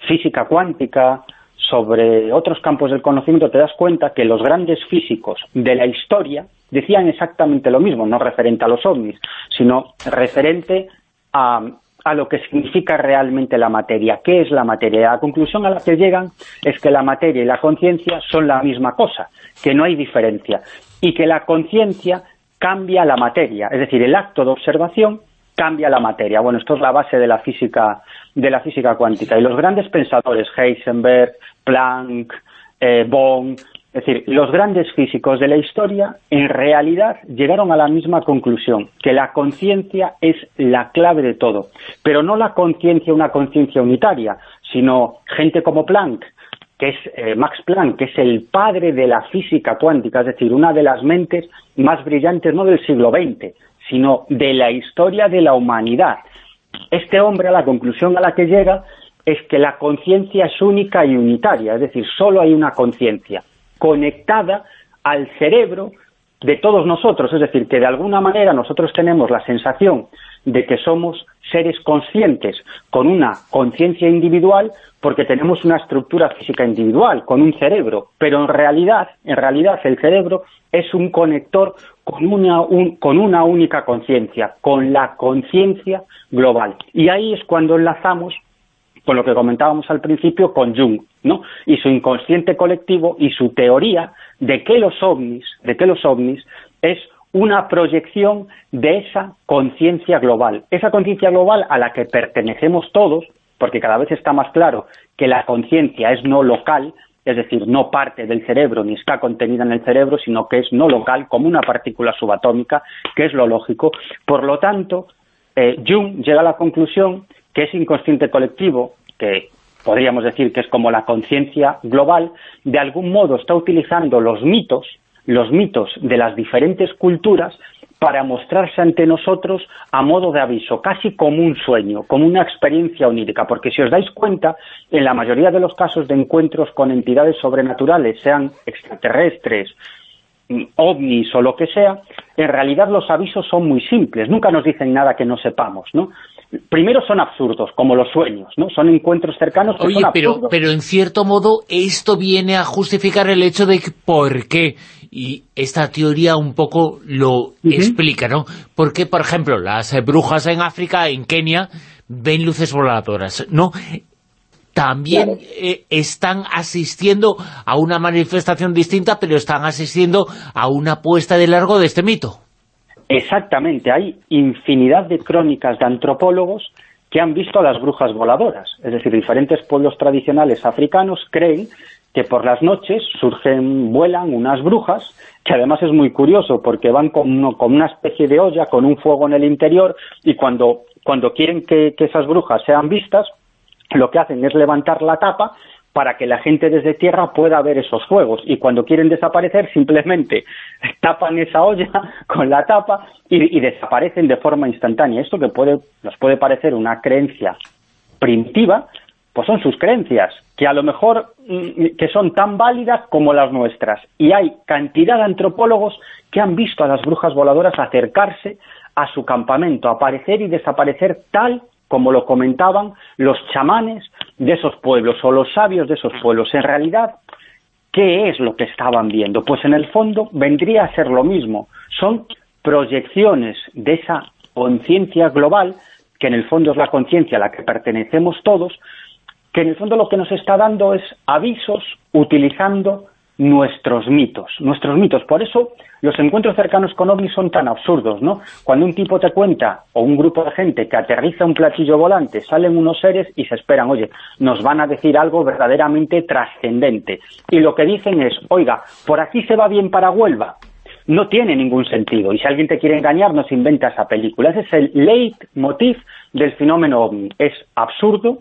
S16: física cuántica, sobre otros campos del conocimiento, te das cuenta que los grandes físicos de la historia decían exactamente lo mismo, no referente a los ovnis, sino referente a, a lo que significa realmente la materia. ¿Qué es la materia? La conclusión a la que llegan es que la materia y la conciencia son la misma cosa, que no hay diferencia, y que la conciencia cambia la materia, es decir, el acto de observación cambia la materia. Bueno, esto es la base de la física, de la física cuántica. Y los grandes pensadores, Heisenberg, Planck, eh, Bohm, es decir, los grandes físicos de la historia en realidad llegaron a la misma conclusión, que la conciencia es la clave de todo, pero no la conciencia una conciencia unitaria, sino gente como Planck, que es eh, Max Planck, que es el padre de la física cuántica, es decir, una de las mentes más brillantes no del siglo XX, sino de la historia de la humanidad. Este hombre a la conclusión a la que llega es que la conciencia es única y unitaria, es decir, solo hay una conciencia conectada al cerebro de todos nosotros, es decir, que de alguna manera nosotros tenemos la sensación de que somos seres conscientes con una conciencia individual porque tenemos una estructura física individual, con un cerebro, pero en realidad, en realidad el cerebro es un conector con una, con una única conciencia, con la conciencia global. Y ahí es cuando enlazamos con lo que comentábamos al principio con Jung, ¿no? Y su inconsciente colectivo y su teoría de que los ovnis, de que los ovnis es una proyección de esa conciencia global, esa conciencia global a la que pertenecemos todos, porque cada vez está más claro que la conciencia es no local, es decir, no parte del cerebro ni está contenida en el cerebro, sino que es no local, como una partícula subatómica, que es lo lógico. Por lo tanto, eh, Jung llega a la conclusión que ese inconsciente colectivo, que podríamos decir que es como la conciencia global, de algún modo está utilizando los mitos, los mitos de las diferentes culturas para mostrarse ante nosotros a modo de aviso, casi como un sueño, como una experiencia onírica, porque si os dais cuenta, en la mayoría de los casos de encuentros con entidades sobrenaturales, sean extraterrestres, ovnis o lo que sea, en realidad los avisos son muy simples, nunca nos dicen nada que no sepamos, ¿no? Primero son absurdos, como los sueños, ¿no? Son encuentros cercanos que
S2: Oye,
S16: son
S2: pero,
S16: absurdos.
S2: pero en cierto modo esto viene a justificar el hecho de que por qué, y esta teoría un poco lo explica, ¿no? Porque, por ejemplo, las brujas en África, en Kenia, ven luces voladoras, ¿no? También eh, están asistiendo a una manifestación distinta, pero están asistiendo a una puesta de largo de este mito.
S16: Exactamente, hay infinidad de crónicas de antropólogos que han visto a las brujas voladoras. Es decir, diferentes pueblos tradicionales africanos creen que por las noches surgen, vuelan unas brujas, que además es muy curioso porque van con, una especie de olla, con un fuego en el interior, y cuando, cuando quieren que esas brujas sean vistas, lo que hacen es levantar la tapa para que la gente desde tierra pueda ver esos fuegos y cuando quieren desaparecer simplemente [laughs] tapan esa olla [laughs] con la tapa y, desaparecen de forma instantánea. Esto que puede, nos puede parecer una creencia primitiva, pues son sus creencias, que a lo mejor mm, que son tan válidas como las nuestras. Y hay cantidad de antropólogos que han visto a las brujas voladoras acercarse a su campamento, aparecer y desaparecer tal como lo comentaban los chamanes de esos pueblos o los sabios de esos pueblos. En realidad, ¿qué es lo que estaban viendo? Pues en el fondo vendría a ser lo mismo. Son proyecciones de esa conciencia global, que en el fondo es la conciencia a la que pertenecemos todos, que en el fondo lo que nos está dando es avisos utilizando nuestros mitos, nuestros mitos. Por eso los encuentros cercanos con ovnis son tan absurdos, ¿no? Cuando un tipo te cuenta, o un grupo de gente que aterriza un platillo volante, salen unos seres y se esperan, oye, nos van a decir algo verdaderamente trascendente. Y lo que dicen es, oiga, por aquí se va bien para Huelva. No tiene ningún sentido. Y si alguien te quiere engañar, nos inventa esa película. Ese es el leitmotiv del fenómeno ovni. Es absurdo,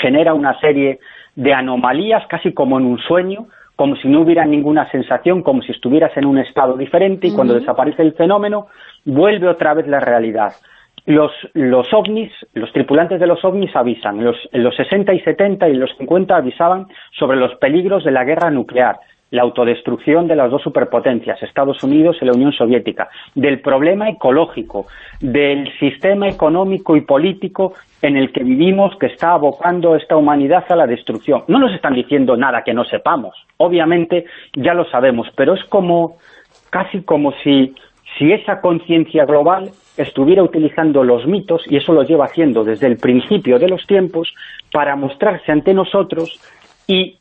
S16: genera una serie de anomalías, casi como en un sueño, como si no hubiera ninguna sensación, como si estuvieras en un estado diferente y cuando desaparece el fenómeno, vuelve otra vez la realidad. Los, los ovnis, los tripulantes de los ovnis avisan. Los, en los 60 y 70 y los 50 avisaban sobre los peligros de la guerra nuclear, la autodestrucción de las dos superpotencias, Estados Unidos y la Unión Soviética, del problema ecológico, del sistema económico y político en el que vivimos que está abocando esta humanidad a la destrucción. No nos están diciendo nada que no sepamos, obviamente ya lo sabemos, pero es como casi como si, si esa conciencia global estuviera utilizando los mitos, y eso lo lleva haciendo desde el principio de los tiempos, para mostrarse ante nosotros y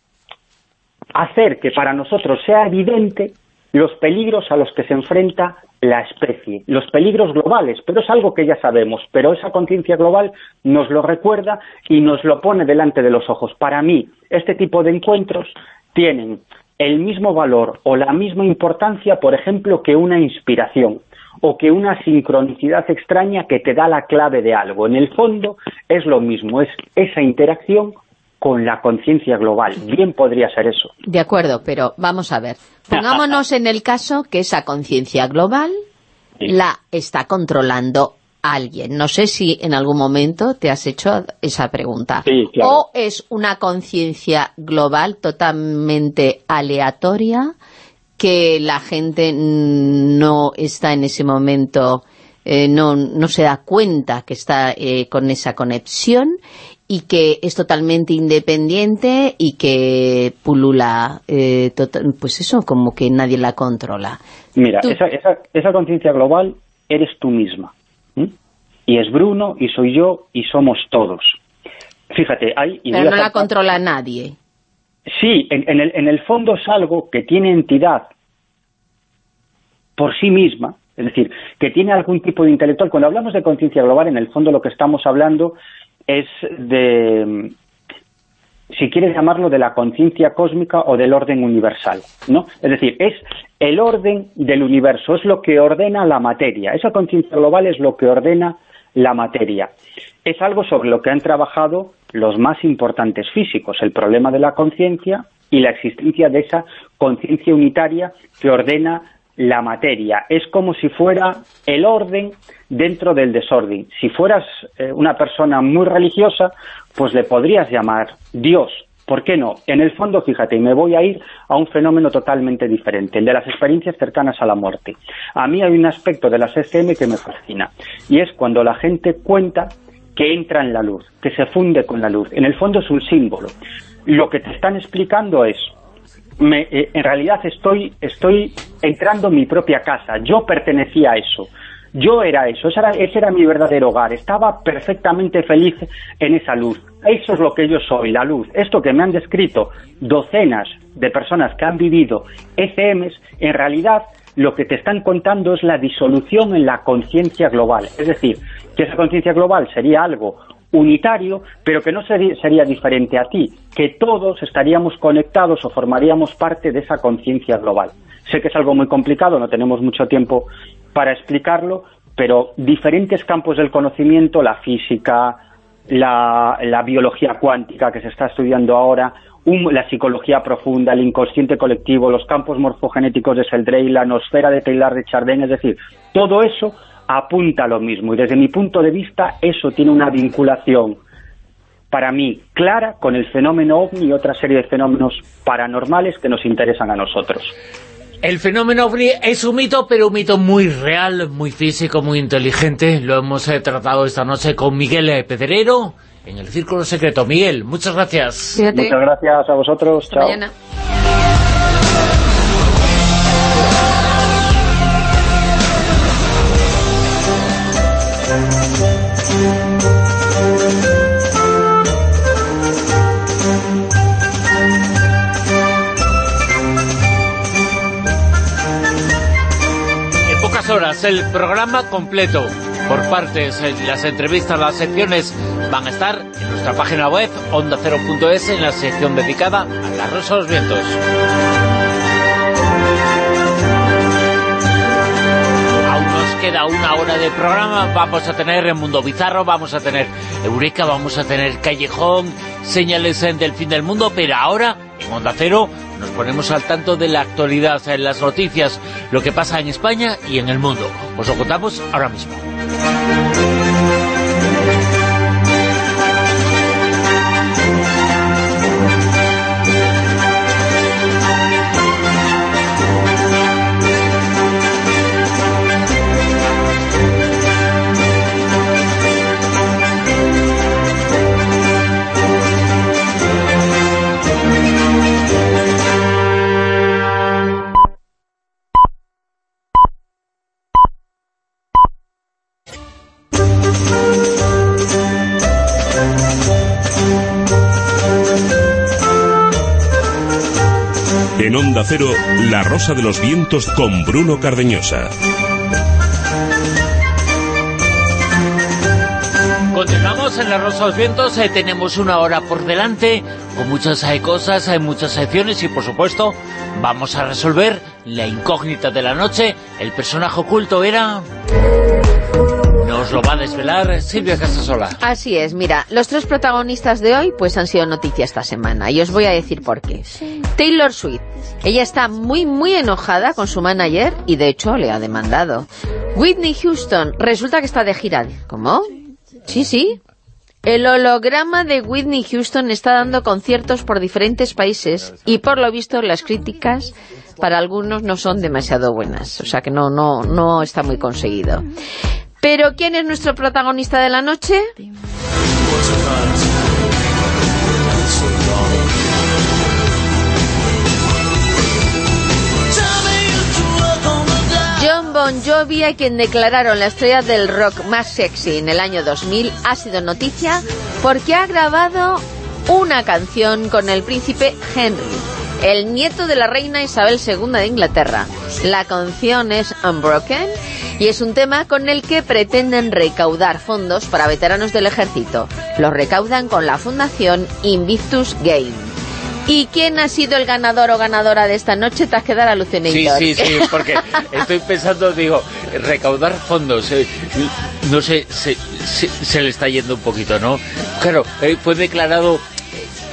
S16: hacer que para nosotros sea evidente los peligros a los que se enfrenta la especie, los peligros globales, pero es algo que ya sabemos, pero esa conciencia global nos lo recuerda y nos lo pone delante de los ojos. Para mí, este tipo de encuentros tienen el mismo valor o la misma importancia, por ejemplo, que una inspiración o que una sincronicidad extraña que te da la clave de algo. En el fondo es lo mismo, es esa interacción con la conciencia global. Bien podría ser eso.
S6: De acuerdo, pero vamos a ver. Pongámonos en el caso que esa conciencia global la está controlando alguien. No sé si en algún momento te has hecho esa pregunta.
S16: Sí, claro.
S6: O es una conciencia global totalmente aleatoria que la gente no está en ese momento, eh, no, no se da cuenta que está eh, con esa conexión y que es totalmente independiente y que pulula, eh, tota- pues eso, como que nadie la controla.
S16: Mira,
S6: Tú-
S16: esa, esa, esa conciencia global eres tú misma. Y es Bruno, y soy yo, y somos todos. Fíjate, hay... y
S6: Pero no la controla nadie.
S16: Sí, en, en el, en el fondo es algo que tiene entidad por sí misma, es decir, que tiene algún tipo de intelectual. Cuando hablamos de conciencia global, en el fondo lo que estamos hablando es de, si quieres llamarlo, de la conciencia cósmica o del orden universal, ¿no? Es decir, es el orden del universo, es lo que ordena la materia. Esa conciencia global es lo que ordena la materia. Es algo sobre lo que han trabajado los más importantes físicos, el problema de la conciencia y la existencia de esa conciencia unitaria que ordena la materia. Es como si fuera el orden dentro del desorden. Si fueras eh, una persona muy religiosa, pues le podrías llamar Dios. ¿Por qué no? En el fondo, fíjate, y me voy a ir a un fenómeno totalmente diferente, el de las experiencias cercanas a la muerte. A mí hay un aspecto de las SM que me fascina, y es cuando la gente cuenta que entra en la luz, que se funde con la luz. En el fondo es un símbolo. Lo que te están explicando es, me, eh, en realidad estoy, estoy entrando en mi propia casa, yo pertenecía a eso, yo era eso, ese era, ese era mi verdadero hogar, estaba perfectamente feliz en esa luz. Eso es lo que yo soy, la luz. Esto que me han descrito docenas de personas que han vivido ECMs, en realidad lo que te están contando es la disolución en la conciencia global. Es decir, que esa conciencia global sería algo unitario, pero que no sería, sería, diferente a ti, que todos estaríamos conectados o formaríamos parte de esa conciencia global. Sé que es algo muy complicado, no tenemos mucho tiempo para explicarlo, pero diferentes campos del conocimiento, la física, la, la biología cuántica que se está estudiando ahora, la psicología profunda, el inconsciente colectivo, los campos morfogenéticos de Sheldrake, la nosfera de Taylor de Chardin, es decir, todo eso apunta a lo mismo. Y desde mi punto de vista, eso tiene una vinculación, para mí, clara con el fenómeno OVNI y otra serie de fenómenos paranormales que nos interesan a nosotros.
S2: El fenómeno OVNI es un mito, pero un mito muy real, muy físico, muy inteligente. Lo hemos eh, tratado esta noche con Miguel eh, Pedrero en el Círculo Secreto. Miguel, muchas gracias.
S16: Muchas gracias a vosotros. Chao.
S2: Horas el programa completo por partes, eh, las entrevistas, las secciones van a estar en nuestra página web ondacero.es en la sección dedicada a la Rosa de los Vientos. Aún nos queda una hora de programa, vamos a tener el Mundo Bizarro, vamos a tener Eureka, vamos a tener Callejón, señales del fin del mundo, pero ahora en Onda Cero nos ponemos al tanto de la actualidad, en las noticias, lo que pasa en España y en el mundo. Os lo contamos ahora mismo.
S1: En Onda Cero, La Rosa de los Vientos con Bruno Cardeñosa.
S2: Continuamos en La Rosa de los Vientos, eh, tenemos una hora por delante, con muchas hay cosas, hay muchas secciones y por supuesto vamos a resolver la incógnita de la noche. El personaje oculto era... Nos lo va a desvelar Silvia Casasola.
S6: Así es, mira, los tres protagonistas de hoy pues han sido noticia esta semana y os voy a decir por qué. Taylor Swift, ella está muy muy enojada con su manager y de hecho le ha demandado. Whitney Houston, resulta que está de gira. ¿Cómo? Sí, sí. El holograma de Whitney Houston está dando conciertos por diferentes países y por lo visto las críticas para algunos no son demasiado buenas, o sea que no, no, no está muy conseguido. Pero ¿quién es nuestro protagonista de la noche? John Bon Jovi, a quien declararon la estrella del rock más sexy en el año 2000, ha sido noticia porque ha grabado una canción con el príncipe Henry, el nieto de la reina Isabel II de Inglaterra. La canción es Unbroken y es un tema con el que pretenden recaudar fondos para veteranos del ejército. Los recaudan con la fundación Invictus Game. ¿Y quién ha sido el ganador o ganadora de esta noche? Te has quedado alucinado.
S2: Sí, sí, sí, [laughs] porque estoy pensando, digo, recaudar fondos. eh, no sé, se, se, se le está yendo un poquito, ¿no? Claro, eh, fue declarado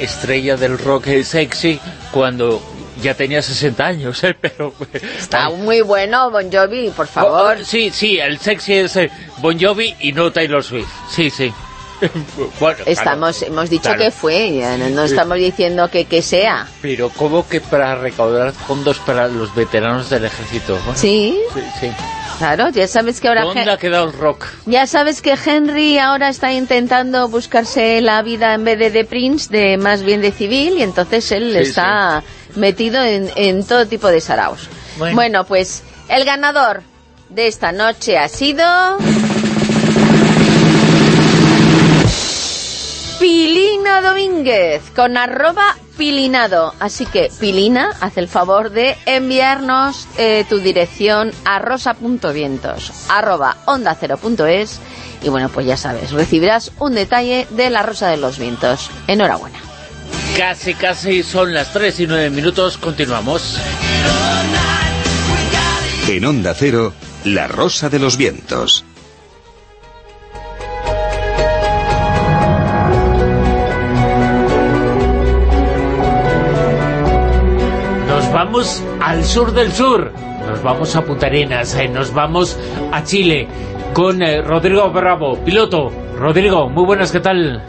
S2: estrella del rock sexy cuando ya tenía 60 años, [laughs] ¿eh? pero...
S6: Está muy bueno Bon Jovi, por favor.
S2: Oh, sí, sí, el sexy es eh, Bon Jovi y no Taylor Swift. Sí, sí. [laughs] bueno,
S6: Estamos,
S2: claro,
S6: hemos dicho
S2: claro.
S6: que fue, no, no estamos diciendo que, que sea.
S2: Pero ¿cómo que para recaudar fondos para los veteranos del ejército? Bueno,
S6: Sí.
S2: Sí, sí.
S6: Claro, ya sabes que ahora...
S2: ¿Dónde ha quedado el rock?
S6: Ya sabes que Henry ahora está intentando buscarse la vida en vez de de Prince, de más bien de civil, y entonces él
S2: Sí,
S6: está metido en, en todo tipo de saraos.
S2: Bueno.
S6: Bueno. pues el ganador de esta noche ha sido... Pilina Domínguez, con arroba pilinado. Así que, Pilina, haz el favor de enviarnos eh, tu dirección a rosa.vientos, arroba onda cero punto es, y bueno, pues ya sabes, recibirás un detalle de la Rosa de los Vientos. Enhorabuena.
S2: Casi, casi son las 3 y 9 minutos. Continuamos.
S13: En Onda Cero, La Rosa de los Vientos.
S2: Vamos al sur del sur. Nos vamos a Punta Arenas, eh, nos vamos a Chile con eh, Rodrigo Bravo, piloto. Rodrigo, muy buenas, ¿qué tal?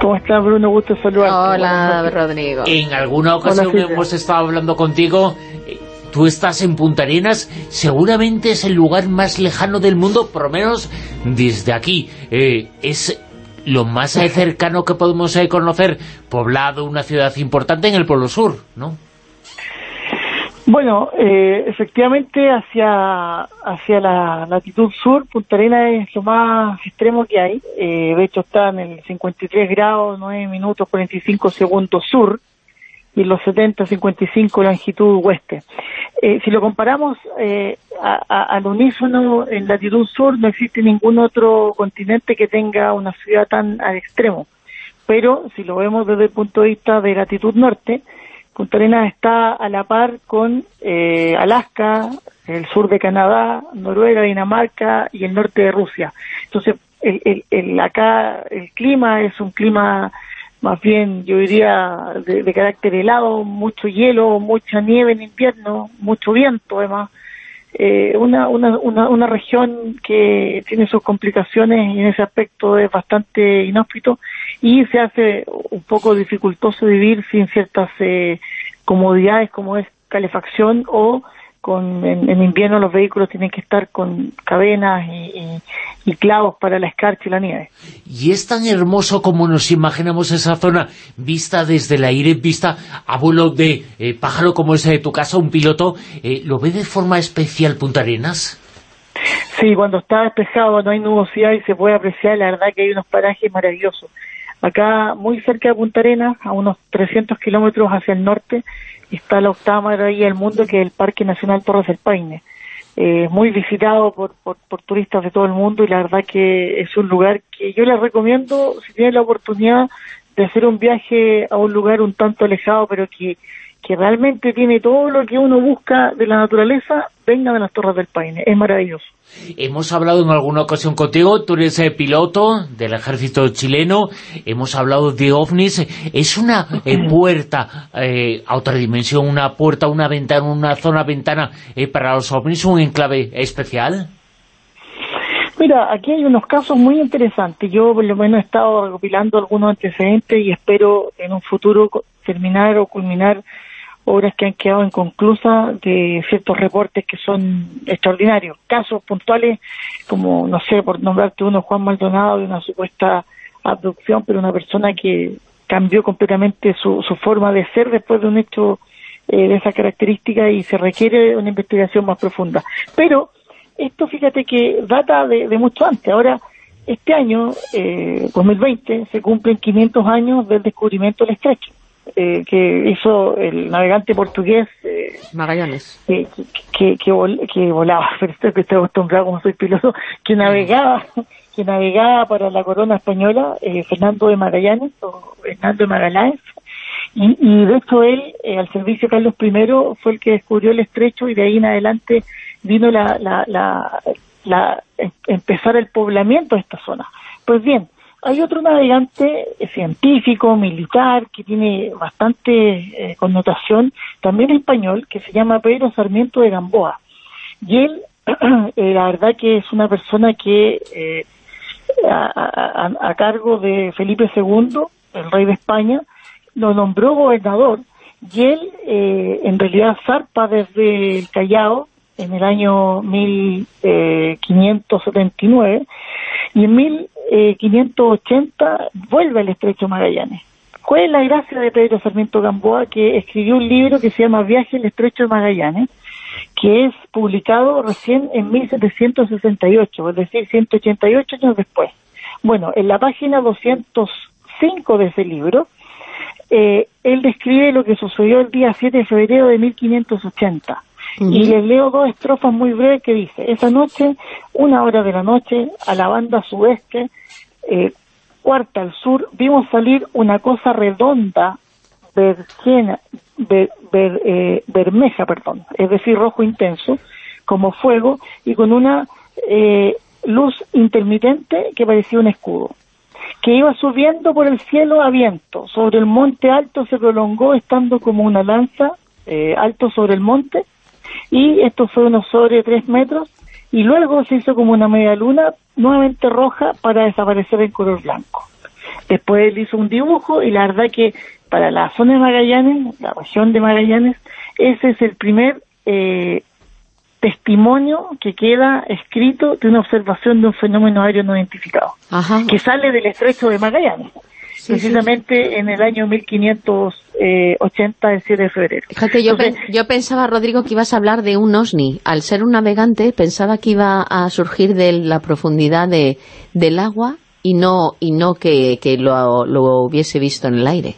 S17: ¿Cómo estás, Bruno? Gusto saludarte.
S6: Hola. Rodrigo.
S2: En alguna ocasión
S17: Hola,
S2: hemos estado hablando contigo. eh, Tú estás en Punta Arenas, seguramente es el lugar más lejano del mundo, por lo menos desde aquí. Eh, es lo más cercano que podemos conocer, poblado, una ciudad importante en el Polo Sur, ¿no?
S17: Bueno, eh, efectivamente hacia hacia la latitud sur, Punta Arenas es lo más extremo que hay. Eh, de hecho está en el 53 grados, 9 minutos, 45 segundos sur y los 70, 55 longitud oeste. Eh, si lo comparamos eh, a- al unísono en latitud sur, no existe ningún otro continente que tenga una ciudad tan al extremo. Pero si lo vemos desde el punto de vista de latitud norte, Punta Arenas está a la par con eh, Alaska, el sur de Canadá, Noruega, Dinamarca y el norte de Rusia. Entonces, el, acá el clima es un clima más bien, yo diría, de, de carácter helado, mucho hielo, mucha nieve en invierno, mucho viento además. Eh, una, una, una, una región que tiene sus complicaciones y en ese aspecto es bastante inhóspito y se hace un poco dificultoso vivir sin ciertas eh, comodidades como es calefacción o con en, en invierno los vehículos tienen que estar con cadenas y, y- y clavos para la escarcha y la nieve.
S2: Y es tan hermoso como nos imaginamos esa zona, vista desde el aire, vista a vuelo de eh, pájaro, como es de tu casa, un piloto, eh, ¿lo ve de forma especial Punta Arenas?
S17: Sí, cuando está despejado, no hay nubosidad y se puede apreciar, la verdad que hay unos parajes maravillosos. Acá, muy cerca de Punta Arenas, a unos 300 kilómetros hacia el norte, está la octava maravilla del mundo, que es el Parque Nacional Torres del Paine. Eh, muy visitado por, por, por turistas de todo el mundo y la verdad que es un lugar que yo les recomiendo, si tienen la oportunidad de hacer un viaje a un lugar un tanto alejado, pero que, que realmente tiene todo lo que uno busca de la naturaleza, vengan a las Torres del Paine. Es maravilloso.
S2: Hemos hablado en alguna ocasión contigo, tú eres eh, piloto del ejército chileno, hemos hablado de ovnis, es una eh, [clears throat] puerta eh, a otra dimensión, una puerta, una ventana, una zona ventana eh, para los ovnis, un enclave especial.
S17: Mira, aquí hay unos casos muy interesantes. Yo por lo menos he estado recopilando algunos antecedentes y espero en un futuro terminar o culminar obras que han quedado inconclusas de ciertos reportes que son extraordinarios. Casos puntuales como, no sé, por nombrarte uno, Juan Maldonado, de una supuesta abducción, pero una persona que cambió completamente su, su forma de ser después de un hecho eh, de esa característica y se requiere una investigación más profunda. Pero esto fíjate que data de, de mucho antes. Ahora, este año, eh, 2020, se cumplen 500 años del descubrimiento del estrecho, eh, que hizo el navegante portugués eh,
S6: Magallanes.
S17: que, que, que, vol- que volaba, [laughs] pero esto que estoy acostumbrado como soy piloto, que navegaba, que navegaba para la corona española, eh, Fernando de Magallanes, o Fernando de Magallanes, y, y de hecho él, eh, al servicio de Carlos I, fue el que descubrió el estrecho y de ahí en adelante vino la, la, la, la, em- empezar el poblamiento de esta zona. Pues bien, hay otro navegante eh, científico, militar, que tiene bastante eh, connotación, también español, que se llama Pedro Sarmiento de Gamboa. Y él, [clears throat] eh, la verdad que es una persona que eh, a, a- cargo de Felipe II, el rey de España, lo nombró gobernador y él en realidad zarpa desde el Callao en el año 1579 y en 1580 vuelve al Estrecho Magallanes. ¿Cuál es la gracia de Pedro Sarmiento Gamboa que escribió un libro que se llama Viaje al Estrecho de Magallanes? que es publicado recién en 1768, es decir, 188 años después. Bueno, en la página 205 de ese libro, eh, él describe lo que sucedió el día 7 de febrero de 1580. Y les leo dos estrofas muy breves que dice, esa noche, una hora de la noche, a la banda sudeste, eh, cuarta al sur, vimos salir una cosa redonda, vergena, ver- eh, bermeja, perdón, es decir, rojo intenso, como fuego, y con una eh, luz intermitente que parecía un escudo, que iba subiendo por el cielo a viento, sobre el monte alto se prolongó estando como una lanza eh, alto sobre el monte, y esto fue unos sobre tres metros, y luego se hizo como una media luna, nuevamente roja, para desaparecer en color blanco. Después él hizo un dibujo y la verdad que para la zona de Magallanes, la región de Magallanes, ese es el primer eh, testimonio que queda escrito de una observación de un fenómeno aéreo no identificado, que sale del estrecho de Magallanes, precisamente en el año 1580, el 7 de febrero.
S6: Fíjate, yo,
S17: Entonces,
S6: yo pensaba, Rodrigo, que ibas a hablar de un OSNI. Al ser un navegante, pensaba que iba a surgir de la profundidad de, del agua y no y no que, que lo, lo hubiese visto en el aire.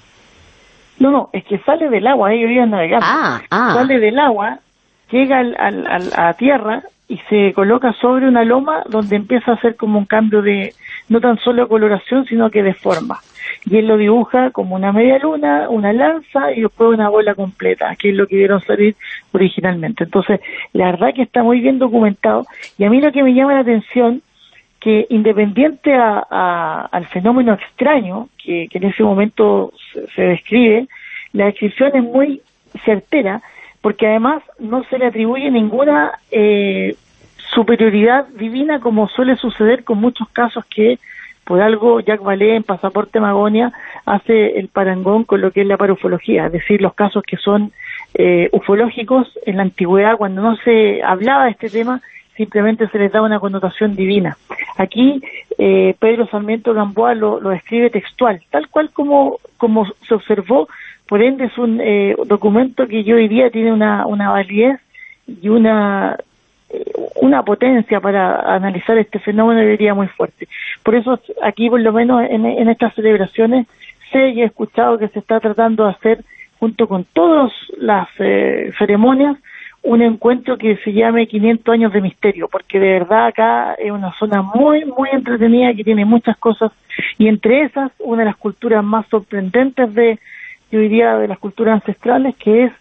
S17: No, no, es que sale del agua, ellos iban navegando.
S6: Ah, ah.
S17: Sale del agua, llega al, al- al- a tierra y se coloca sobre una loma donde empieza a hacer como un cambio de, no tan solo coloración, sino que de forma. Y él lo dibuja como una media luna, una lanza y después una bola completa, que es lo que vieron salir originalmente. Entonces, la verdad que está muy bien documentado. Y a mí lo que me llama la atención que independiente a- al fenómeno extraño que, que en ese momento se, se describe, la descripción es muy certera porque además no se le atribuye ninguna eh, superioridad divina como suele suceder con muchos casos que por algo Jacques Vallée en Pasaporte Magonia hace el parangón con lo que es la parufología, es decir, los casos que son eh, ufológicos en la antigüedad cuando no se hablaba de este tema simplemente se les daba una connotación divina. Aquí eh, Pedro Sarmiento Gamboa lo, lo describe textual, tal cual como, como se observó, por ende es un eh, documento que yo diría tiene una, una validez y una una potencia para analizar este fenómeno yo diría muy fuerte. Por eso aquí por lo menos en, en estas celebraciones sé y he escuchado que se está tratando de hacer junto con todas las eh, ceremonias un encuentro que se llame 500 años de misterio, porque de verdad acá es una zona muy, muy entretenida que tiene muchas cosas y entre esas una de las culturas más sorprendentes de, yo diría, de las culturas ancestrales que es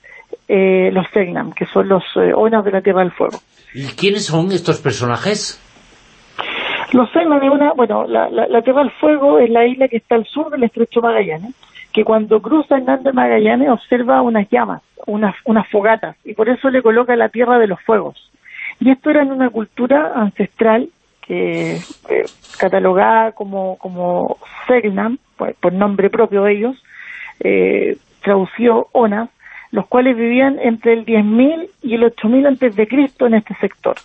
S17: eh, los Segnam, que son los eh, Onas de la Tierra del Fuego.
S2: ¿Y quiénes son estos personajes?
S17: Los Segnam es una, bueno, la, la, la Tierra del Fuego es la isla que está al sur del Estrecho Magallanes, que cuando cruza Hernández Magallanes observa unas llamas, unas, unas fogatas, y por eso le coloca la Tierra de los Fuegos. Y esto era en una cultura ancestral que eh, catalogada como, como Segnam, por, por nombre propio de ellos, eh, traducido Onas, los cuales vivían entre el 10.000 y el 8.000 antes de Cristo en este sector.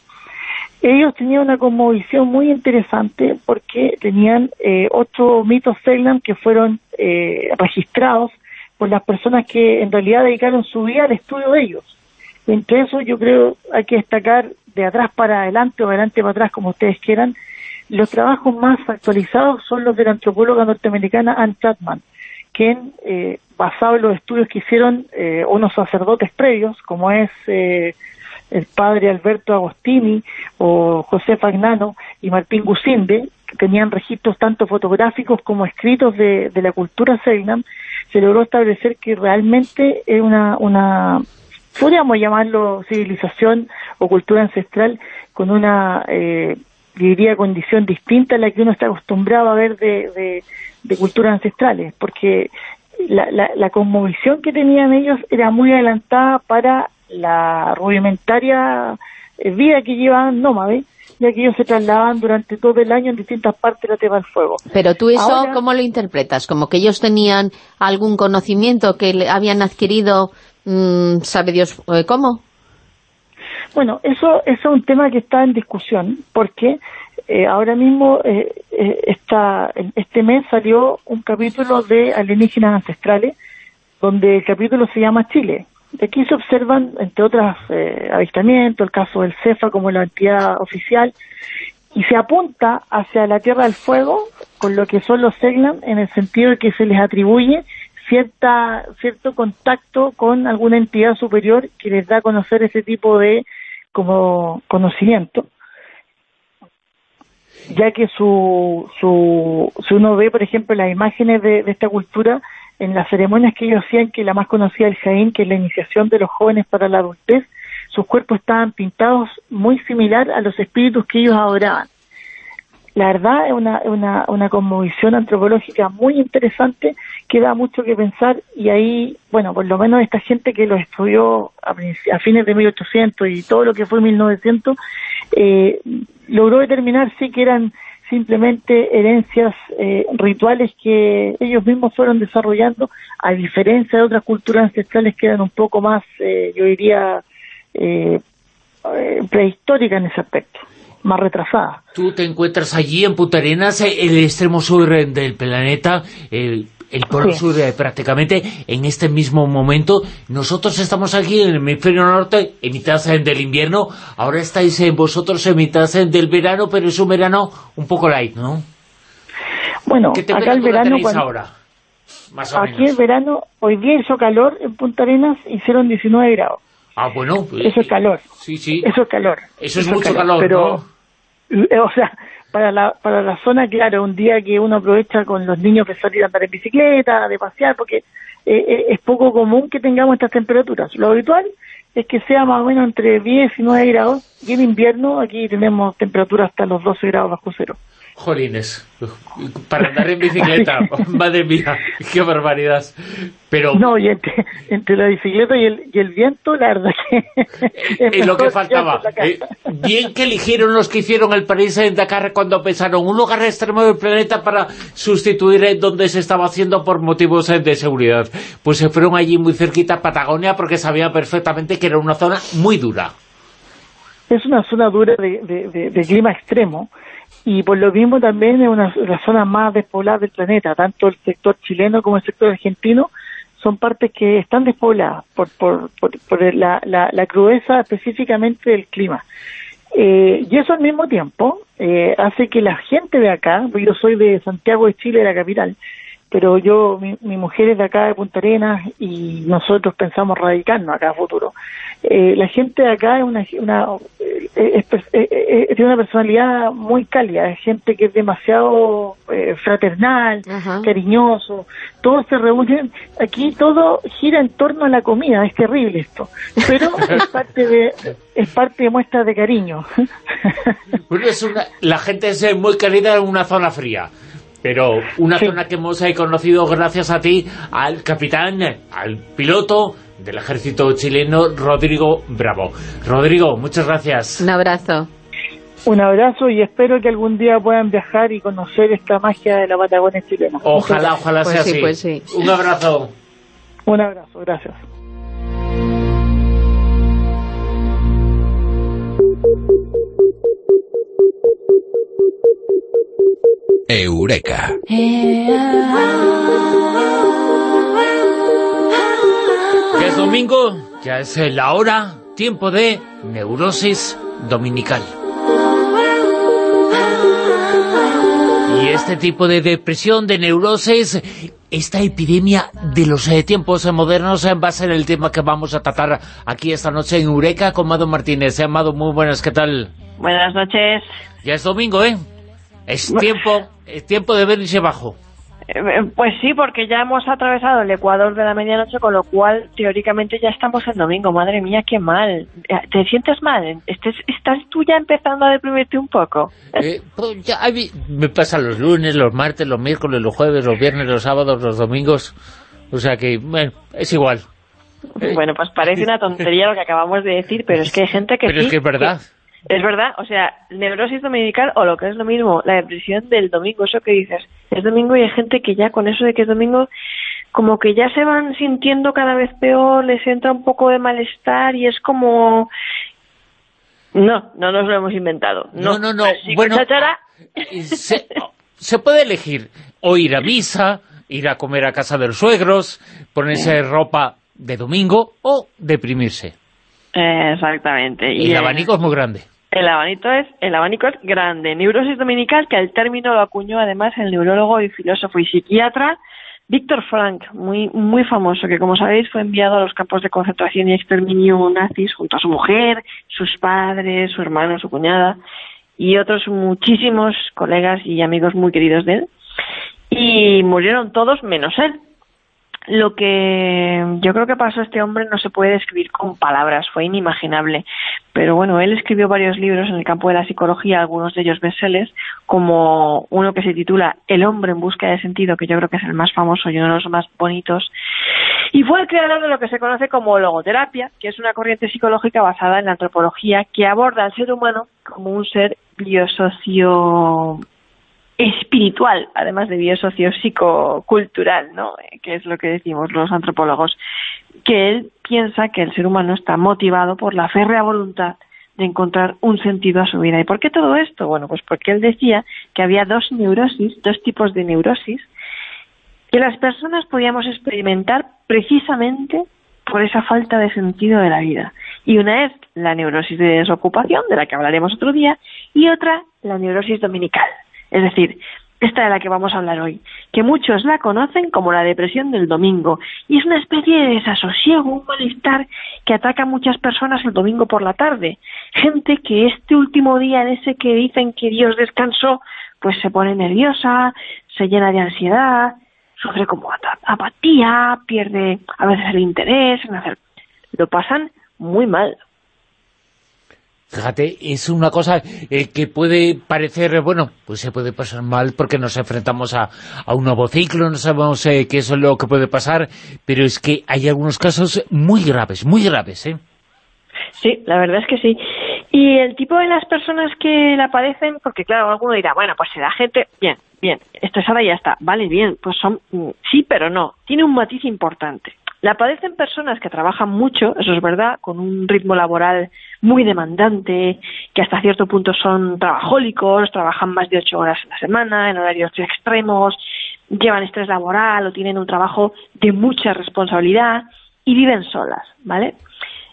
S17: Ellos tenían una cosmovisión muy interesante porque tenían eh, ocho mitos Segnam que fueron eh, registrados por las personas que en realidad dedicaron su vida al estudio de ellos. Entre eso yo creo hay que destacar de atrás para adelante o de adelante para atrás, como ustedes quieran, los trabajos más actualizados son los de la antropóloga norteamericana Ann Chapman, quien, eh, basado en los estudios que hicieron eh, unos sacerdotes previos, como es eh, el padre Alberto Agostini o José Fagnano y Martín Gusinde, que tenían registros tanto fotográficos como escritos de, de la cultura Segnam, se logró establecer que realmente es una, una podríamos llamarlo civilización o cultura ancestral con una, eh, diría, condición distinta a la que uno está acostumbrado a ver de, de, culturas ancestrales, porque la, la, la conmovisión que tenían ellos era muy adelantada para la rudimentaria eh, vida que llevaban nómades, ya que ellos se trasladaban durante todo el año en distintas partes de la Tierra del Fuego.
S6: Pero tú eso, ¿cómo lo interpretas? ¿Como que ellos tenían algún conocimiento que habían adquirido, mmm, sabe Dios eh, cómo?
S17: Bueno, eso, eso, es un tema que está en discusión, porque eh, ahora mismo, eh, está, este mes salió un capítulo de alienígenas ancestrales, donde el capítulo se llama Chile, Aquí se observan, entre otros eh, avistamientos, el caso del CEFA como la entidad oficial, y se apunta hacia la Tierra del Fuego con lo que son los Seglan, en el sentido de que se les atribuye cierta cierto contacto con alguna entidad superior que les da a conocer ese tipo de como conocimiento ya que su, su, si uno ve por ejemplo las imágenes de esta cultura en las ceremonias que ellos hacían, que la más conocida el Jaén, que es la iniciación de los jóvenes para la adultez, sus cuerpos estaban pintados muy similar a los espíritus que ellos adoraban. La verdad es una, una, una conmovisión antropológica muy interesante que da mucho que pensar y ahí, bueno, por lo menos esta gente que lo estudió a, fines de 1800 y todo lo que fue 1900, eh, logró determinar sí que eran simplemente herencias eh, rituales que ellos mismos fueron desarrollando, a diferencia de otras culturas ancestrales que eran un poco más, eh, yo diría, eh, prehistóricas en ese aspecto, más retrasadas.
S2: Tú te encuentras allí en Punta Arenas, el extremo sur del planeta, el Polo Sur eh, prácticamente en este mismo momento. Nosotros estamos aquí en el hemisferio norte en mitad del invierno, ahora estáis en vosotros en mitad del verano, pero es un verano un poco light, ¿no?
S17: Bueno, acá el verano... ahora? aquí el verano, hoy día hizo calor en Punta Arenas, hicieron 19 grados.
S2: Ah, bueno.
S17: eso es calor.
S2: Sí, sí.
S17: Eso es calor.
S2: Eso, es mucho calor, pero,
S17: eh, [laughs] O sea, para la, para la zona, claro, un día que uno aprovecha con los niños de salir a andar en bicicleta, de pasear, porque eh, eh, es poco común que tengamos estas temperaturas. Lo habitual es que sea más o menos entre 10 y 9 grados, y en invierno aquí tenemos temperaturas hasta los 12 grados bajo cero.
S2: Jolines, para andar en bicicleta, [laughs] madre mía, qué barbaridad. Pero...
S17: No, y entre, la bicicleta y el, y el viento, la verdad que...
S2: Es, lo que faltaba. Eh, bien que eligieron los que hicieron el París en Dakar cuando pensaron un lugar extremo del planeta para sustituir donde se estaba haciendo por motivos de seguridad. Pues se fueron allí muy cerquita a Patagonia porque sabían perfectamente que era una zona muy dura.
S17: Es una zona dura de, de clima extremo, y por lo mismo también es una de las zonas más despobladas del planeta, tanto el sector chileno como el sector argentino son partes que están despobladas por, por, por, la, la, crudeza específicamente del clima. Eh, y eso al mismo tiempo eh, hace que la gente de acá, yo soy de Santiago de Chile, la capital, pero yo, mi, mi, mujer es de acá de Punta Arenas y nosotros pensamos radicarnos acá a futuro. Eh, la gente de acá es una, una eh, es, tiene una personalidad muy cálida, es gente que es demasiado eh, fraternal, cariñoso, todos se reúnen, aquí todo gira en torno a la comida, es terrible esto, pero [laughs] es parte de es parte de muestras de cariño. [laughs]
S2: Bueno, es una, la gente es muy querida en una zona fría pero una zona que hemos conocido gracias a ti, al capitán, al piloto del ejército chileno, Rodrigo Bravo. Rodrigo, muchas gracias.
S6: Un abrazo.
S17: Un abrazo y espero que algún día puedan viajar y conocer esta magia de la Patagonia chilena.
S2: Ojalá, ojalá
S6: pues
S2: sea
S6: así.
S2: Pues
S6: sí.
S2: Un abrazo.
S17: Un abrazo, gracias.
S13: Eureka.
S2: Es domingo, ya es la hora, tiempo de neurosis dominical. Y este tipo de depresión, de neurosis, esta epidemia de los eh, tiempos modernos en base en el tema que vamos a tratar aquí esta noche en Eureka con Mado Martínez. Amado, muy buenas, ¿qué tal?
S18: Buenas noches.
S2: Ya es domingo, ¿eh? Es tiempo, es tiempo de venirse bajo.
S18: Eh, Pues sí, porque ya hemos atravesado el ecuador de la medianoche, con lo cual teóricamente ya estamos en domingo. Madre mía, qué mal. Eh, ¿Te sientes mal? ¿Estás, estás tú ya empezando a deprimirte un poco?
S2: Eh, pues ya a mí me pasa los lunes, los martes, los miércoles, los jueves, los viernes, los sábados, los domingos. O sea que, bueno, es igual.
S18: Bueno, pues parece una tontería lo que acabamos de decir, pero es que hay gente que
S2: Pero
S18: sí,
S2: es que es verdad.
S18: Es verdad, o sea, neurosis dominical o lo que es lo mismo, la depresión del domingo, eso que dices, es domingo y hay gente que ya con eso de que es domingo, como que ya se van sintiendo cada vez peor, les entra un poco de malestar y es como... No, no nos lo hemos inventado.
S2: No, no, no.
S18: Así que,
S2: Bueno, se, se puede elegir o ir a misa, ir a comer a casa de los suegros, ponerse ropa de domingo o deprimirse.
S18: Eh, Exactamente.
S2: Y el abanico es muy grande.
S18: El abanico es, el abanico es grande. Neurosis dominical, que al término lo acuñó además el neurólogo y filósofo y psiquiatra Víctor Frank, muy, muy famoso, que como sabéis fue enviado a los campos de concentración y exterminio nazis junto a su mujer, sus padres, su hermano, su cuñada y otros muchísimos colegas y amigos muy queridos de él. Y murieron todos menos él. Lo que yo creo que pasó a este hombre no se puede describir con palabras, fue inimaginable. Pero bueno, él escribió varios libros en el campo de la psicología, algunos de ellos bestsellers, como uno que se titula El hombre en busca de sentido, que yo creo que es el más famoso y uno de los más bonitos. Y fue el creador de lo que se conoce como logoterapia, que es una corriente psicológica basada en la antropología que aborda al ser humano como un ser biosocio espiritual, además de biosocio psicocultural, ¿no? Eh, que es lo que decimos los antropólogos, que él piensa que el ser humano está motivado por la férrea voluntad de encontrar un sentido a su vida. ¿Y por qué todo esto? Bueno, pues porque él decía que había dos neurosis, dos tipos de neurosis, que las personas podíamos experimentar precisamente por esa falta de sentido de la vida. Y una es la neurosis de desocupación, de la que hablaremos otro día, y otra la neurosis dominical. Es decir, esta de la que vamos a hablar hoy, que muchos la conocen como la depresión del domingo, y es una especie de desasosiego, un malestar que ataca a muchas personas el domingo por la tarde. Gente que este último día en ese que dicen que Dios descansó, pues se pone nerviosa, se llena de ansiedad, sufre como apatía, pierde a veces el interés. Lo pasan muy mal.
S2: Fíjate, es una cosa eh, que puede parecer, bueno, pues se puede pasar mal porque nos enfrentamos a, a un nuevo ciclo, no sabemos eh, qué es lo que puede pasar, pero es que hay algunos casos muy graves, muy graves, ¿eh?
S18: Sí, la verdad es que sí. Y el tipo de las personas que la padecen, porque claro, alguno dirá, bueno, pues la gente, bien, bien, estresada y ya está, vale, bien, pues son, mm, sí, pero no, tiene un matiz importante. La padecen personas que trabajan mucho, eso es verdad, con un ritmo laboral muy demandante, que hasta cierto punto son trabajólicos, trabajan más de ocho horas a la semana, en horarios extremos, llevan estrés laboral o tienen un trabajo de mucha responsabilidad y viven solas, ¿vale?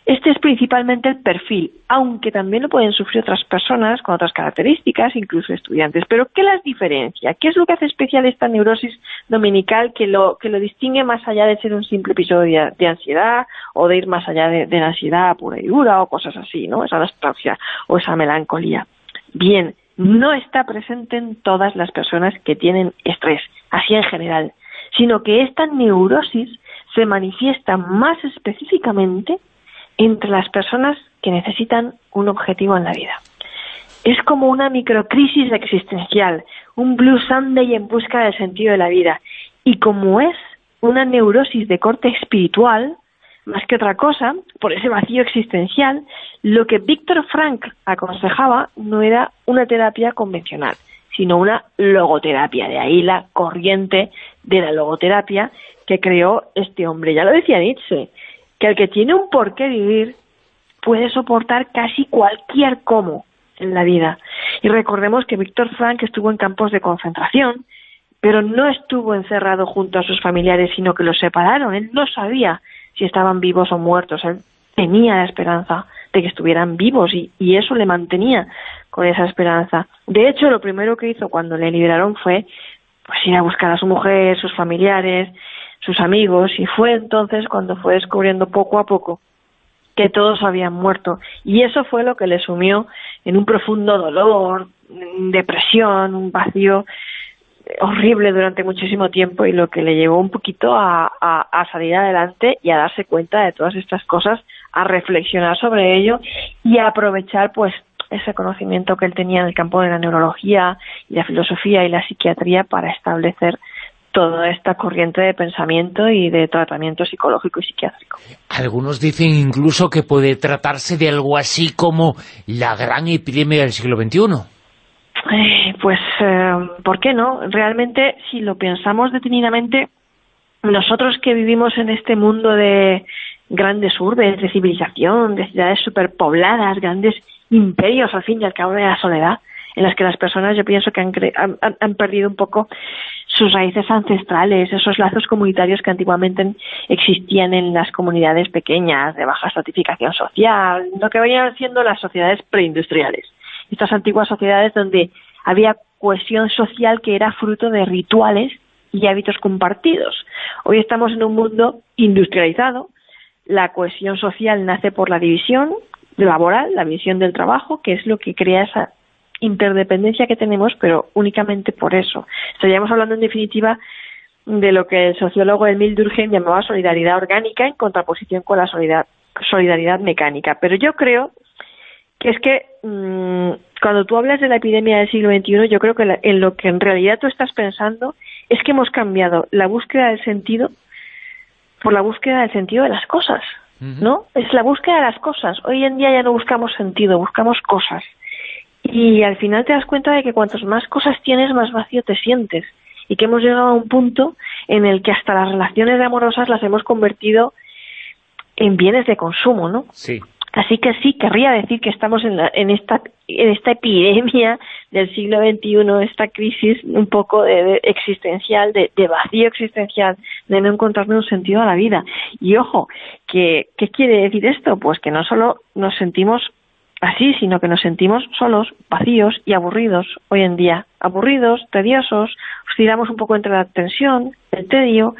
S18: Este es principalmente el perfil, aunque también lo pueden sufrir otras personas con otras características, incluso estudiantes. Pero ¿qué las diferencia? ¿Qué es lo que hace especial esta neurosis dominical que lo, que lo distingue más allá de ser un simple episodio de, ansiedad o de ir más allá de, de la ansiedad pura y dura o cosas así, ¿no? Esa nostalgia o esa melancolía. Bien, no está presente en todas las personas que tienen estrés, así en general, sino que esta neurosis se manifiesta más específicamente entre las personas que necesitan un objetivo en la vida. Es como una microcrisis existencial, un Blue Sunday en busca del sentido de la vida. Y como es una neurosis de corte espiritual, más que otra cosa, por ese vacío existencial, lo que Víctor Frank aconsejaba no era una terapia convencional, sino una logoterapia. De ahí la corriente de la logoterapia que creó este hombre. Ya lo decía Nietzsche, que el que tiene un por qué vivir puede soportar casi cualquier cómo en la vida. Y recordemos que Víctor Frank estuvo en campos de concentración, pero no estuvo encerrado junto a sus familiares, sino que los separaron. Él no sabía si estaban vivos o muertos. Él tenía la esperanza de que estuvieran vivos y, y eso le mantenía con esa esperanza. De hecho, lo primero que hizo cuando le liberaron fue pues ir a buscar a su mujer, sus familiares, sus amigos, y fue entonces cuando fue descubriendo poco a poco que todos habían muerto. Y eso fue lo que le sumió en un profundo dolor, depresión, un vacío horrible durante muchísimo tiempo y lo que le llevó un poquito a, a, salir adelante y a darse cuenta de todas estas cosas, a reflexionar sobre ello y a aprovechar pues ese conocimiento que él tenía en el campo de la neurología y la filosofía y la psiquiatría para establecer toda esta corriente de pensamiento y de tratamiento psicológico y psiquiátrico.
S2: Algunos dicen incluso que puede tratarse de algo así como la gran epidemia del siglo XXI.
S18: Eh, pues, eh, ¿por qué no? Realmente, si lo pensamos detenidamente, nosotros que vivimos en este mundo de grandes urbes, de civilización, de ciudades superpobladas, grandes imperios, al fin y al cabo, de la soledad, en las que las personas yo pienso que han, han, perdido un poco sus raíces ancestrales, esos lazos comunitarios que antiguamente existían en las comunidades pequeñas, de baja estratificación social, lo que venían siendo las sociedades preindustriales. Estas antiguas sociedades donde había cohesión social que era fruto de rituales y hábitos compartidos. Hoy estamos en un mundo industrializado, la cohesión social nace por la división laboral, la visión del trabajo, que es lo que crea esa interdependencia que tenemos, pero únicamente por eso. Estaríamos hablando en definitiva de lo que el sociólogo Emil Durkheim llamaba solidaridad orgánica en contraposición con la solidaridad, mecánica. Pero yo creo que es que mm, cuando tú hablas de la epidemia del siglo XXI, yo creo que en lo que en realidad tú estás pensando es que hemos cambiado la búsqueda del sentido por la búsqueda del sentido de las cosas, ¿no? Es la búsqueda de las cosas. Hoy en día ya no buscamos sentido, buscamos cosas. Y al final te das cuenta de que cuantas más cosas tienes, más vacío te sientes. Y que hemos llegado a un punto en el que hasta las relaciones amorosas las hemos convertido en bienes de consumo, ¿no?
S2: Sí.
S18: Así que sí, querría decir que estamos en, en, esta, en esta epidemia del siglo XXI, esta crisis un poco de, existencial, de, de, vacío existencial, de no encontrarme un sentido a la vida. Y ojo, que, ¿qué quiere decir esto? Pues que no solo nos sentimos así, sino que nos sentimos solos, vacíos y aburridos hoy en día. Aburridos, tediosos, oscilamos un poco entre la tensión, el tedio,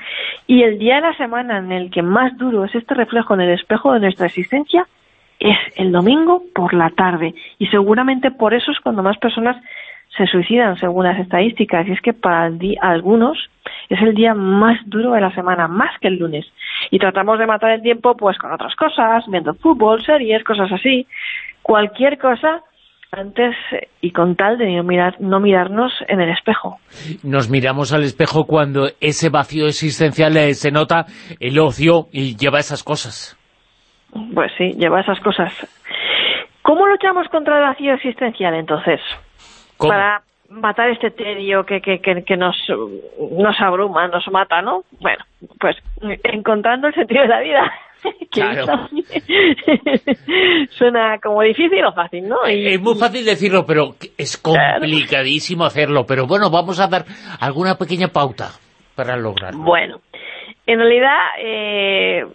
S18: y el día de la semana en el que más duro es este reflejo en el espejo de nuestra existencia es el domingo por la tarde. Y seguramente por eso es cuando más personas se suicidan, según las estadísticas. Y es que para algunos es el día más duro de la semana, más que el lunes. Y tratamos de matar el tiempo pues con otras cosas, viendo fútbol, series, cosas así cualquier cosa antes y con tal de no, mirar, no mirarnos en el espejo.
S2: Nos miramos al espejo cuando ese vacío existencial eh, se nota el ocio y lleva esas cosas.
S18: Pues sí, lleva esas cosas. ¿Cómo luchamos contra el vacío existencial entonces? Para matar este tedio que, que, que, nos, nos abruma, nos mata, ¿no? Bueno, pues encontrando el sentido de la vida. [laughs] Claro. [laughs] Suena como difícil o fácil, ¿no?
S2: es muy fácil decirlo, pero es complicadísimo hacerlo. Pero bueno, vamos a dar alguna pequeña pauta para lograrlo.
S18: Bueno, en realidad eh,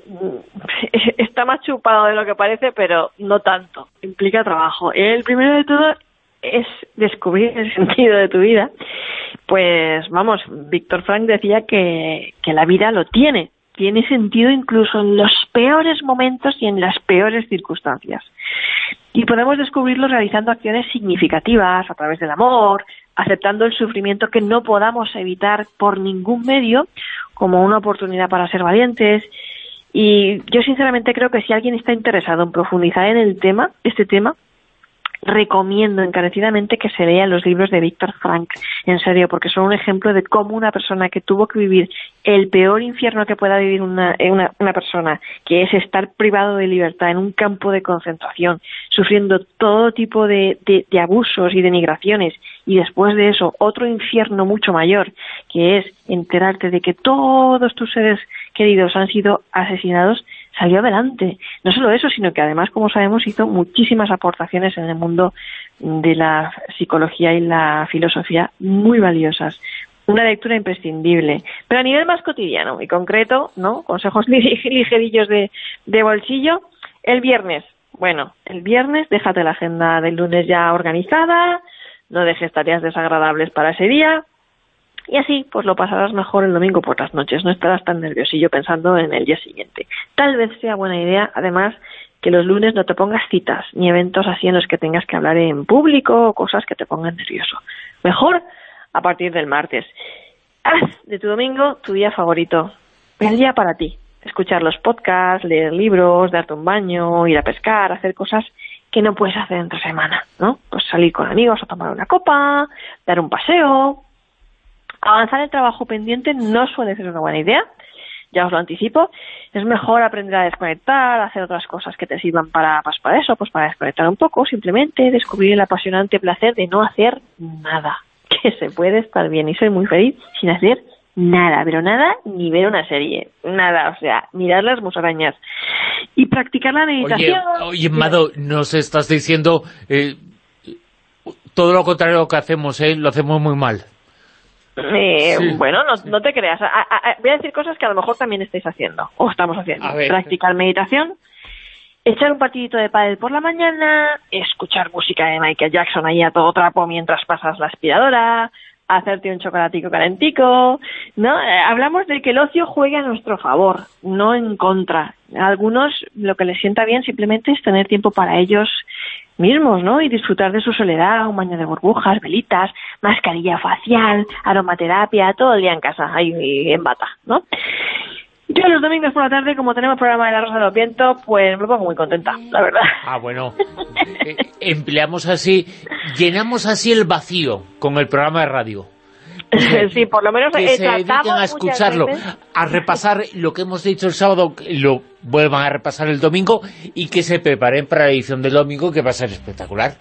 S18: [laughs] está más chupado de lo que parece, pero no tanto. Implica trabajo. El primero de todo es descubrir el sentido de tu vida. Pues vamos, Víctor Frank decía que, que la vida lo tiene, tiene sentido incluso en los peores momentos y en las peores circunstancias. Y podemos descubrirlo realizando acciones significativas a través del amor, aceptando el sufrimiento que no podamos evitar por ningún medio, como una oportunidad para ser valientes. Y yo sinceramente creo que si alguien está interesado en profundizar en el tema, este tema, recomiendo encarecidamente que se lean los libros de Víctor Frank, en serio, porque son un ejemplo de cómo una persona que tuvo que vivir el peor infierno que pueda vivir una, eh, una, una persona, que es estar privado de libertad en un campo de concentración, sufriendo todo tipo de, de, de abusos y denigraciones, y después de eso otro infierno mucho mayor, que es enterarte de que todos tus seres queridos han sido asesinados, salió adelante. No solo eso, sino que además, como sabemos, hizo muchísimas aportaciones en el mundo de la psicología y la filosofía muy valiosas. Una lectura imprescindible, pero a nivel más cotidiano y concreto, ¿no? Consejos [laughs] ligerillos de, de bolsillo. El viernes, bueno, el viernes déjate la agenda del lunes ya organizada, no dejes tareas desagradables para ese día, y así, pues lo pasarás mejor el domingo por las noches, no estarás tan nerviosillo pensando en el día siguiente. Tal vez sea buena idea, además, que los lunes no te pongas citas ni eventos así en los que tengas que hablar en público o cosas que te pongan nervioso. Mejor a partir del martes. Haz de tu domingo tu día favorito, el día para ti. Escuchar los podcasts, leer libros, darte un baño, ir a pescar, hacer cosas que no puedes hacer entre semana, ¿no? Pues salir con amigos a tomar una copa, dar un paseo. Avanzar el trabajo pendiente no suele ser una buena idea, ya os lo anticipo. Es mejor aprender a desconectar, hacer otras cosas que te sirvan para, pues para eso, pues para desconectar un poco, simplemente descubrir el apasionante placer de no hacer nada, [laughs] que se puede estar bien y soy muy feliz sin hacer nada, pero nada, ni ver una serie, nada, o sea, mirar las musarañas y practicar la meditación.
S2: Oye, oye Mado, nos estás diciendo eh, todo lo contrario de lo que hacemos, ¿eh? Lo hacemos muy mal.
S18: Eh,
S2: Sí.
S18: Bueno, no, no te creas. A- a- a- voy a decir cosas que a lo mejor también estáis haciendo, o estamos haciendo.
S2: Ver.
S18: Practicar meditación, echar un partidito de pádel por la mañana, escuchar música de Michael Jackson ahí a todo trapo mientras pasas la aspiradora, hacerte un chocolatico calentico, ¿no? Eh, hablamos de que el ocio juegue a nuestro favor, no en contra. A algunos lo que les sienta bien simplemente es tener tiempo para ellos mismos, ¿no? Y disfrutar de su soledad, un baño de burbujas, velitas, mascarilla facial, aromaterapia, todo el día en casa, ahí en bata, ¿no? Yo los domingos por la tarde, como tenemos programa de La Rosa de los Vientos, pues me pongo muy contenta, la verdad.
S2: Ah, bueno. Eh, empleamos así, llenamos así el vacío con el programa de radio. [laughs]
S18: sí, por lo menos
S2: que se dediquen a escucharlo, a repasar lo que hemos dicho el sábado, lo vuelvan a repasar el domingo y que se preparen para la edición del domingo que va a ser espectacular.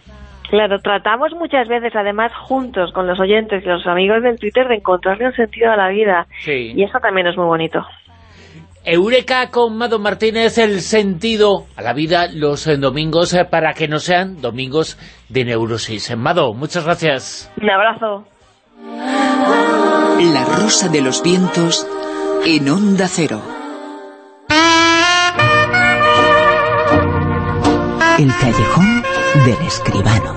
S18: Claro, tratamos muchas veces, además, juntos con los oyentes y los amigos del Twitter, de encontrarle un sentido a la vida.
S2: Sí.
S18: Y eso también es muy bonito.
S2: Eureka con Mado Martínez, el sentido a la vida los eh, domingos eh, para que no sean domingos de neurosis. Mado, muchas gracias.
S18: Un abrazo.
S12: La rosa de los vientos en onda cero.
S19: El callejón del escribano.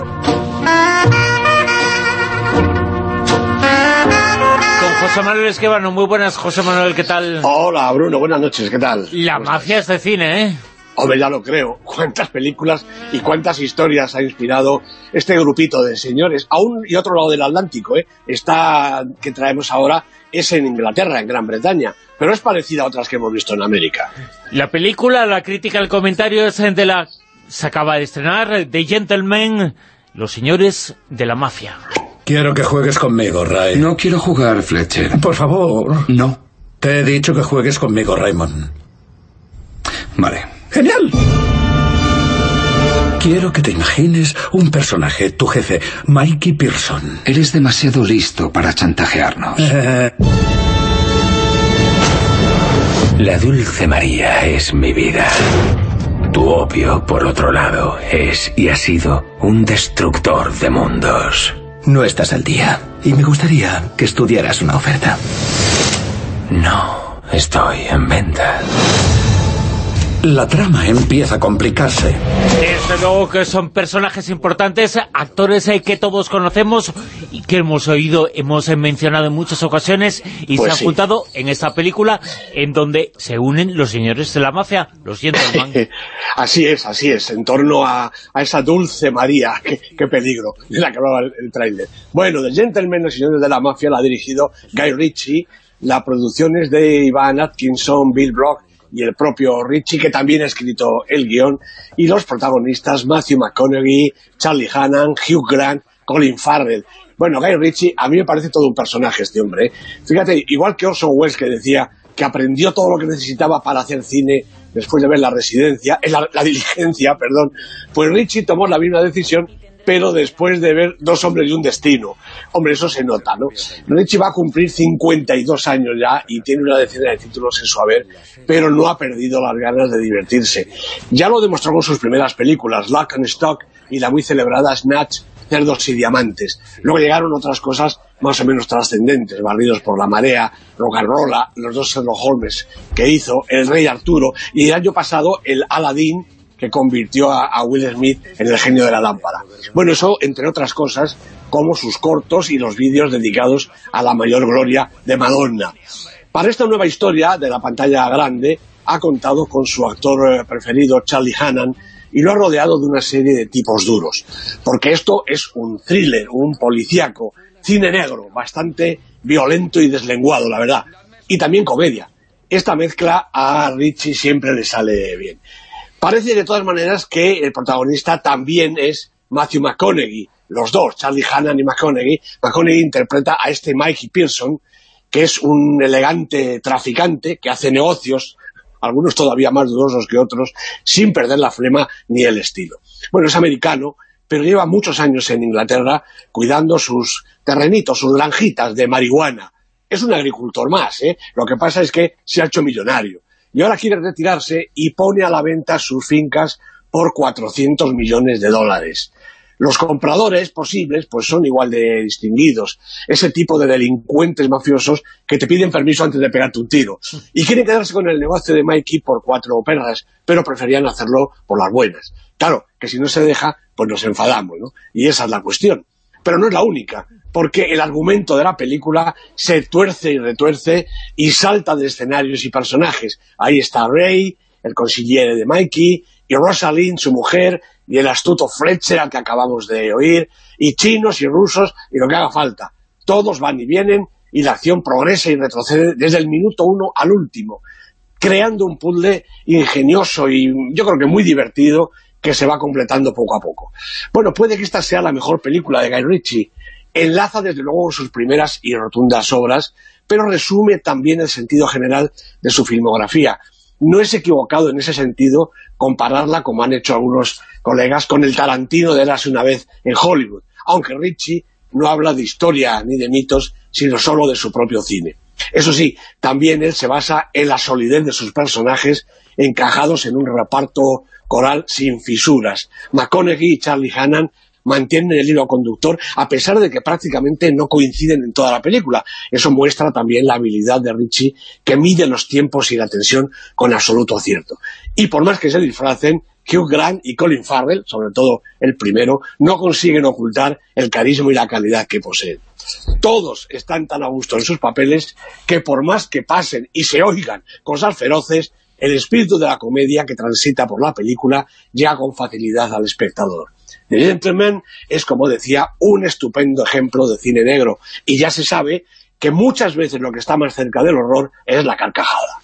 S2: Con José Manuel Esquivano, muy buenas, José Manuel, ¿qué tal?
S20: Hola, Bruno, buenas noches, ¿qué tal?
S2: La mafia es de cine, ¿eh?
S20: Hombre, ya lo creo. Cuántas películas y cuántas historias ha inspirado este grupito de señores. A un y otro lado del Atlántico, ¿eh? Esta que traemos ahora es en Inglaterra, en Gran Bretaña, pero es parecida a otras que hemos visto en América.
S2: La película, la crítica, el comentario es de la... Se acaba de estrenar, The Gentleman, los señores de la mafia.
S21: Quiero que juegues conmigo, Ray. No quiero jugar, Fletcher. Por favor. No. Te he dicho que juegues conmigo, Raymond. Vale. ¡Genial! Quiero que te imagines un personaje, tu jefe, Mikey Pearson.
S22: Eres demasiado listo para chantajearnos. [laughs]
S23: La Dulce María es mi vida. Tu opio, por otro lado, es y ha sido un destructor de mundos.
S21: No estás al día. Y me gustaría que estudiaras una oferta.
S23: No, estoy en venta.
S21: La trama empieza a complicarse.
S2: Desde luego que son personajes importantes, actores eh, que todos conocemos y que hemos oído, hemos eh, mencionado en muchas ocasiones y
S20: Pues
S2: se han
S20: sí.
S2: juntado en esta película en donde se unen los señores de la mafia, los gentlemen. [laughs]
S20: así es, así es, en torno a, a esa dulce María, [laughs] qué, qué peligro, de la que hablaba el, el tráiler. Bueno, The Gentleman, los señores de la mafia, la ha dirigido Guy Ritchie, la producción es de Ivan Atkinson, Bill Brock y el propio Ritchie, que también ha escrito el guion, y los protagonistas Matthew McConaughey, Charlie Hannan, Hugh Grant, Colin Farrell. Bueno, Guy Ritchie, a mí me parece todo un personaje este hombre. ¿eh? Fíjate, igual que Orson Welles, que decía que aprendió todo lo que necesitaba para hacer cine después de ver la residencia, eh, la, la diligencia, [laughs] perdón, pues Ritchie tomó la misma decisión pero después de ver Dos hombres y un destino. Hombre, eso se nota, ¿no? Ritchie va a cumplir 52 años ya y tiene una decena de títulos en su haber, pero no ha perdido las ganas de divertirse. Ya lo demostró con sus primeras películas, Lock and Stock y la muy celebrada Snatch, Cerdos y Diamantes. Luego llegaron otras cosas más o menos trascendentes, barridos por la marea, Rolla, los dos Sherlock Holmes que hizo, El Rey Arturo y el año pasado el Aladdin que convirtió a, Will Smith en el genio de la lámpara. Bueno, eso entre otras cosas, como sus cortos y los vídeos dedicados a la mayor gloria de Madonna. Para esta nueva historia de la pantalla grande, ha contado con su actor eh, preferido, Charlie Hannan, y lo ha rodeado de una serie de tipos duros. Porque esto es un thriller, un policíaco, cine negro, bastante violento y deslenguado, la verdad. Y también comedia. Esta mezcla a Richie siempre le sale bien. Parece de todas maneras que el protagonista también es Matthew McConaughey. Los dos, Charlie Hannan y McConaughey. McConaughey interpreta a este Mikey Pearson, que es un elegante traficante que hace negocios, algunos todavía más dudosos que otros, sin perder la flema ni el estilo. Bueno, es americano, pero lleva muchos años en Inglaterra cuidando sus terrenitos, sus granjitas de marihuana es un agricultor más, ¿eh? Lo que pasa es que se ha hecho millonario. Y ahora quiere retirarse y pone a la venta sus fincas por 400 millones de dólares. Los compradores posibles pues son igual de distinguidos. Ese tipo de delincuentes mafiosos que te piden permiso antes de pegarte un tiro. Y quieren quedarse con el negocio de Mikey por cuatro perras, pero preferían hacerlo por las buenas. Claro, que si no se deja, pues nos enfadamos, ¿no? Y esa es la cuestión. Pero no es la única porque el argumento de la película se tuerce y retuerce y salta de escenarios y personajes. Ahí está Ray, el consiliere de Mikey, y Rosalind, su mujer, y el astuto Fletcher al que acabamos de oír, y chinos y rusos, y lo que haga falta. Todos van y vienen, y la acción progresa y retrocede desde el minuto uno al último, creando un puzzle ingenioso y yo creo que muy divertido, que se va completando poco a poco. Bueno, puede que esta sea la mejor película de Guy Ritchie, enlaza desde luego sus primeras y rotundas obras, pero resume también el sentido general de su filmografía. No es equivocado en ese sentido compararla, como han hecho algunos colegas, con el Tarantino de Érase una vez en Hollywood, aunque Ritchie no habla de historia ni de mitos, sino solo de su propio cine. Eso sí, también él se basa en la solidez de sus personajes encajados en un reparto coral sin fisuras. McConaughey y Charlie Hannan mantienen el hilo conductor, a pesar de que prácticamente no coinciden en toda la película. Eso muestra también la habilidad de Richie, que mide los tiempos y la tensión con absoluto acierto. Y por más que se disfracen, Hugh Grant y Colin Farrell, sobre todo el primero, no consiguen ocultar el carisma y la calidad que poseen. Todos están tan a gusto en sus papeles que por más que pasen y se oigan cosas feroces, el espíritu de la comedia que transita por la película llega con facilidad al espectador. The Gentleman es, como decía, un estupendo ejemplo de cine negro. Y ya se sabe que muchas veces lo que está más cerca del horror es la carcajada.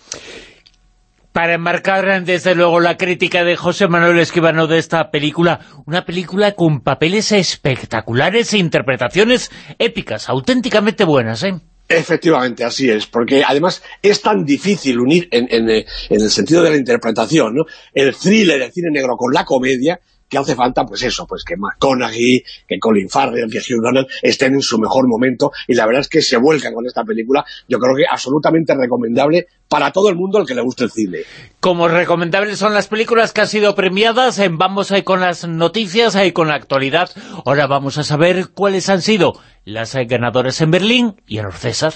S2: Para enmarcar, desde luego, la crítica de José Manuel Esquivano de esta película, una película con papeles espectaculares e interpretaciones épicas, auténticamente buenas, ¿eh?
S20: Efectivamente, así es, porque además es tan difícil unir en, en el sentido de la interpretación ¿no? el thriller, el cine negro con la comedia, que hace falta, pues eso, pues que McConaughey, que Colin Farrell, que Hugh Grant estén en su mejor momento, y la verdad es que se vuelcan con esta película, yo creo que absolutamente recomendable para todo el mundo al que le guste el cine.
S2: Como recomendables son las películas que han sido premiadas, vamos ahí con las noticias, ahí con la actualidad, ahora vamos a saber cuáles han sido las ganadoras en Berlín y en los César.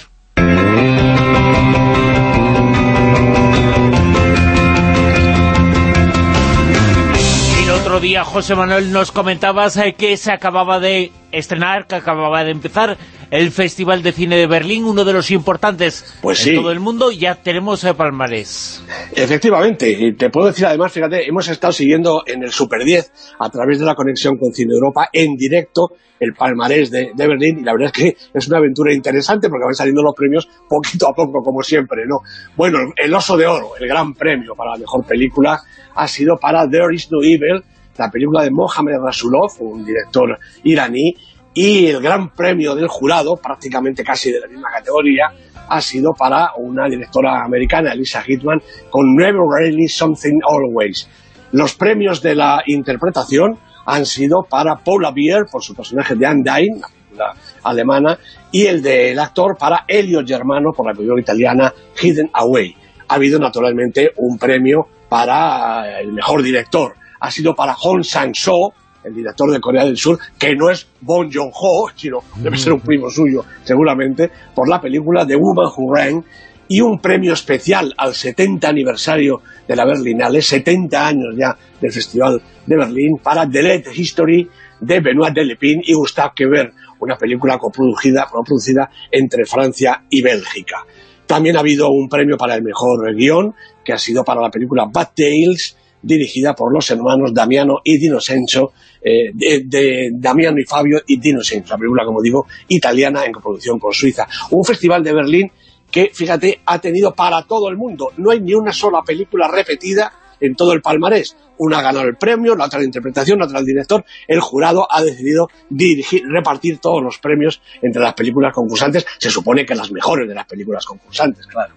S2: Otro día, José Manuel, nos comentabas eh, que se acababa de estrenar, que acababa de empezar el Festival de Cine de Berlín, uno de los importantes
S20: pues
S2: en todo el mundo, ya tenemos el palmarés.
S20: Efectivamente, y te puedo decir además, fíjate, hemos estado siguiendo en el Super 10, a través de la conexión con Cine Europa, en directo, el palmarés de, de, Berlín, y la verdad es que es una aventura interesante, porque van saliendo los premios poquito a poco, como siempre, ¿no? Bueno, el Oso de Oro, el gran premio para la mejor película, ha sido para There is no Evil, la película de Mohamed Rasulov, un director iraní, y el gran premio del jurado, prácticamente casi de la misma categoría, ha sido para una directora americana, Elisa Hitman, con Never Really Something Always. Los premios de la interpretación han sido para Paula Beer, por su personaje de Undyne, la alemana, y el del actor para Elio Germano, por la película italiana Hidden Away. Ha habido, naturalmente, un premio para el mejor director ha sido para Hong Sang-soo, el director de Corea del Sur, que no es Bong Joon-ho, sino debe ser un primo suyo, seguramente, por la película The Woman Who Ran, y un premio especial al 70 aniversario de la Berlinale, 70 años ya del Festival de Berlín, para The Late History de Benoit Delepin y Gustave Quever, una película coproducida, coproducida entre Francia y Bélgica. También ha habido un premio para el mejor guion, que ha sido para la película Bad Tales, dirigida por los hermanos Damiano y Dinosenso, eh, de, Damiano y Fabio y Dinosenso, la película, como digo, italiana en coproducción con Suiza. Un festival de Berlín que, fíjate, ha tenido para todo el mundo. No hay ni una sola película repetida en todo el palmarés. Una ha ganado el premio, la otra la interpretación, la otra el director. El jurado ha decidido dirigir, repartir todos los premios entre las películas concursantes. Se supone que las mejores de las películas concursantes, claro.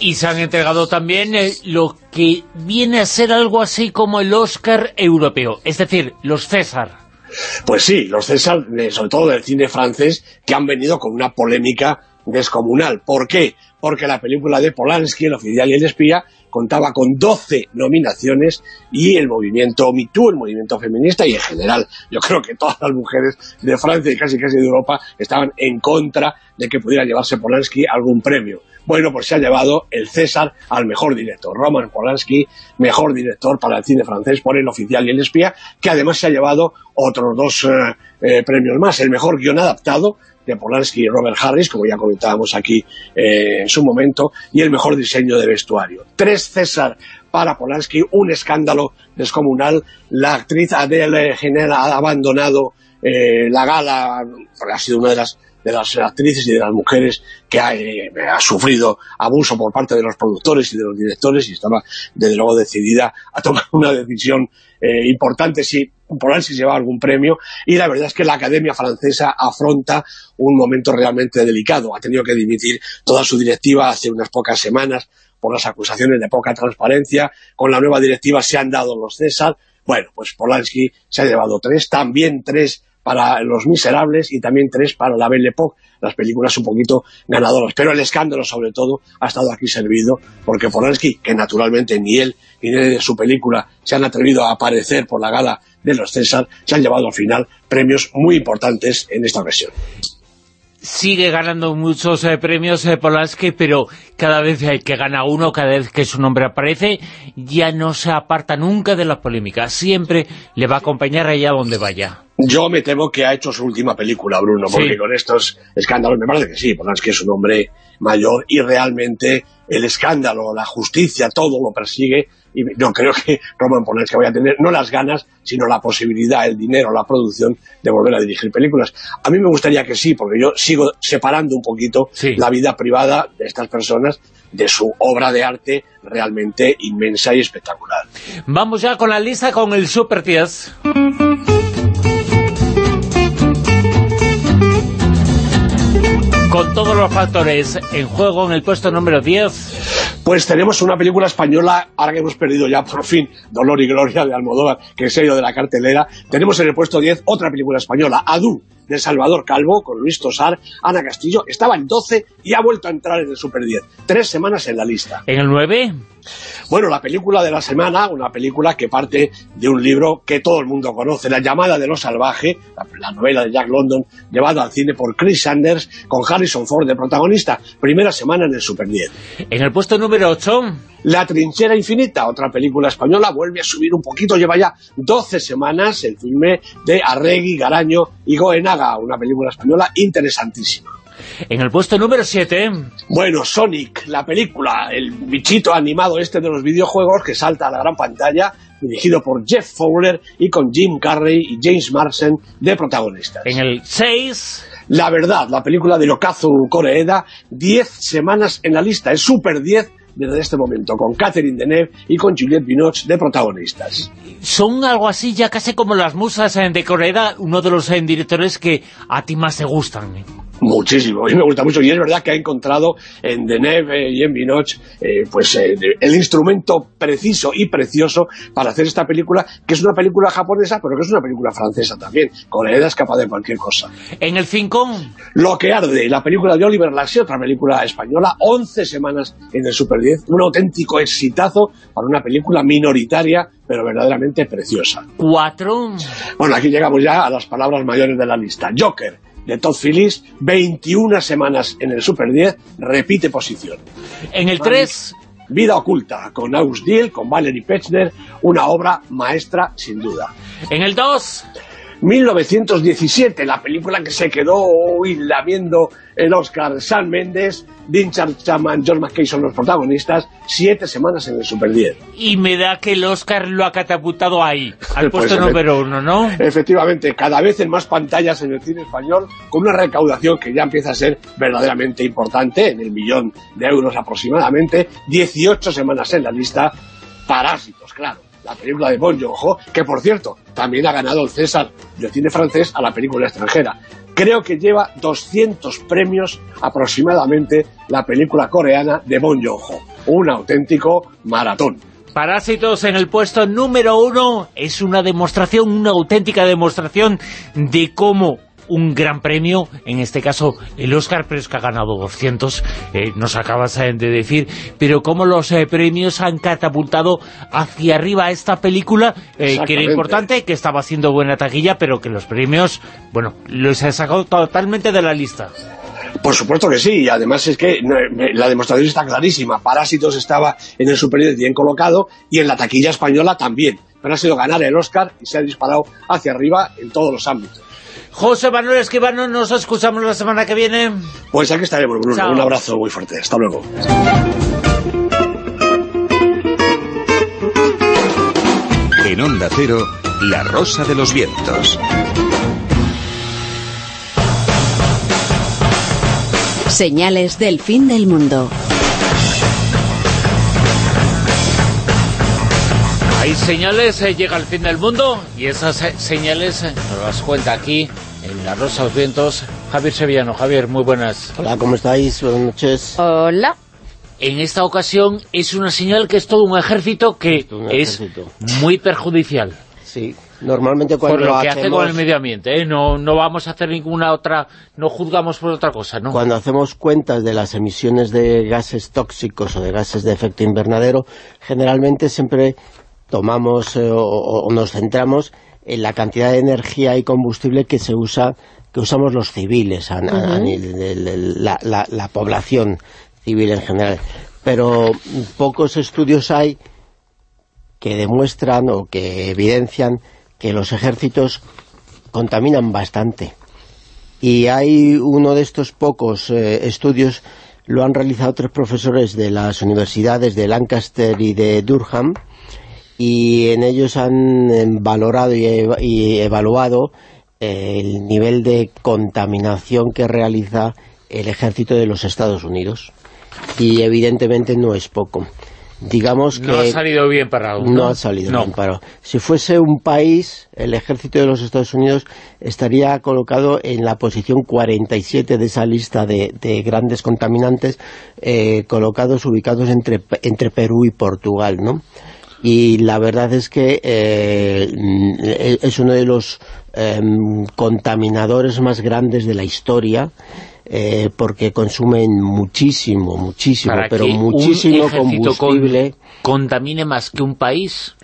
S2: Y se han entregado también eh, lo que viene a ser algo así como el Oscar europeo, es decir, los César.
S20: Pues sí, los César, eh, sobre todo del cine francés, que han venido con una polémica descomunal. ¿Por qué? Porque la película de Polanski, El oficial y el espía, contaba con 12 nominaciones y el movimiento MeToo, el movimiento feminista y en general, yo creo que todas las mujeres de Francia y casi casi de Europa estaban en contra de que pudiera llevarse Polanski algún premio. Bueno, pues se ha llevado el César al mejor director. Roman Polanski, mejor director para el cine francés por El oficial y el espía, que además se ha llevado otros dos eh, eh, premios más. El mejor guion adaptado, de Polanski y Robert Harris, como ya comentábamos aquí eh, en su momento, y el mejor diseño de vestuario. Tres César para Polanski, un escándalo descomunal. La actriz Adele Genera ha abandonado la gala, ha sido una de las de las actrices y de las mujeres que ha, eh, ha, sufrido abuso por parte de los productores y de los directores y estaba desde luego decidida a tomar [laughs] una decisión eh, importante si Polanski lleva algún premio y la verdad es que la Academia Francesa afronta un momento realmente delicado. Ha tenido que dimitir toda su directiva hace unas pocas semanas por las acusaciones de poca transparencia. Con la nueva directiva se han dado los César. Bueno, pues Polanski se ha llevado tres, también tres para Los Miserables y también tres para La Belle Époque, las películas un poquito ganadoras. Pero el escándalo, sobre todo, ha estado aquí servido porque Polanski, que naturalmente ni él ni de su película se han atrevido a aparecer por la gala de los César, se han llevado al final premios muy importantes en esta ocasión
S2: sigue ganando muchos eh, premios eh, Polanski, pero cada vez que gana uno, cada vez que su nombre aparece, ya no se aparta nunca de la polémica. Siempre le va a acompañar allá donde vaya.
S20: Yo me temo que ha hecho su última película, Bruno, porque con estos escándalos me parece que sí, Polanski es un hombre mayor y realmente el escándalo, la justicia, todo lo persigue y no creo que Roman Polanski vaya a tener no las ganas, sino la posibilidad, el dinero, la producción de volver a dirigir películas. A mí me gustaría que sí, porque yo sigo separando un poquito
S2: sí.
S20: la vida privada de estas personas de su obra de arte realmente inmensa y espectacular.
S2: Vamos ya con la lista con el Super 10. Con todos los factores en juego en el puesto número 10.
S20: Pues tenemos una película española, ahora que hemos perdido ya por fin Dolor y Gloria de Almodóvar, que es ido de la cartelera. Tenemos en el puesto 10 otra película española, Adu, de Salvador Calvo, con Luis Tosar, Ana Castillo. Estaba en 12 y ha vuelto a entrar en el Super 10. Tres semanas en la lista.
S2: ¿En el 9?
S20: Bueno, la película de la semana, una película que parte de un libro que todo el mundo conoce, La llamada de lo salvaje, la, la novela de Jack London, llevada al cine por Chris Sanders, con Harrison Ford de protagonista. Primera semana en el Super 10.
S2: En el puesto número 8...
S20: La trinchera infinita, otra película española, vuelve a subir un poquito, lleva ya 12 semanas el filme de Arregui, Garaño y Goenaga, una película española interesantísima.
S2: En el puesto número 7...
S20: Bueno, Sonic, la película, el bichito animado este de los videojuegos que salta a la gran pantalla, dirigido por Jeff Fowler y con Jim Carrey y James Marsden de protagonistas.
S2: En el 6...
S20: La verdad, la película de Lokazu Koreeda, 10 semanas en la lista, es Super 10 desde este momento, con Catherine Deneuve y con Juliette Binoche de protagonistas.
S2: Son algo así ya casi como las musas de Koreeda, uno de los eh, directores que a ti más te gustan.
S20: Muchísimo, a mí me gusta mucho y es verdad que ha encontrado en Deneuve y en Binoche eh, pues, eh, el instrumento preciso y precioso para hacer esta película, que es una película japonesa, pero que es una película francesa también. Koreeda es capaz de cualquier cosa.
S2: En el 5...
S20: Lo que arde, la película de Oliver Laxi, otra película española, 11 semanas en el Super 10, un auténtico exitazo para una película minoritaria, pero verdaderamente preciosa.
S2: 4...
S20: Bueno, aquí llegamos ya a las palabras mayores de la lista. Joker, de Todd Phillips, 21 semanas en el Super 10, repite posición.
S2: En el 3...
S20: Vida oculta, con August Diel, con Valerie Pechner, una obra maestra sin duda.
S2: En el 2...
S20: 1917, la película que se quedó hoy lamiendo el Oscar. San Méndez, Dean Chapman, George McKay son los protagonistas, siete semanas en el Super 10.
S2: Y me da que el Oscar lo ha catapultado ahí, al [laughs]
S20: Pues,
S2: puesto número uno, ¿no?
S20: Efectivamente, cada vez en más pantallas en el cine español, con una recaudación que ya empieza a ser verdaderamente importante, en el millón de euros aproximadamente, 18 semanas en la lista, Parásitos, claro, la película de Bon Joon-ho, que por cierto, también ha ganado el César del cine francés a la película extranjera. Creo que lleva 200 premios aproximadamente la película coreana de Bon Joon-ho, un auténtico maratón.
S2: Parásitos en el puesto número uno es una demostración, una auténtica demostración de cómo un gran premio, en este caso el Oscar, pero es que ha ganado 200, eh, nos acabas eh, de decir, pero cómo los eh, premios han catapultado hacia arriba esta película, eh, que era importante, que estaba haciendo buena taquilla, pero que los premios, bueno, los ha sacado totalmente de la lista.
S20: Por supuesto que sí, y además es que me- la demostración está clarísima. Parásitos estaba en el superior bien colocado y en la taquilla española también. Pero ha sido ganar el Oscar y se ha disparado hacia arriba en todos los ámbitos.
S2: José Manuel Esquivano, nos escuchamos la semana que viene.
S20: Pues aquí estaremos, Bruno.
S2: Chao.
S20: Un abrazo muy fuerte. Hasta luego.
S13: En Onda Cero, La Rosa de los Vientos.
S24: Señales del fin del mundo.
S2: Hay señales, eh, llega el fin del mundo y esas eh, señales eh, nos las cuenta aquí en La Rosa de los Vientos Javier Sevillano. Javier, muy buenas.
S25: Hola, ¿cómo estáis? Buenas noches.
S6: Hola.
S2: En esta ocasión es una señal que es todo un ejército que
S25: Un
S2: es
S25: ejército.
S2: muy perjudicial.
S25: Sí, normalmente cuando
S2: por lo que
S25: hacemos,
S2: hace con el medio ambiente, ¿eh? no, no vamos a hacer ninguna otra, no juzgamos por otra cosa, ¿no?
S25: cuando hacemos cuentas de las emisiones de gases tóxicos o de gases de efecto invernadero, generalmente siempre tomamos eh, o, o nos centramos en la cantidad de energía y combustible que se usa que usamos los civiles, a- a- a
S26: Ujú.
S25: nivel de- de- la, la- la población civil en general. Pero pocos estudios hay que demuestran o que evidencian que los ejércitos contaminan bastante. Y hay uno de estos pocos eh, estudios, lo han realizado tres profesores de las universidades de Lancaster y de Durham, y en ellos han eh, valorado y, eva- y evaluado eh, el nivel de contaminación que realiza el ejército de los Estados Unidos. Y evidentemente no es poco. Digamos que...
S2: no ha salido bien parado.
S25: No, ha salido
S2: No.
S25: bien parado. Si fuese un país, el ejército de los Estados Unidos estaría colocado en la posición 47 de esa lista de, de grandes contaminantes, eh, colocados, ubicados entre, entre Perú y Portugal, ¿no? Y la verdad es que eh, mm, es uno de los em, contaminadores más grandes de la historia, eh, porque consumen muchísimo, muchísimo,
S2: Para
S25: pero
S2: un
S25: muchísimo
S2: ejército con-
S25: combustible.
S2: contamine más que un país,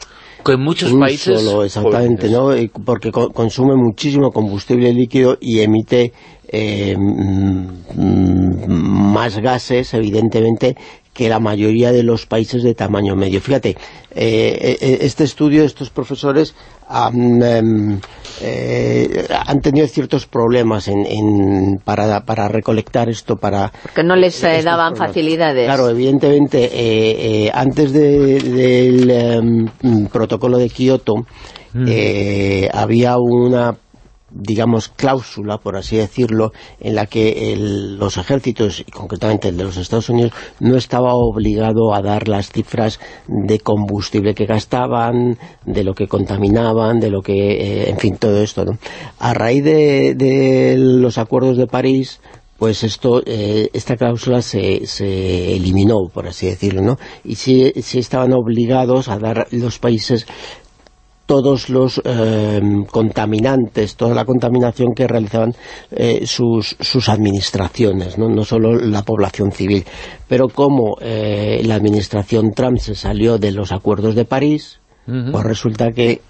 S2: que en muchos
S25: un
S2: países...
S25: solo, exactamente, ¿no? Porque co- consume muchísimo combustible líquido y emite eh, mm, mm, más gases, evidentemente, que la mayoría de los países de tamaño medio. Fíjate, eh, eh, este estudio, estos profesores han, em, eh, han tenido ciertos problemas en, en- para, para recolectar esto, para
S6: Que no les eh, daban
S25: problemas.
S6: facilidades.
S25: Claro, evidentemente, eh, eh, antes de- del em, mm, protocolo de Kioto, eh, había una digamos, cláusula, por así decirlo, en la que el- los ejércitos, y concretamente el de los Estados Unidos, no estaba obligado a dar las cifras de combustible que gastaban, de lo que contaminaban, de lo que, eh, en fin, todo esto, ¿no? A raíz de, de los acuerdos de París, pues esto, eh, esta cláusula se, se eliminó, por así decirlo, ¿no? Y sí, sí estaban obligados a dar los países todos los eh, contaminantes, toda la contaminación que realizaban eh, sus, sus administraciones, ¿no? no solo la población civil. Pero como eh, la administración Trump se salió de los acuerdos de París, pues resulta que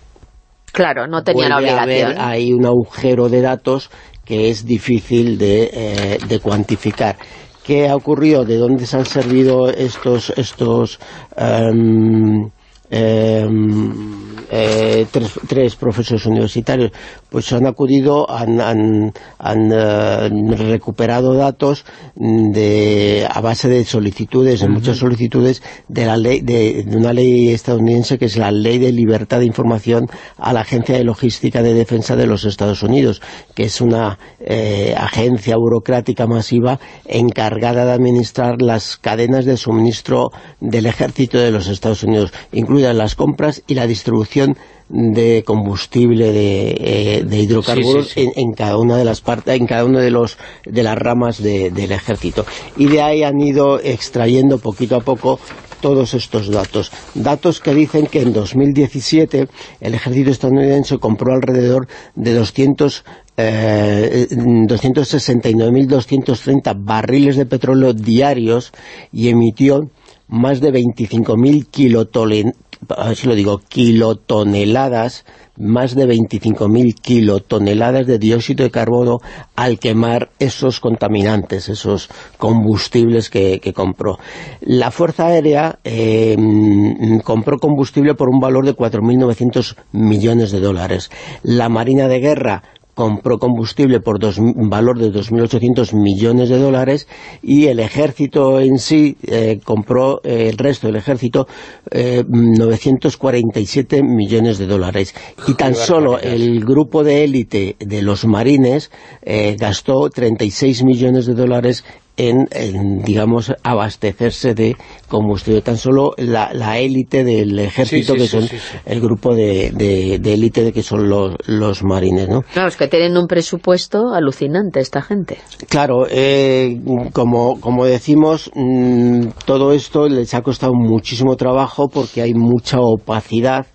S6: Claro, no tenía la
S25: a
S6: obligación.
S25: haber ahí un agujero de datos que es difícil de, eh, de cuantificar. ¿Qué ha ocurrido? ¿De dónde se han servido estos estos em, em, eh, tres tres profesores universitarios, pues han acudido, han, han, han eh, recuperado datos de, a base de solicitudes, de muchas solicitudes, de la ley de, de una ley estadounidense que es la Ley de Libertad de Información a la Agencia de Logística de Defensa de los Estados Unidos, que es una eh, agencia burocrática masiva encargada de administrar las cadenas de suministro del ejército de los Estados Unidos, incluidas las compras y la distribución de combustible de, eh, de hidrocarburos
S2: Sí, sí, sí.
S25: En, en cada una de las partes, en cada una de los de las ramas de- del ejército. Y de ahí han ido extrayendo poquito a poco todos estos datos. Datos que dicen que en 2017 el ejército estadounidense compró alrededor de 200 eh, 269.230 barriles de petróleo diarios y emitió más de 25.000 kilotolen a si lo digo, kilotoneladas, más de 25.000 kilotoneladas de dióxido de carbono al quemar esos contaminantes, esos combustibles que, compró. La Fuerza Aérea mm, compró combustible por un valor de 4.900 millones de dólares. La Marina de Guerra compró combustible por dos, un valor de 2.800 millones de dólares y el ejército en sí eh, compró, eh, el resto del ejército, eh, 947 millones de dólares. Y tan solo el grupo de élite de los marines eh, gastó 36 millones de dólares en, en, digamos, abastecerse de combustible. Tan solo la, la élite del ejército,
S6: Sí, sí,
S25: que
S6: sí,
S25: son
S6: sí, sí.
S25: el grupo de, de, de élite de que son los, los marines, ¿no?
S6: Claro, es que tienen un presupuesto alucinante esta gente.
S25: Claro, eh, como, como decimos, mm, todo esto les ha costado muchísimo trabajo porque hay mucha opacidad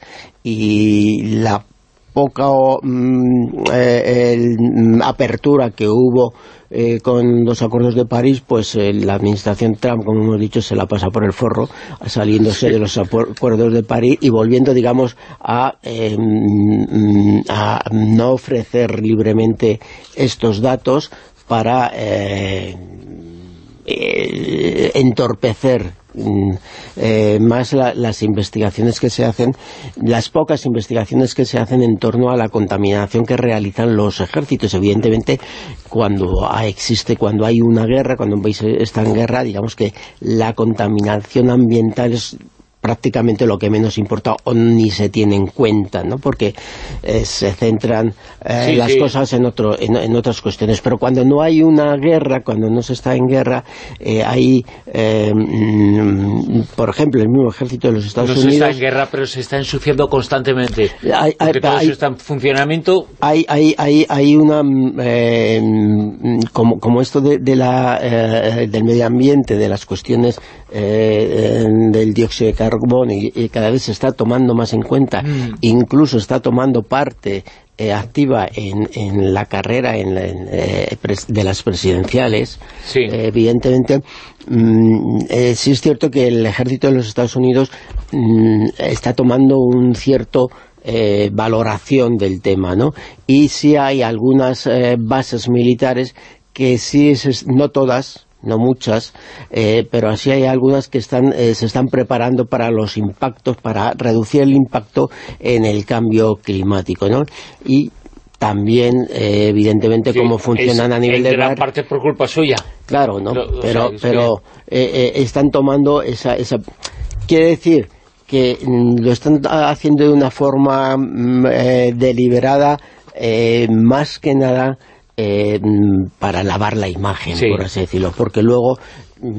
S25: y la poca mm, eh, el, mm, apertura que hubo eh, con los acuerdos de París, pues eh, la administración Trump, como hemos dicho, se la pasa por el forro, saliéndose de los acuerdos de París y volviendo, digamos, a, eh, mm, a no ofrecer libremente estos datos para entorpecer eh, más la- las investigaciones que se hacen, las pocas investigaciones que se hacen en torno a la contaminación que realizan los ejércitos. Evidentemente, cuando existe, cuando hay una guerra, cuando un país está en guerra, digamos que la contaminación ambiental es prácticamente lo que menos importa o ni se tiene en cuenta, ¿no? Porque eh, se centran eh,
S2: Sí,
S25: las
S2: sí.
S25: cosas en, otro, en, en otras cuestiones. Pero cuando no hay una guerra, cuando no se está en guerra, eh, hay, mm, por ejemplo, el mismo ejército de los Estados
S2: no se
S25: Unidos...
S2: está en guerra, pero se está ensuciando constantemente.
S25: Hay- hay-
S2: Porque todo
S25: hay-
S2: eso está en funcionamiento.
S25: hay, hay, hay, hay una mm, mm, como, como esto de, de la, del medio ambiente, de las cuestiones del dióxido de carbono y, y cada vez se está tomando más en cuenta,
S2: Mm.
S25: incluso está tomando parte eh, activa en, en la carrera en eh, de las presidenciales, eh, evidentemente mm, sí es cierto que el ejército de los Estados Unidos mm, está tomando un cierto eh, valoración del tema, ¿no? Y sí hay algunas eh, bases militares que sí, es- no todas, no muchas, eh, pero así hay algunas que están eh, se están preparando para los impactos, para reducir el impacto en el cambio climático, ¿no? Y también, eh, evidentemente, cómo
S2: Sí,
S25: funcionan
S2: es
S25: a nivel de
S2: gran parte por culpa suya.
S25: Claro, ¿no?
S2: Pero, o
S25: pero
S2: sea, es
S25: pero eh, están tomando esa, esa... Quiere decir que mm, lo están haciendo de una forma mm, deliberada, eh, más que nada eh, para lavar la imagen,
S2: Sí.
S25: por así decirlo, porque luego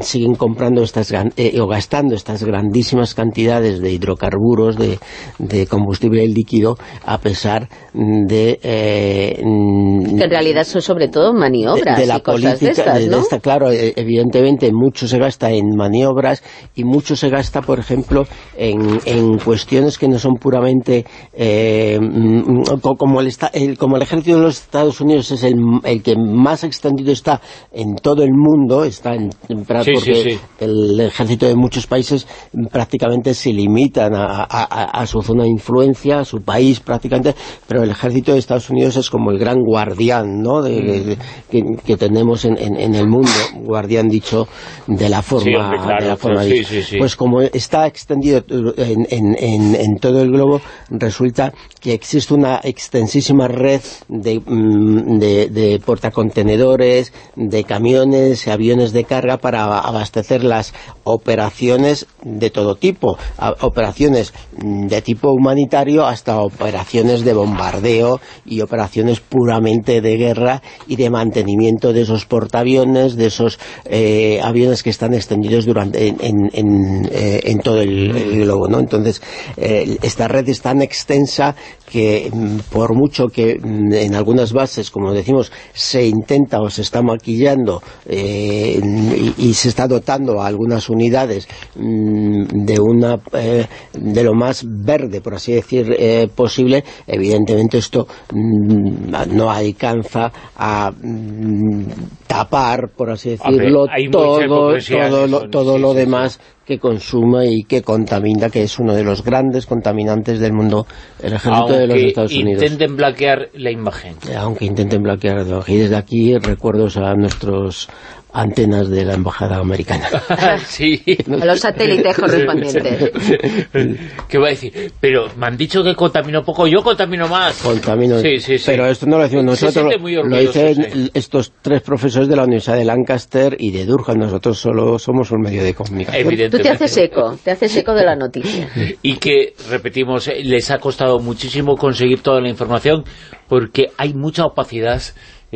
S25: siguen comprando estas eh, o gastando estas grandísimas cantidades de hidrocarburos, de, de combustible líquido, a pesar de... eh,
S6: Que en realidad son sobre todo maniobras
S25: de, de la
S6: y cosas
S25: política
S6: de estas,
S25: de- de
S6: ¿no?
S25: esta, claro, eh, evidentemente mucho se gasta en maniobras y mucho se gasta, por ejemplo, en, en cuestiones que no son puramente eh, mm, co- como el, el- como el ejército de los Estados Unidos es el, el que más extendido está en todo el mundo, está en, en esperar
S2: Sí,
S25: porque
S2: sí, sí.
S25: el ejército de muchos países prácticamente se limitan a, a- a- su zona de influencia, a su país prácticamente, pero el ejército de Estados Unidos es como el gran guardián ¿no? de, de- de- que, que tenemos en, en- en el mundo, guardián dicho de la forma,
S2: hombre, claro,
S25: de la forma. Pues como está extendido en, en- en- en todo el globo, resulta que existe una extensísima red de, mm, de, de portacontenedores, de camiones, aviones de carga para abastecer las operaciones de todo tipo, operaciones mm, de tipo humanitario hasta operaciones de bombardeo y operaciones puramente de guerra y de mantenimiento de esos portaaviones, de esos eh, aviones que están extendidos durante en, en- eh, todo el, globo, ¿no? Entonces, eh, esta red es tan extensa que mm, por mucho que mm, en algunas bases, como decimos, se intenta o se está maquillando y, y se está dotando a algunas unidades mm, de una eh, de lo más verde, por así decir, eh, posible, evidentemente esto mm, no alcanza a mm, tapar, por así decirlo, todo, todo, lo, todo
S2: sí,
S25: lo
S2: sí,
S25: demás que consuma y que contamina, que es uno de los grandes contaminantes del mundo, el ejército de los
S2: Aunque
S25: Estados Unidos.
S2: intenten blanquear la imagen.
S25: Aunque intenten bloquear y desde aquí recuerdos a nuestros antenas de la embajada americana. [laughs]
S2: sí. [laughs]
S6: A los satélites correspondientes. [laughs]
S2: ¿Qué va a decir? Pero me han dicho que contamino poco, yo contamino más.
S25: Contamino.
S2: Sí, sí, sí.
S25: Pero esto no lo decimos nosotros, lo dicen
S2: sí.
S25: estos tres profesores de la Universidad de Lancaster y de Durham. Nosotros solo somos un medio de comunicación.
S6: Tú te haces eco, te haces eco de la noticia.
S2: y que, repetimos, eh, les ha costado muchísimo conseguir toda la información porque hay mucha opacidad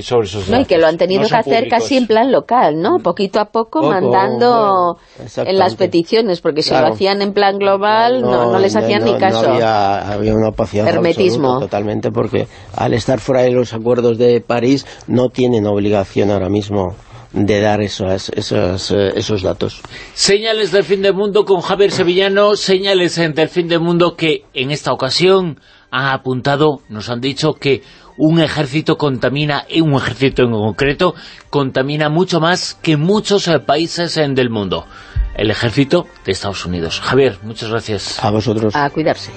S2: sobre esos
S6: No, y que lo han tenido
S2: No
S6: que hacer
S2: públicos.
S6: casi en plan local, ¿no? Poquito a poco,
S25: Poco,
S6: mandando
S25: bueno,
S6: en las peticiones, porque si
S25: Claro.
S6: lo hacían en plan global no, no les hacían
S25: no,
S6: ni caso.
S25: No había, había una opacidad
S6: Hermetismo.
S25: absoluta, totalmente, porque al estar fuera de los acuerdos de París no tienen obligación ahora mismo de dar esas, esas, eh, esos datos.
S2: Señales del fin del mundo con Javier Sevillano, señales en del fin del mundo que en esta ocasión han apuntado, nos han dicho que un ejército contamina, y un ejército en concreto, contamina mucho más que muchos eh, países en del mundo. El ejército de Estados Unidos. Javier, muchas gracias.
S25: A vosotros.
S6: A cuidarse.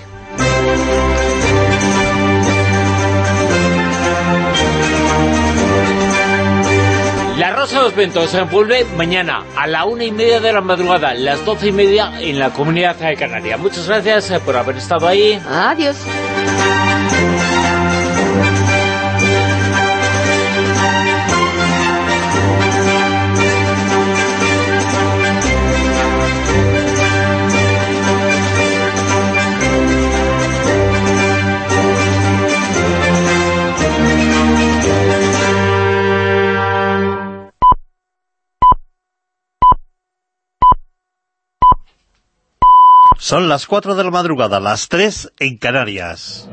S2: La Rosa de los Ventos se vuelve mañana a la una y media de la madrugada, las doce y media en la Comunidad de Canaria. Muchas gracias eh, por haber estado ahí.
S6: Adiós.
S27: Son las 4 de la madrugada, las 3 en Canarias.